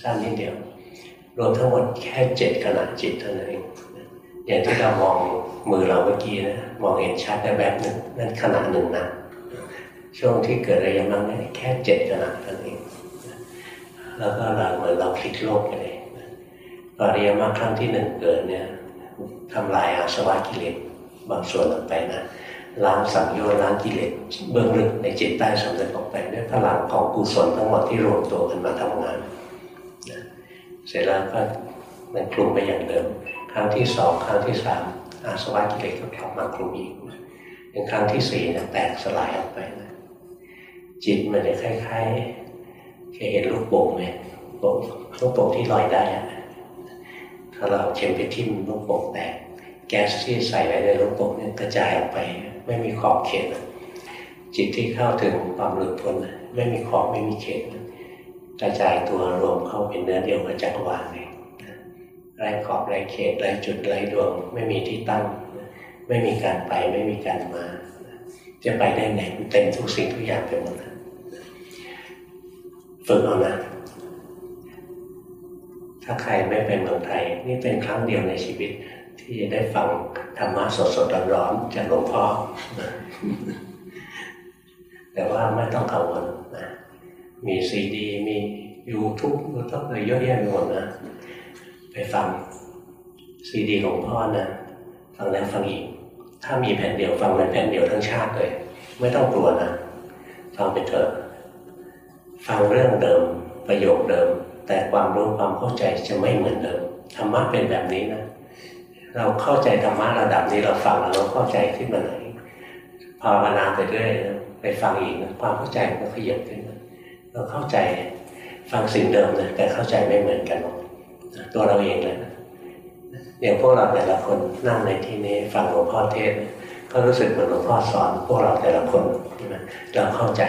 Speaker 1: สั้นนิดเดียว รวมทั้งหมดแค่เจ็ดขณะจิตเท่านั้นเองอย่างที่เรามองมือเราเมื่อกี้นะมองเห็นชัดแต่แบบหนึ่งนั่นขณะหนึ่งนะช่วงที่เกิดอริยมรรคเนี่ยแค่เจ็ดขณะเท่านั้นเองแล้วก็เราเหมือนเราพลิกโลกไปเลยอริยมรรคครั้งที่หนึ่งเกิดเนี่ยทำลายอาสวะกิเลส บางส่วนออกไปนะล้างสังโยชน์ล้างกิเลสเบื้องลึกในจิตใต้สำนึกออกไปด้วยพลังของกุศลทั้งหมดที่รวมตัวกันมาทำงานนะเสร็จแล้วก็มันคลุมไปอย่างเดิม ครั้งที่สองครั้งที่สามอาสวะกิเลสก็กลับมาคลุมอีกถึงครั้งที่สี่เนี่ยแตกสลายออกไปนะจิตมันจะคล้ายเคยเห็นลูกโป่งไหมโป่งลูกโป่งที่ลอยได้อะถ้าเราเข็มไปทิ่มลูกโป่งแตก แก๊สที่ใส่ไว้ในลูกโป่งเนี่ยกระจายออกไป ไม่มีขอบเขตจิตที่เข้าถึงความหลุดพ้นไม่มีขอบไม่มีเขตกระจายตัวรวมเข้าเป็นเนื้อเดียวกับจักรวาลเลยไรขอบไรเขตไรจุดไรดวง ไม่มีที่ตั้ง ไม่มีการไปไม่มีการมา จะไปได้ไหนเต็มทุกสิ่งทุกอย่างไปหมดฝึกเอานะถ้าใครไม่ไปเมืองไทยนี่เป็นครั้งเดียวในชีวิต ที่จะได้ฟังธรรมะสดๆร้อนๆจากหลวงพ่อ แต่ว่าไม่ต้องกังวลนะมีซีดี มียูทูบยูทูบอะไรเยอะแยะไปหมดนะ ไปฟังซีดีของพ่อนะฟังแล้วฟังอีก ถ้ามีแผ่นเดียวฟังในแผ่นเดียวทั้งชาติเลย ไม่ต้องกลัวนะ ฟังไปเถอะฟังเรื่องเดิมประโยคเดิม แต่ความรู้ความเข้าใจจะไม่เหมือนเดิมธรรมะเป็นแบบนี้นะ เราเข้าใจธรรมะระดับนี้เราฟังแล้วเราเข้าใจขึ้นมาไหนภาวนาไปเรื่อยไปฟังอีกนะความเข้าใจมันก็ขยับขึ้นเราเข้าใจฟังสิ่งเดิมนะแต่เข้าใจไม่เหมือนกันหรอกตัวเราเองเลยนะอย่างพวกเราแต่ละคนนั่งในที่นี้ฟังหลวงพ่อเทศก็รู้สึกเหมือนหลวงพ่อสอน พวกเราแต่ละคนใช่ไหมเราเข้าใจ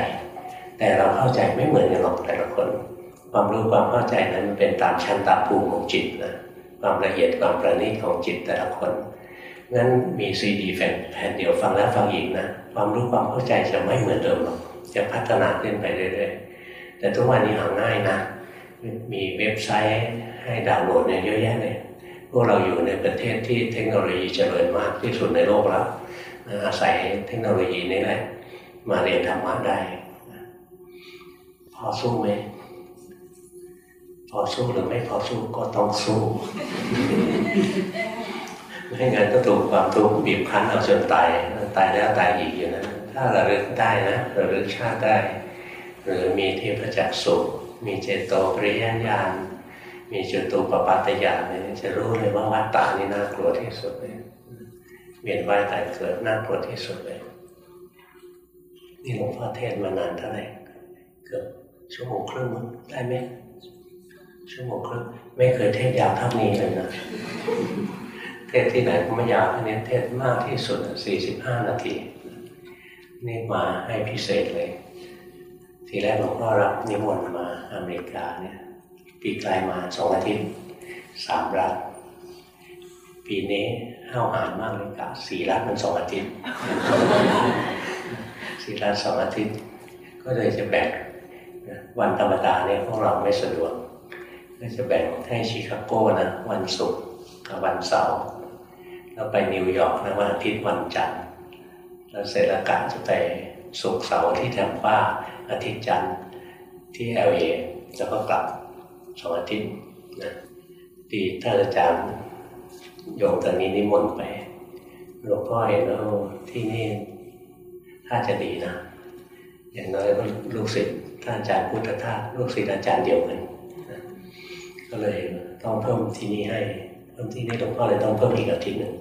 Speaker 1: แต่เราเข้าใจไม่เหมือนกันหรอกแต่ละคน ความรู้ความเข้าใจนั้นมันเป็นตามชั้นตามภูมิของจิตนะ ความละเอียดความประณีตของจิตแต่ละคนงั้นมีซีดีแผ่นเดียวฟังแล้วฟังอีกนะ ความรู้ความเข้าใจจะไม่เหมือนเดิมหรอกจะพัฒนาขึ้นไปเรื่อยๆแต่ทุกวันนี้หาง่ายนะ มีเว็บไซต์ให้ดาวน์โหลดเนี่ยเยอะแยะเลยพวกเราอยู่ในประเทศที่เทคโนโลยีเจริญมากที่สุดในโลกแล้วอาศัยเทคโนโลยีนี้แหละมาเรียนธรรมะได้พอสู้ไหม พอสู้หรือไม่พอสู้ก็ต้องสู้ไม่งั้นก็ถูกความทุกข์บีบคั้นเอาจนตายตายแล้วตายอีกอยู่นะถ้าระลึกได้นะระลึกชาติได้ หรือมีเทพจักสุมีเจโตปริยญาณมีจุตูปปัตยานเนี่ยจะรู้เลยว่าวัฏฏานี่น่ากลัวที่สุดเลยเวียนว่ายตายเกิดน่ากลัวที่สุดเลยนี่หลวงพ่อเทศมานานเท่าไหร่เกือบชั่วโมงครึ่งได้ไหม ชั่วโมงครึ่งไม่เคยเทศยาวเท่านี้เลยนะ เทศที่ไหนก็ไม่ยาวอันนี้เทศมากที่สุดสี่สิบห้านาที นี่มาให้พิเศษเลย ทีแรกหลวงพ่อรับนิมนต์มาอเมริกาเนี่ย ปีกลายมาสองอาทิตย์สามรัฐปีนี้ห้าวหาญมากเลยกะสี่รัฐมันสองอาทิตย์สี่รัฐสองอาทิตย์ ก็เลยจะแบ่งวันธรรมดาเนี่ยพวกเราไม่สะดวก ก็จะแบ่งให้ชิคาโก้นะวันศุกร์กับวันเสาร์แล้วไปนิวยอร์กนะวันอาทิตย์วันจันทร์แล้วเสร็จแล้วกะจะไปศุกร์เสาร์ที่แทมป้าอาทิตย์จันทร์ที่เอลเอแล้วก็กลับสองอาทิตย์นะดีท่านอาจารย์โยมตอนนี้นิมนต์ไปหลวงพ่อเห็นแล้วที่นี่ถ้าจะดีนะ อย่างน้อยก็ลูกศิษย์ท่านอาจารย์พุทธทาสลูกศิษย์อาจารย์เดียวกัน ก็เลยต้องเพิ่มที่นี่ให้เพิ่มที่นี่หลวงพ่อเลยต้องเพิ่มอีกอาทิตย์หนึ่ง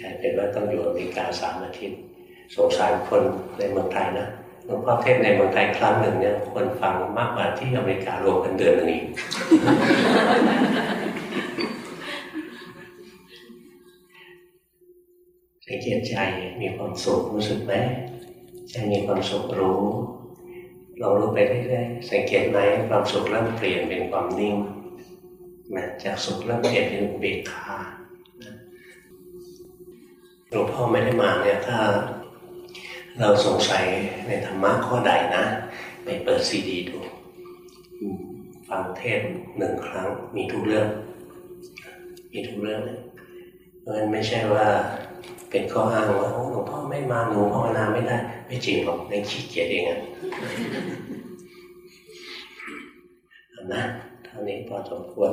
Speaker 1: กลายเป็นว่าต้องอยู่อเมริกาสามอาทิตย์สงสารคนในเมืองไทยนะหลวงพ่อเทศในเมืองไทยครั้งหนึ่งเนี่ยคนฟังมากกว่าที่อเมริการวมกันเดือนหนึ่งอีกสังเกตใจมีความสุขรู้สึกไหมใจมีความสุขรู้ ลองรู้ไปเรื่อยๆสังเกตไหมความสุขเริ่มเปลี่ยนเป็นความนิ่งนะจากสุขเริ่มเปลี่ยนเป็นเบกขาหลวงพ่อไม่ได้มาเนี่ยถ้า เราสงสัยในธรรมะข้อใดนะไปเปิดซีดีดูฟังเทศหนึ่งครั้งมีทุกเรื่อง มีทุกเรื่องเพราะฉะนั้นไม่ใช่ว่า เป็นข้ออ้างว่าหลวงพ่อไม่มาหนูภาวนาไม่ได้ ไม่จริงหรอกในขี้เกียจเองอะนะเท่านี้พอสมควร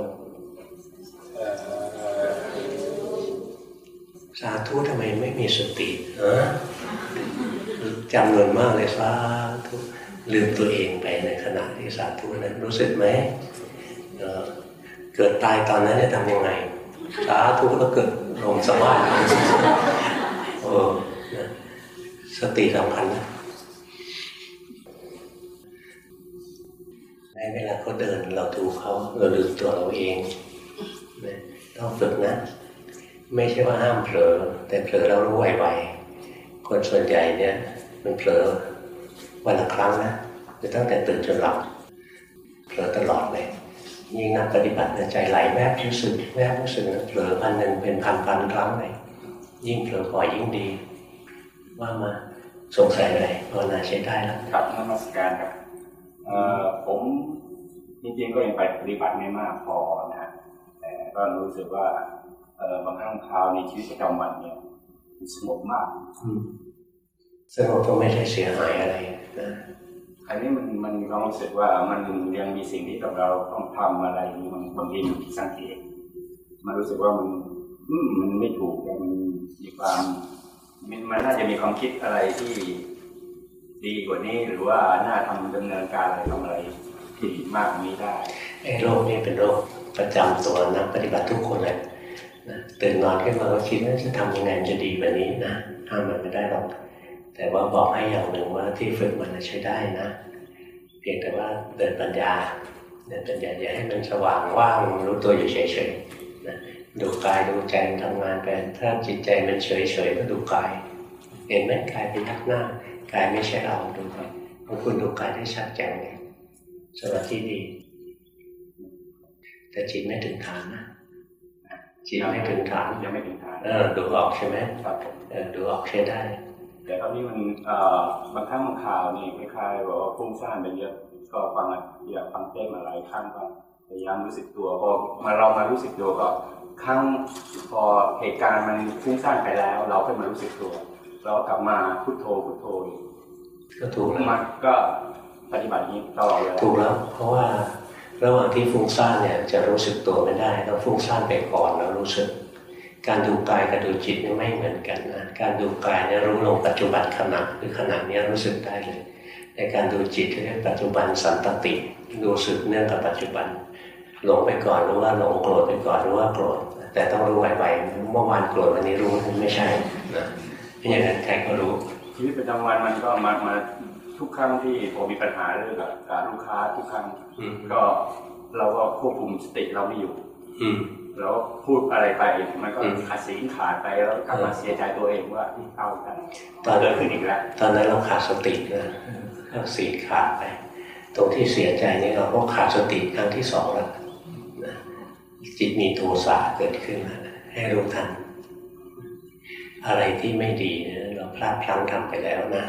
Speaker 1: สาธุทำไมไม่มีสติฮะจำนวนมากเลยสาธุลืมตัวเองไปในขณะที่สาธุนั้นรู้สึกไหมเกิดตายตอนนั้นจะทำยังไง สาธุแล้วเกิดลงสมาธิโอ้สติสำคัญนะในเวลาเขาเดินเราดูเขาเราลืมตัวเราเองต้องฝึกนะ ไม่ใช่ว่าห้ามเผลอ แต่เผลอเรารู้ไวๆคนส่วนใหญ่เนี่ย มันเผลอวันละครั้งนะคือตั้งแต่ตื่นจนหลับเผลอตลอดเลย ยิ่งนักปฏิบัติใจไหลแวบรู้สึกแวบรู้สึกเผลอพันหนึ่งเป็นพันพันครั้งเลยยิ่งเผลอบ่อยยิ่งดี ว่ามาสงสัยอะไรภาวนาใช้ได้แล้ว
Speaker 2: ครับนมัสการครับผมจริงๆก็ยังไปปฏิบัติไม่มากพอนะฮะแต่ก็รู้สึกว่าบางครั้งคราวในชีวิตประจำวันเนี่ยสงบมาก
Speaker 1: สงบก็ไม่ได้เสียหายอะไรนะ
Speaker 2: อันนี้มันมันมีควารู้สึกว่ามันยังมีสิ่งที่กับเราต้องทำอะไรมันบางทีมันผิดสังเกตมันรู้สึกว่ามันอืมันไม่ถูกมันมีความมันมันน่าจะมีความคิดอะไรที่ดีกว่านี้หรือว่าน่าทำดำเนินการอะไรทำอะไรที่มากนี้ได้
Speaker 1: ไอ้โรคนี้เป็นโรคประจำตัวนักปฏิบัติทุกคนเลยนะตื่นนอนขึ้นมาก็คิดว่าจะทำยังไงจะดีแบบนี้นะห้ามมันไม่ได้หรอก แต่ว่าบอกให้อย่างหนึ่งว่าที่ฝึกมันน่ะใช้ได้นะ เพียงแต่ว่าเดินปัญญาเดินปัญญาอย่าให้มันสว่างว่างรู้ตัวอยู่เฉยๆนะดูกายดูใจมันทำงานไปถ้าจิตใจมันเฉยๆก็ดูกาย เห็นไหมกายเป็นทักหน้ากายไม่ใช่เราดูไปบางคุณดูกายได้ชัดแจ๋วเลยสมาธิดี แต่จิตไม่ถึงฐานนะจิตไม่ถึงฐาน
Speaker 2: ยังไม่ถึงฐาน
Speaker 1: เออดูออกใช่ไหม
Speaker 2: ครับผม
Speaker 1: เออดูออกใช้ได้
Speaker 2: แต่ตอนนี้มันเอ่อบางครั้งบางข่าวนี่คล้ายๆบอกว่าพุ่งสร้างไปเยอะก็ฟังอยากฟังเต้มาหลายครั้งก็พยายามรู้สึกตัวพอมาเรามารู้สึกตัวก็ครั้งพอเหตุการณ์มันฟุ้งซ่านไปแล้ว เราค่อยมารู้สึกตัว เรากลับมาพุทโธพุทโธอีก
Speaker 1: ก็ถูกแล้ว
Speaker 2: มันก็ปฏิบัติอย่างนี้ตลอดเลย
Speaker 1: ถูกแล้ว เพราะว่าระหว่างที่ฟุ้งซ่านเนี่ยจะรู้สึกตัวไม่ได้ต้องฟุ้งซ่านไปก่อนแล้วรู้สึก การดูกายกับดูจิตเนี่ยไม่เหมือนกันนะการดูกายเนี่ยรู้ลงปัจจุบันขณะคือขณะเนี้ยรู้สึกได้เลยในการดูจิตเรียกปัจจุบันสันตติรู้สึกเนื่องกับปัจจุบันหลงไปก่อนรู้ว่าหลงโกรธไปก่อนรู้ว่าโกรธแต่ต้องรู้ไวๆเมื่อวานโกรธวันนี้รู้ไม่ใช่นะไม่อย่างนั้นใครก็รู้
Speaker 2: ชีวิตประจำวันมันก็มามาทุกครั้งที่ผมมีปัญหาเรื่องกับการลูกค้าทุกครั้ง
Speaker 1: อืม
Speaker 2: ก็เราก็ควบคุมสติเราไม่อยู่
Speaker 1: อืม
Speaker 2: แล้วพูดอะไรไปมันก็ขาดสีลขาดไปแล้วกลับมาเสียใจตัวเองว่าเอากัน
Speaker 1: ตอน
Speaker 2: เกิ
Speaker 1: นั้
Speaker 2: ดขึ้นอีกแล้ว
Speaker 1: ตอนนั้นเราขาดสตินะก็สีลขาดไป ตรงที่เสียใจนี่เราก็ขาดสติครั้งที่สองแล้วจิตมีโทสะเกิดขึ้นมาให้รู้ทันอะไรที่ไม่ดีเนี่ยเราพลาดพลั้งทำไปแล้วนะ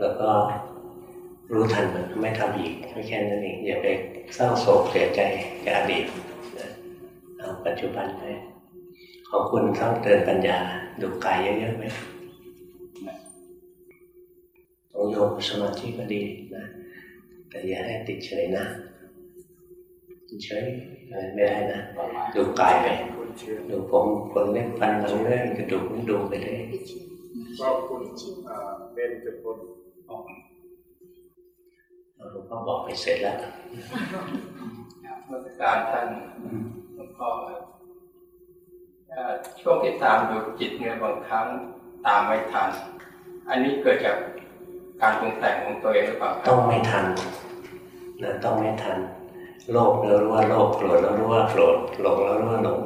Speaker 1: แล้วก็รู้ทันมันไม่ทำอีกไม่แค่นั้นเองอย่าไปเศร้าโศกเสียใจกับอดีต เอาปัจจุบันไปของคุณต้องเดินปัญญา ดูกายเยอะๆไหมต้องโยกสมาธิก็ดีนะแต่อย่าให้ติดเฉยนะติดเฉยอะไรไม่ได้นะ ดูกายไปดูผมคนเล็บฟันหนังเนื้อกระดูกนี่ดูไปเลย
Speaker 2: ก็คุณเป็นจุดบน
Speaker 1: หลวงพ่อบอกไปเสร็จแล้ว
Speaker 3: เมื่อการท่านหลวง พ่อช่วงที่ตามดูจิตเนี่ยบางครั้งตามไม่ทัน อันนี้เกิดจากการปรุงแต่งของตัวเองหรือเปล่า
Speaker 1: ต้องไม่ทันนะต้องไม่ทัน โลภแล้วรู้ว่าโลภโกรธแล้วรู้ว่าโกรธหลงแล้วรู้ว่าหลง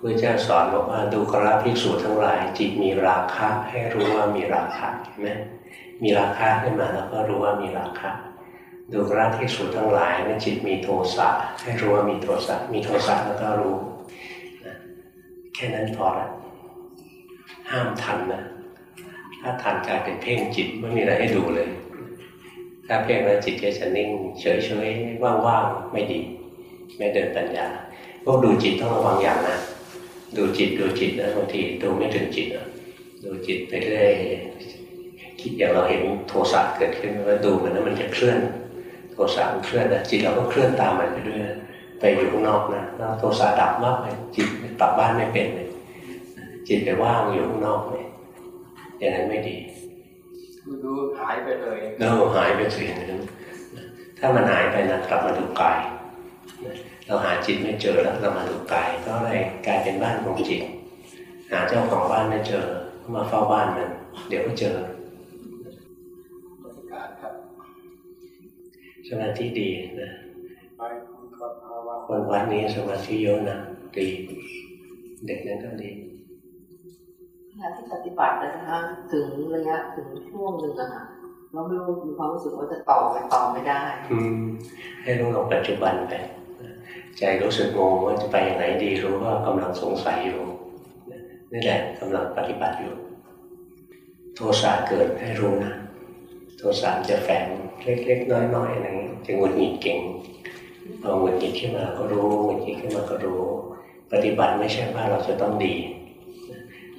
Speaker 1: พระเจ้าสอนบอกว่าดูกราภิกษุทั้งหลาย จิตมีราคะให้รู้ว่ามีราคะเห็นไหมมีราคะขึ้นมาแล้วก็รู้ว่ามีราคะ ดูกราภิกษุทั้งหลายเมื่อจิตมีโทสะให้รู้ว่ามีโทสะมีโทสะแล้วก็รู้นะแค่นั้นพอละห้ามทันนะถ้าทันกลายเป็นเพ่งจิตไม่มีอะไรให้ดูเลย ถ้าเพ่งแล้วจิตก็จะนิ่ง เฉยๆว่างๆไม่ดี ไม่เดินปัญญาพวกดูจิตต้องระวังอย่างนะดูจิตดูจิตนะบางทีดูไม่ถึงจิตนะดูจิตไปเรื่อยคิดอย่างเราเห็นโทสะเกิดขึ้นแล้วดูมันแล้วมันจะเคลื่อน โทสะมันเคลื่อนนะจิตเราก็เคลื่อนตามมันไปด้วยนะไปอยู่ข้างนอกนะแล้วโทสะดับมากไปจิตกลับบ้านไม่เป็นเลยจิตไปว่างอยู่ข้างนอกเลยอย่างนั้นไม่ดี
Speaker 3: ดูดูหายไปเลย
Speaker 1: เราหายไปสิ่งหนึ่งถ้ามันหายไปนะกลับมาดูกายเราหาจิตไม่เจอแล้วเรามาดูกายก็เลยกลายเป็นบ้านของจิต หาเจ้าของบ้านไม่เจอก็มาเฝ้าบ้านมันเดี๋ยวก็เจอ สมาธิดีนะ
Speaker 2: ไปคุณก็ภาวะ
Speaker 1: คนวัดนี้สมาธิเยอะนะดีเด็กนั้นก็ดี
Speaker 4: ขณะที่ปฏิบัตินะคะถึงระยะถึงช่วงหนึ่งอะค่ะเราไม่รู้มีความรู้สึกว่าจะต่อไปต่อไม่ได้
Speaker 1: อืมให้รู้ลงปัจจุบันไปใจรู้สึกงงว่าจะไปอย่างไหนดีรู้ว่ากำลังสงสัยอยู่นี่แหละกำลังปฏิบัติอยู่ โทสะเกิดให้รู้นะโทสะจะแฝง เล็กๆน้อยๆอะไรอย่างเงี้ยจะหงุดหงิดเก่งพอหงุดหงิดขึ้นมาก็รู้หงุดหงิดขึ้นมาก็รู้ ปฏิบัติไม่ใช่ว่าเราจะต้องดี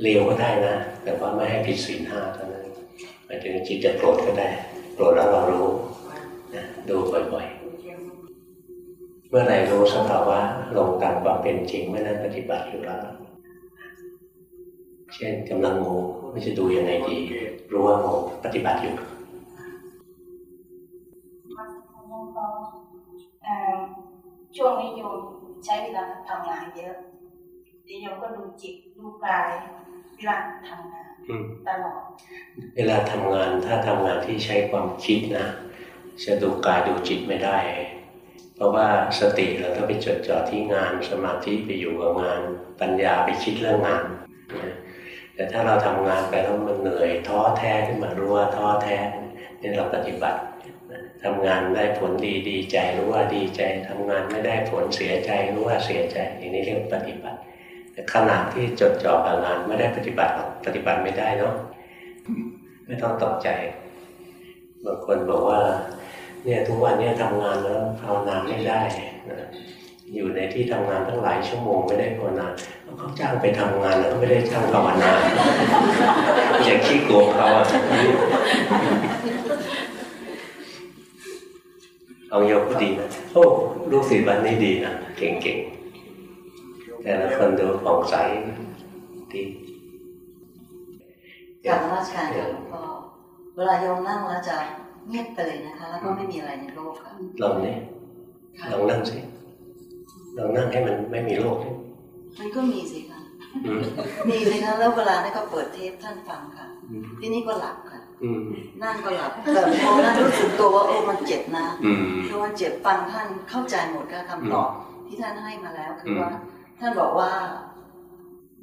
Speaker 1: เลวก็ได้นะ แต่ว่าไม่ให้ผิดศีลห้าเท่านั้นปหมายถึงจิตจะโกรธก็ได้โกรธแล้วเรารู้นะดูบ่อยๆ เมื่อไหร่รู้สภาวะลงตามความเป็นจริงเมื่อนั้นปฏิบัติอยู่แล้ว เช่นกำลังงูไม่จะดูยังไงดี รู้ว่างูปฏิบัติอยู่
Speaker 5: เอ่อช่วงนี้โยมใช้เวลาทำงานเยอะแต่โยมก็ดูจิตดูกายเวลาทำงาน
Speaker 1: อืม
Speaker 5: ตลอด
Speaker 1: เวลาทำงานถ้าทำงานที่ใช้ความคิดนะจะดูกายดูจิตไม่ได้ เพราะว่าสติเราต้องไปจดจ่อที่งาน สมาธิไปอยู่กับงาน ปัญญาไปคิดเรื่องงานนะแต่ถ้าเราทำงานไปแล้วมันเหนื่อยท้อแท้ขึ้นมารู้ว่าท้อแท้นี่เราปฏิบัติ ทำงานได้ผลดีดีใจรู้ว่าดีใจทำงานไม่ได้ผลเสียใจรู้ว่าเสียใจอย่างนี้เรียกปฏิบัติ แต่ขณะที่จดจ่อกับงานไม่ได้ปฏิบัติหรอกปฏิบัติไม่ได้เนาะไม่ต้องตกใจบางคนบอกว่า เนี่ยทุกวันเนี่ยทำงานแล้วภาวนาไม่ได้อยู่ในที่ทำงานตั้งหลายชั่วโมงไม่ได้ภาวนาเขาจ้างไปทำงานแล้วไม่ได้จ้างภาวนาอย่าขี้โกงเขาอะ เอาโยกก็ดีนะโอ้ลูกศิษย์วันนี้ดีนะเก่งๆ แต่ละคนดูผ่องใสดี
Speaker 6: กลับนมาสการกับหลวงพ่อเวลาโยมนั่งแล้วจะเงียบไปเลยนะคะ แล้วก็ไม่มีอะไรในโลกค่ะ
Speaker 1: ลองนี่
Speaker 6: ค่ะ
Speaker 1: ลองนั่งสิลองนั่งให้มันไม่มีโรคสิ
Speaker 6: มันก็มีสิคะ
Speaker 1: อืม
Speaker 6: มีสิคะแล้วเวลานี่ก็เปิดเทปท่านฟังค่ะ
Speaker 1: อืม
Speaker 6: ที่นี่ก็หลับค่ะ
Speaker 1: อืม
Speaker 6: นั่งก็หลับแต่พอนั่งรู้สึกตัวว่าโอ้มันเจ็บนะ
Speaker 1: อืม
Speaker 6: คือมันเจ็บฟังท่านเข้าใจหมดค่ะคำตอบที่ท่านให้มาแล้วคือว่า ท่านบอกว่า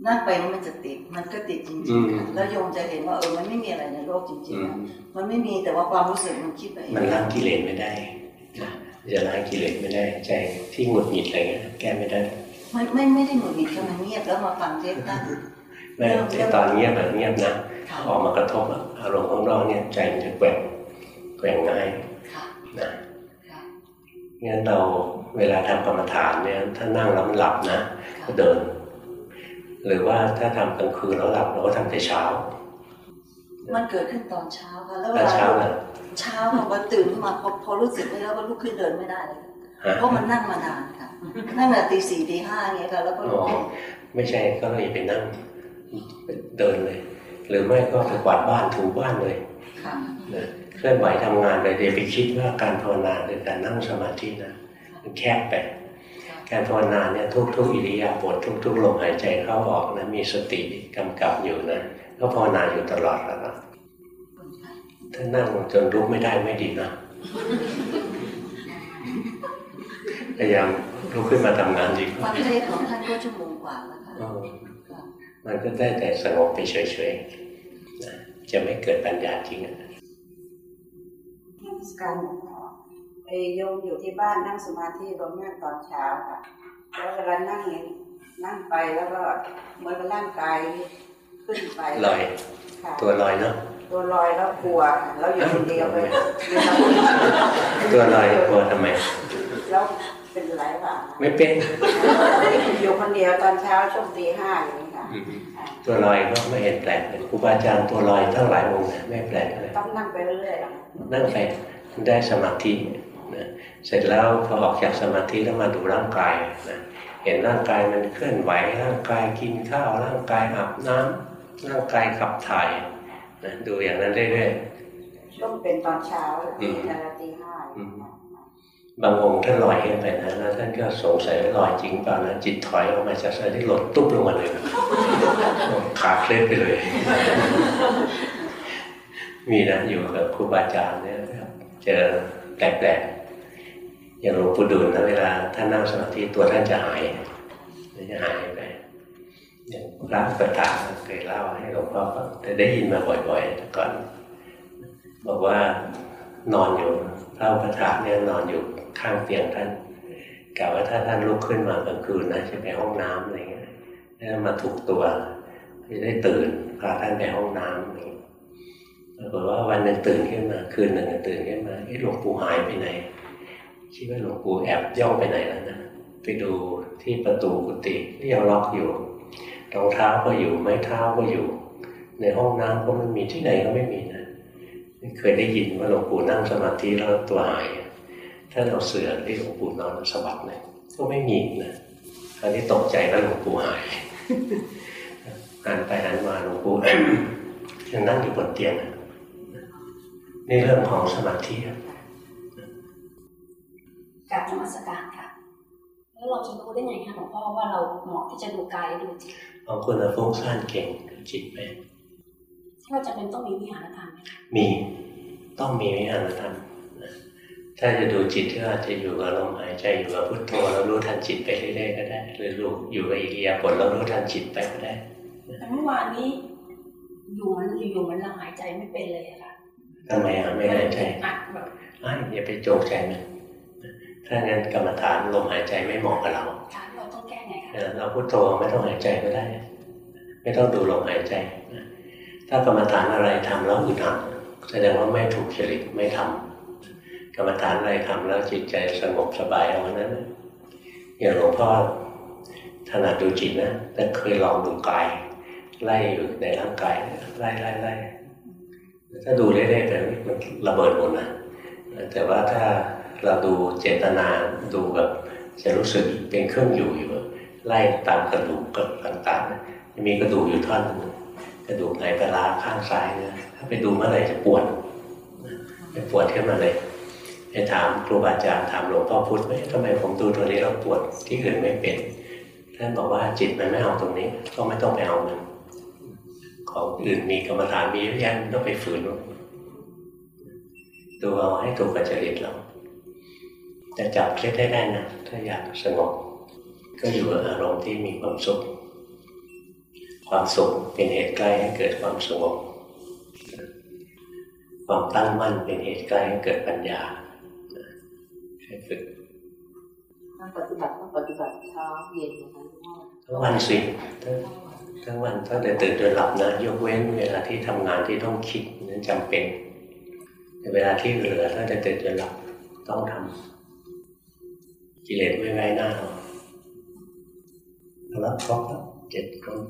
Speaker 6: นั่งไปแล้วมันจะติด มันก็ติดจริงๆค่ะแล้วโยมจะเห็นว่าเออ มันไม่มีอะไรในโลกจริ
Speaker 1: อื
Speaker 6: งๆ
Speaker 1: ม
Speaker 6: อะมันไม่มีแต่ว่าความรู้สึกมันคิดไปเอง
Speaker 1: มันล้างกิเลสไม่ได้นะจะล้างกิเลสไม่ได้ ใจที่หงุดหงิดอะไรเงี้ยแก้ไม่ได้
Speaker 6: ไม่ไม่ไม่ได้หงุดหงิดค่ะมันเงียบแล้วมาฟังเทปท่าน
Speaker 1: แม้แต่ตอนเงียบแบบเงียบนะ
Speaker 6: ค่ะ
Speaker 1: ออกมากระทบอะอารมณ์ข้างนอกเนี่ยใจมันจะแกว่งแกว่งง่าย
Speaker 6: ค่ะ
Speaker 1: นะ
Speaker 6: ค่ะ
Speaker 1: งั้นเราเวลาทำกรรมฐานเนี่ยถ้านั่งแล้วมันหลับนะก็เดิน หรือว่าถ้าทำกลางคืนแล้วหลับเราก็ทำแต่เช้า
Speaker 6: มันเกิดขึ้นตอนเช้าค่ะแล้วเว
Speaker 1: ตอน
Speaker 6: ลา
Speaker 1: เช้าน่ะ
Speaker 6: เช้าค่ะพอตื่นขึ้นมาพอพอรู้สึกไม่แล้วก็ลุกขึ้นเดินไม่ได้เลย
Speaker 1: ฮะ
Speaker 6: เพราะมันนั่งมานานค่ะนั่งแต่ตีสี่ตีห้าอย่างเงี้ยค่ะแล้วก็ลุ
Speaker 1: อ๋
Speaker 6: ก
Speaker 1: อ
Speaker 6: ขึ้น
Speaker 1: ไม่ใช่ก็เลยไปนั่งเดินเลย หรือไม่ก็ไปกวาดบ้านถูบ้านเลย
Speaker 6: ค่ะ
Speaker 1: นะเคลื่อนไหวทำงานเลยเดี๋ยวไปคิดว่าการภาวนาหรือการนั่งสมาธินะมันแคบไปการภาวนาเนี่ยทุกๆอิริยาบถทุกๆลมหายใจเข้าออกนะมีสติกำกับอยู่นะก็ภาวนาอยู่ตลอดแล้วนะถ้านั่งจนลุกไม่ได้ไม่ดีนะพยายามลุกขึ้นมาทำงานดีก
Speaker 6: ฟั
Speaker 1: ว่า
Speaker 6: งเทศของท่านก็ชั่วโมงกว่าแล้วค่ะ
Speaker 1: เออ
Speaker 6: ค่ะ
Speaker 1: มันก็ได้แต่สงบไปเฉยๆนะจะไม่เกิดปัญญาจริงอะ
Speaker 7: นมัสการหลวงพ่อไอโยมอยู่ที่บ้านนั่งสมาธิรวมนั่งตอนเช้าค่ะ แล้วเวลานั่งเนี่ยนั่งไปแล้วก็เหมือนกับร่างกายขึ้นไป
Speaker 1: ลอย
Speaker 7: ค่ะ
Speaker 1: ตัวลอยเนาะ
Speaker 7: ตัวลอยแล้วกลัวค่ะแล้วอยู่คนเดียวเลย
Speaker 1: ตัวลอยกลัวทำไม
Speaker 7: แล้วเป็นไรบ้าง
Speaker 1: ไม่เป็น
Speaker 7: อยู่คนเดียวตอนเช้าช่วงตีห้าอย่างนี้ค่ะ
Speaker 1: อืม ตัวลอยก็ไม่เห็นแปลกเลยครูบาอาจารย์ตัวลอยตั้งหลายองค์นะไม่แปลกเลย
Speaker 7: ต้องนั่งไปเรื่อยๆหรอ
Speaker 1: นั่งไปได้สมาธินะเสร็จแล้วพอออกจากสมาธิแล้วมาดูร่างกายนะเห็นร่างกายมันเคลื่อนไหวร่างกายกินข้าวร่างกายอาบน้ำร่างกายขับถ่ายนะดูอย่างนั้นเรื่อย
Speaker 7: ช่วงเป็นตอนเช้า
Speaker 1: อืม
Speaker 7: ตีตีห้าอย่างนี้ค่ะ
Speaker 1: ๆ บางองค์ท่านลอยขึ้นไปนะแล้วท่านก็สงสัยว่าลอยจริงเปล่านะจิตถอยออกมาจากสมาธิหล่นตุ๊บลงมาเลยขาเคล็ดไปเลย มีนะอยู่กับครูบาอาจารย์เนี่ยนะครับเจอแปลกๆอย่างหลวงปู่ดูลนะเวลาท่านนั่งสมาธิตัวท่านจะหายจะหายไปอย่างพระประธาเคยเล่าให้หลวงพ่อฟังแต่ได้ยินมาบ่อยๆก่อน บอกว่านอนอยู่ พระประธานเนี่ยนอนอยู่ข้างเตียงท่านกล่าวว่าถ้าท่านลุกขึ้นมากลางคืนนะจะไปห้องน้ำอะไรเงี้ยแล้วมาถูกตัวจะได้ตื่นพาท่านไปห้องน้ำอะไรเงี้ยปรากฏว่าวันหนึ่งตื่นขึ้นมาคืนหนึ่งตื่นขึ้นมาเอ๊ะหลวงปู่หายไปไหนคิดว่าหลวงปู่แอบย่องไปไหนแล้วนะไปดูที่ประตูกุฏิที่ยังล็อกอยู่รองเท้าก็อยู่ไม้เท้าก็อยู่ ในห้องน้ำก็ไม่มีที่ไหนก็ไม่มีนะ เคยได้ยินว่าหลวงปู่นั่งสมาธิแล้วตัวหายถ้าเราเสือที่หลวงปู่นอนสวัสดเลยก็ไม่มีนะคราวนี้ตกใจว่าหลวงปู่หายหันไปหันมาหลวงปู่ยังนั่งอยู่บนเตียงนะนี่เรื่องของสมาธิอะ
Speaker 8: กราบนมัสการค่ะแล้วเราจะรู้ได้ไงคะหลวงพ่อว่าเราเหมาะที่จะดูกายและดูจิต
Speaker 1: บางคนอะฟุ้งซ่านเก่งดูจิตไป
Speaker 8: เราจะเป็นต้องมีวิหารธรรมไหมคะ
Speaker 1: มีต้องมีวิหารธรรมนะถ้าจะดูจิตก็อาจจะอยู่กับลมหายใจอยู่กับพุทโธแล้วรู้ทันจิตไปเรื่อยๆก็ได้ หรือรู้อยู่กับอิริยาบถแล้วรู้ทันจิตไปก็ได้
Speaker 8: แต่เมื่อวานนี้อยู่มันอยู่ๆมันเราหายใจไม่เป็นเลยอะค่ะ
Speaker 1: ทำไมอะไม่หายใจ
Speaker 8: อัดแบบ
Speaker 1: อ้าวอย่าไปโจกใจมันถ้างั้นกรรมฐานลมหายใจไม่เหมาะกับเรา
Speaker 8: ค่ะเราต้องแก้ไงคะ
Speaker 1: เออเราพุทโธไม่ต้องหายใจก็ได้ ไม่ต้องดูลมหายใจนะ ถ้ากรรมฐานอะไรทำแล้วอึดอัดแสดงว่าไม่ถูกจริตไม่ทำกรรมฐานอะไรทำแล้วจิตใจสงบสบายเอาอันนั้นอย่างหลวงพ่อถนัดดูจิตนะแต่เคยลองดูกาย ไล่อยู่ในร่างกายไล่ไล่ไล่ถ้าดูเรื่อยๆไปมันระเบิดหมดนะแต่ว่าถ้าเราดูเจตนาดูแบบจะรู้สึกเป็นเครื่องอยู่อยู่ไล่ตามกระดูกกับต่างๆมีกระดูกอยู่ท่อนนึง กระดูกไหนปลาร้าข้างซ้ายเนี่ยถ้าไปดูเมื่อไหร่จะปวดจะปวดขึ้นมาเลยไปถามครูบาอาจารย์ถามหลวงพ่อพุธไหมทำไมผมดูตัวนี้แล้วปวดที่อื่นไม่เป็นท่านบอกว่าจิตมันไม่เอาตรงนี้ ก็ไม่ต้องไปเอามัน ของอื่นมีกรรมฐานมีเยอะแยะต้องไปฝืนดูเอาให้ถูกกับจริตเราแต่จับเคล็ดได้ได้นะถ้าอยากสงบก็อยู่กับอารมณ์ที่มีความสุข ความสุขเป็นเหตุใกล้ให้เกิดความสงบความตั้งมั่นเป็นเหตุใกล้ให้เกิดปัญญาให้ฝึก
Speaker 4: การปฏิบัติต้องปฏิบัติเช้าเย็นนะคะหลวงพ่อ
Speaker 1: ทั้งวันสิทั้งทั้งวันตั้งแต่ตื่นจนหลับนะยกเว้นเวลาที่ทำงานที่ต้องคิดนั้นจำเป็นแต่เวลาที่เหลือตั้งแต่ตื่นจนหลับต้องทำกิเลสไม่ไว้หน้าเราแล้วครบแล้วเจ็ดคน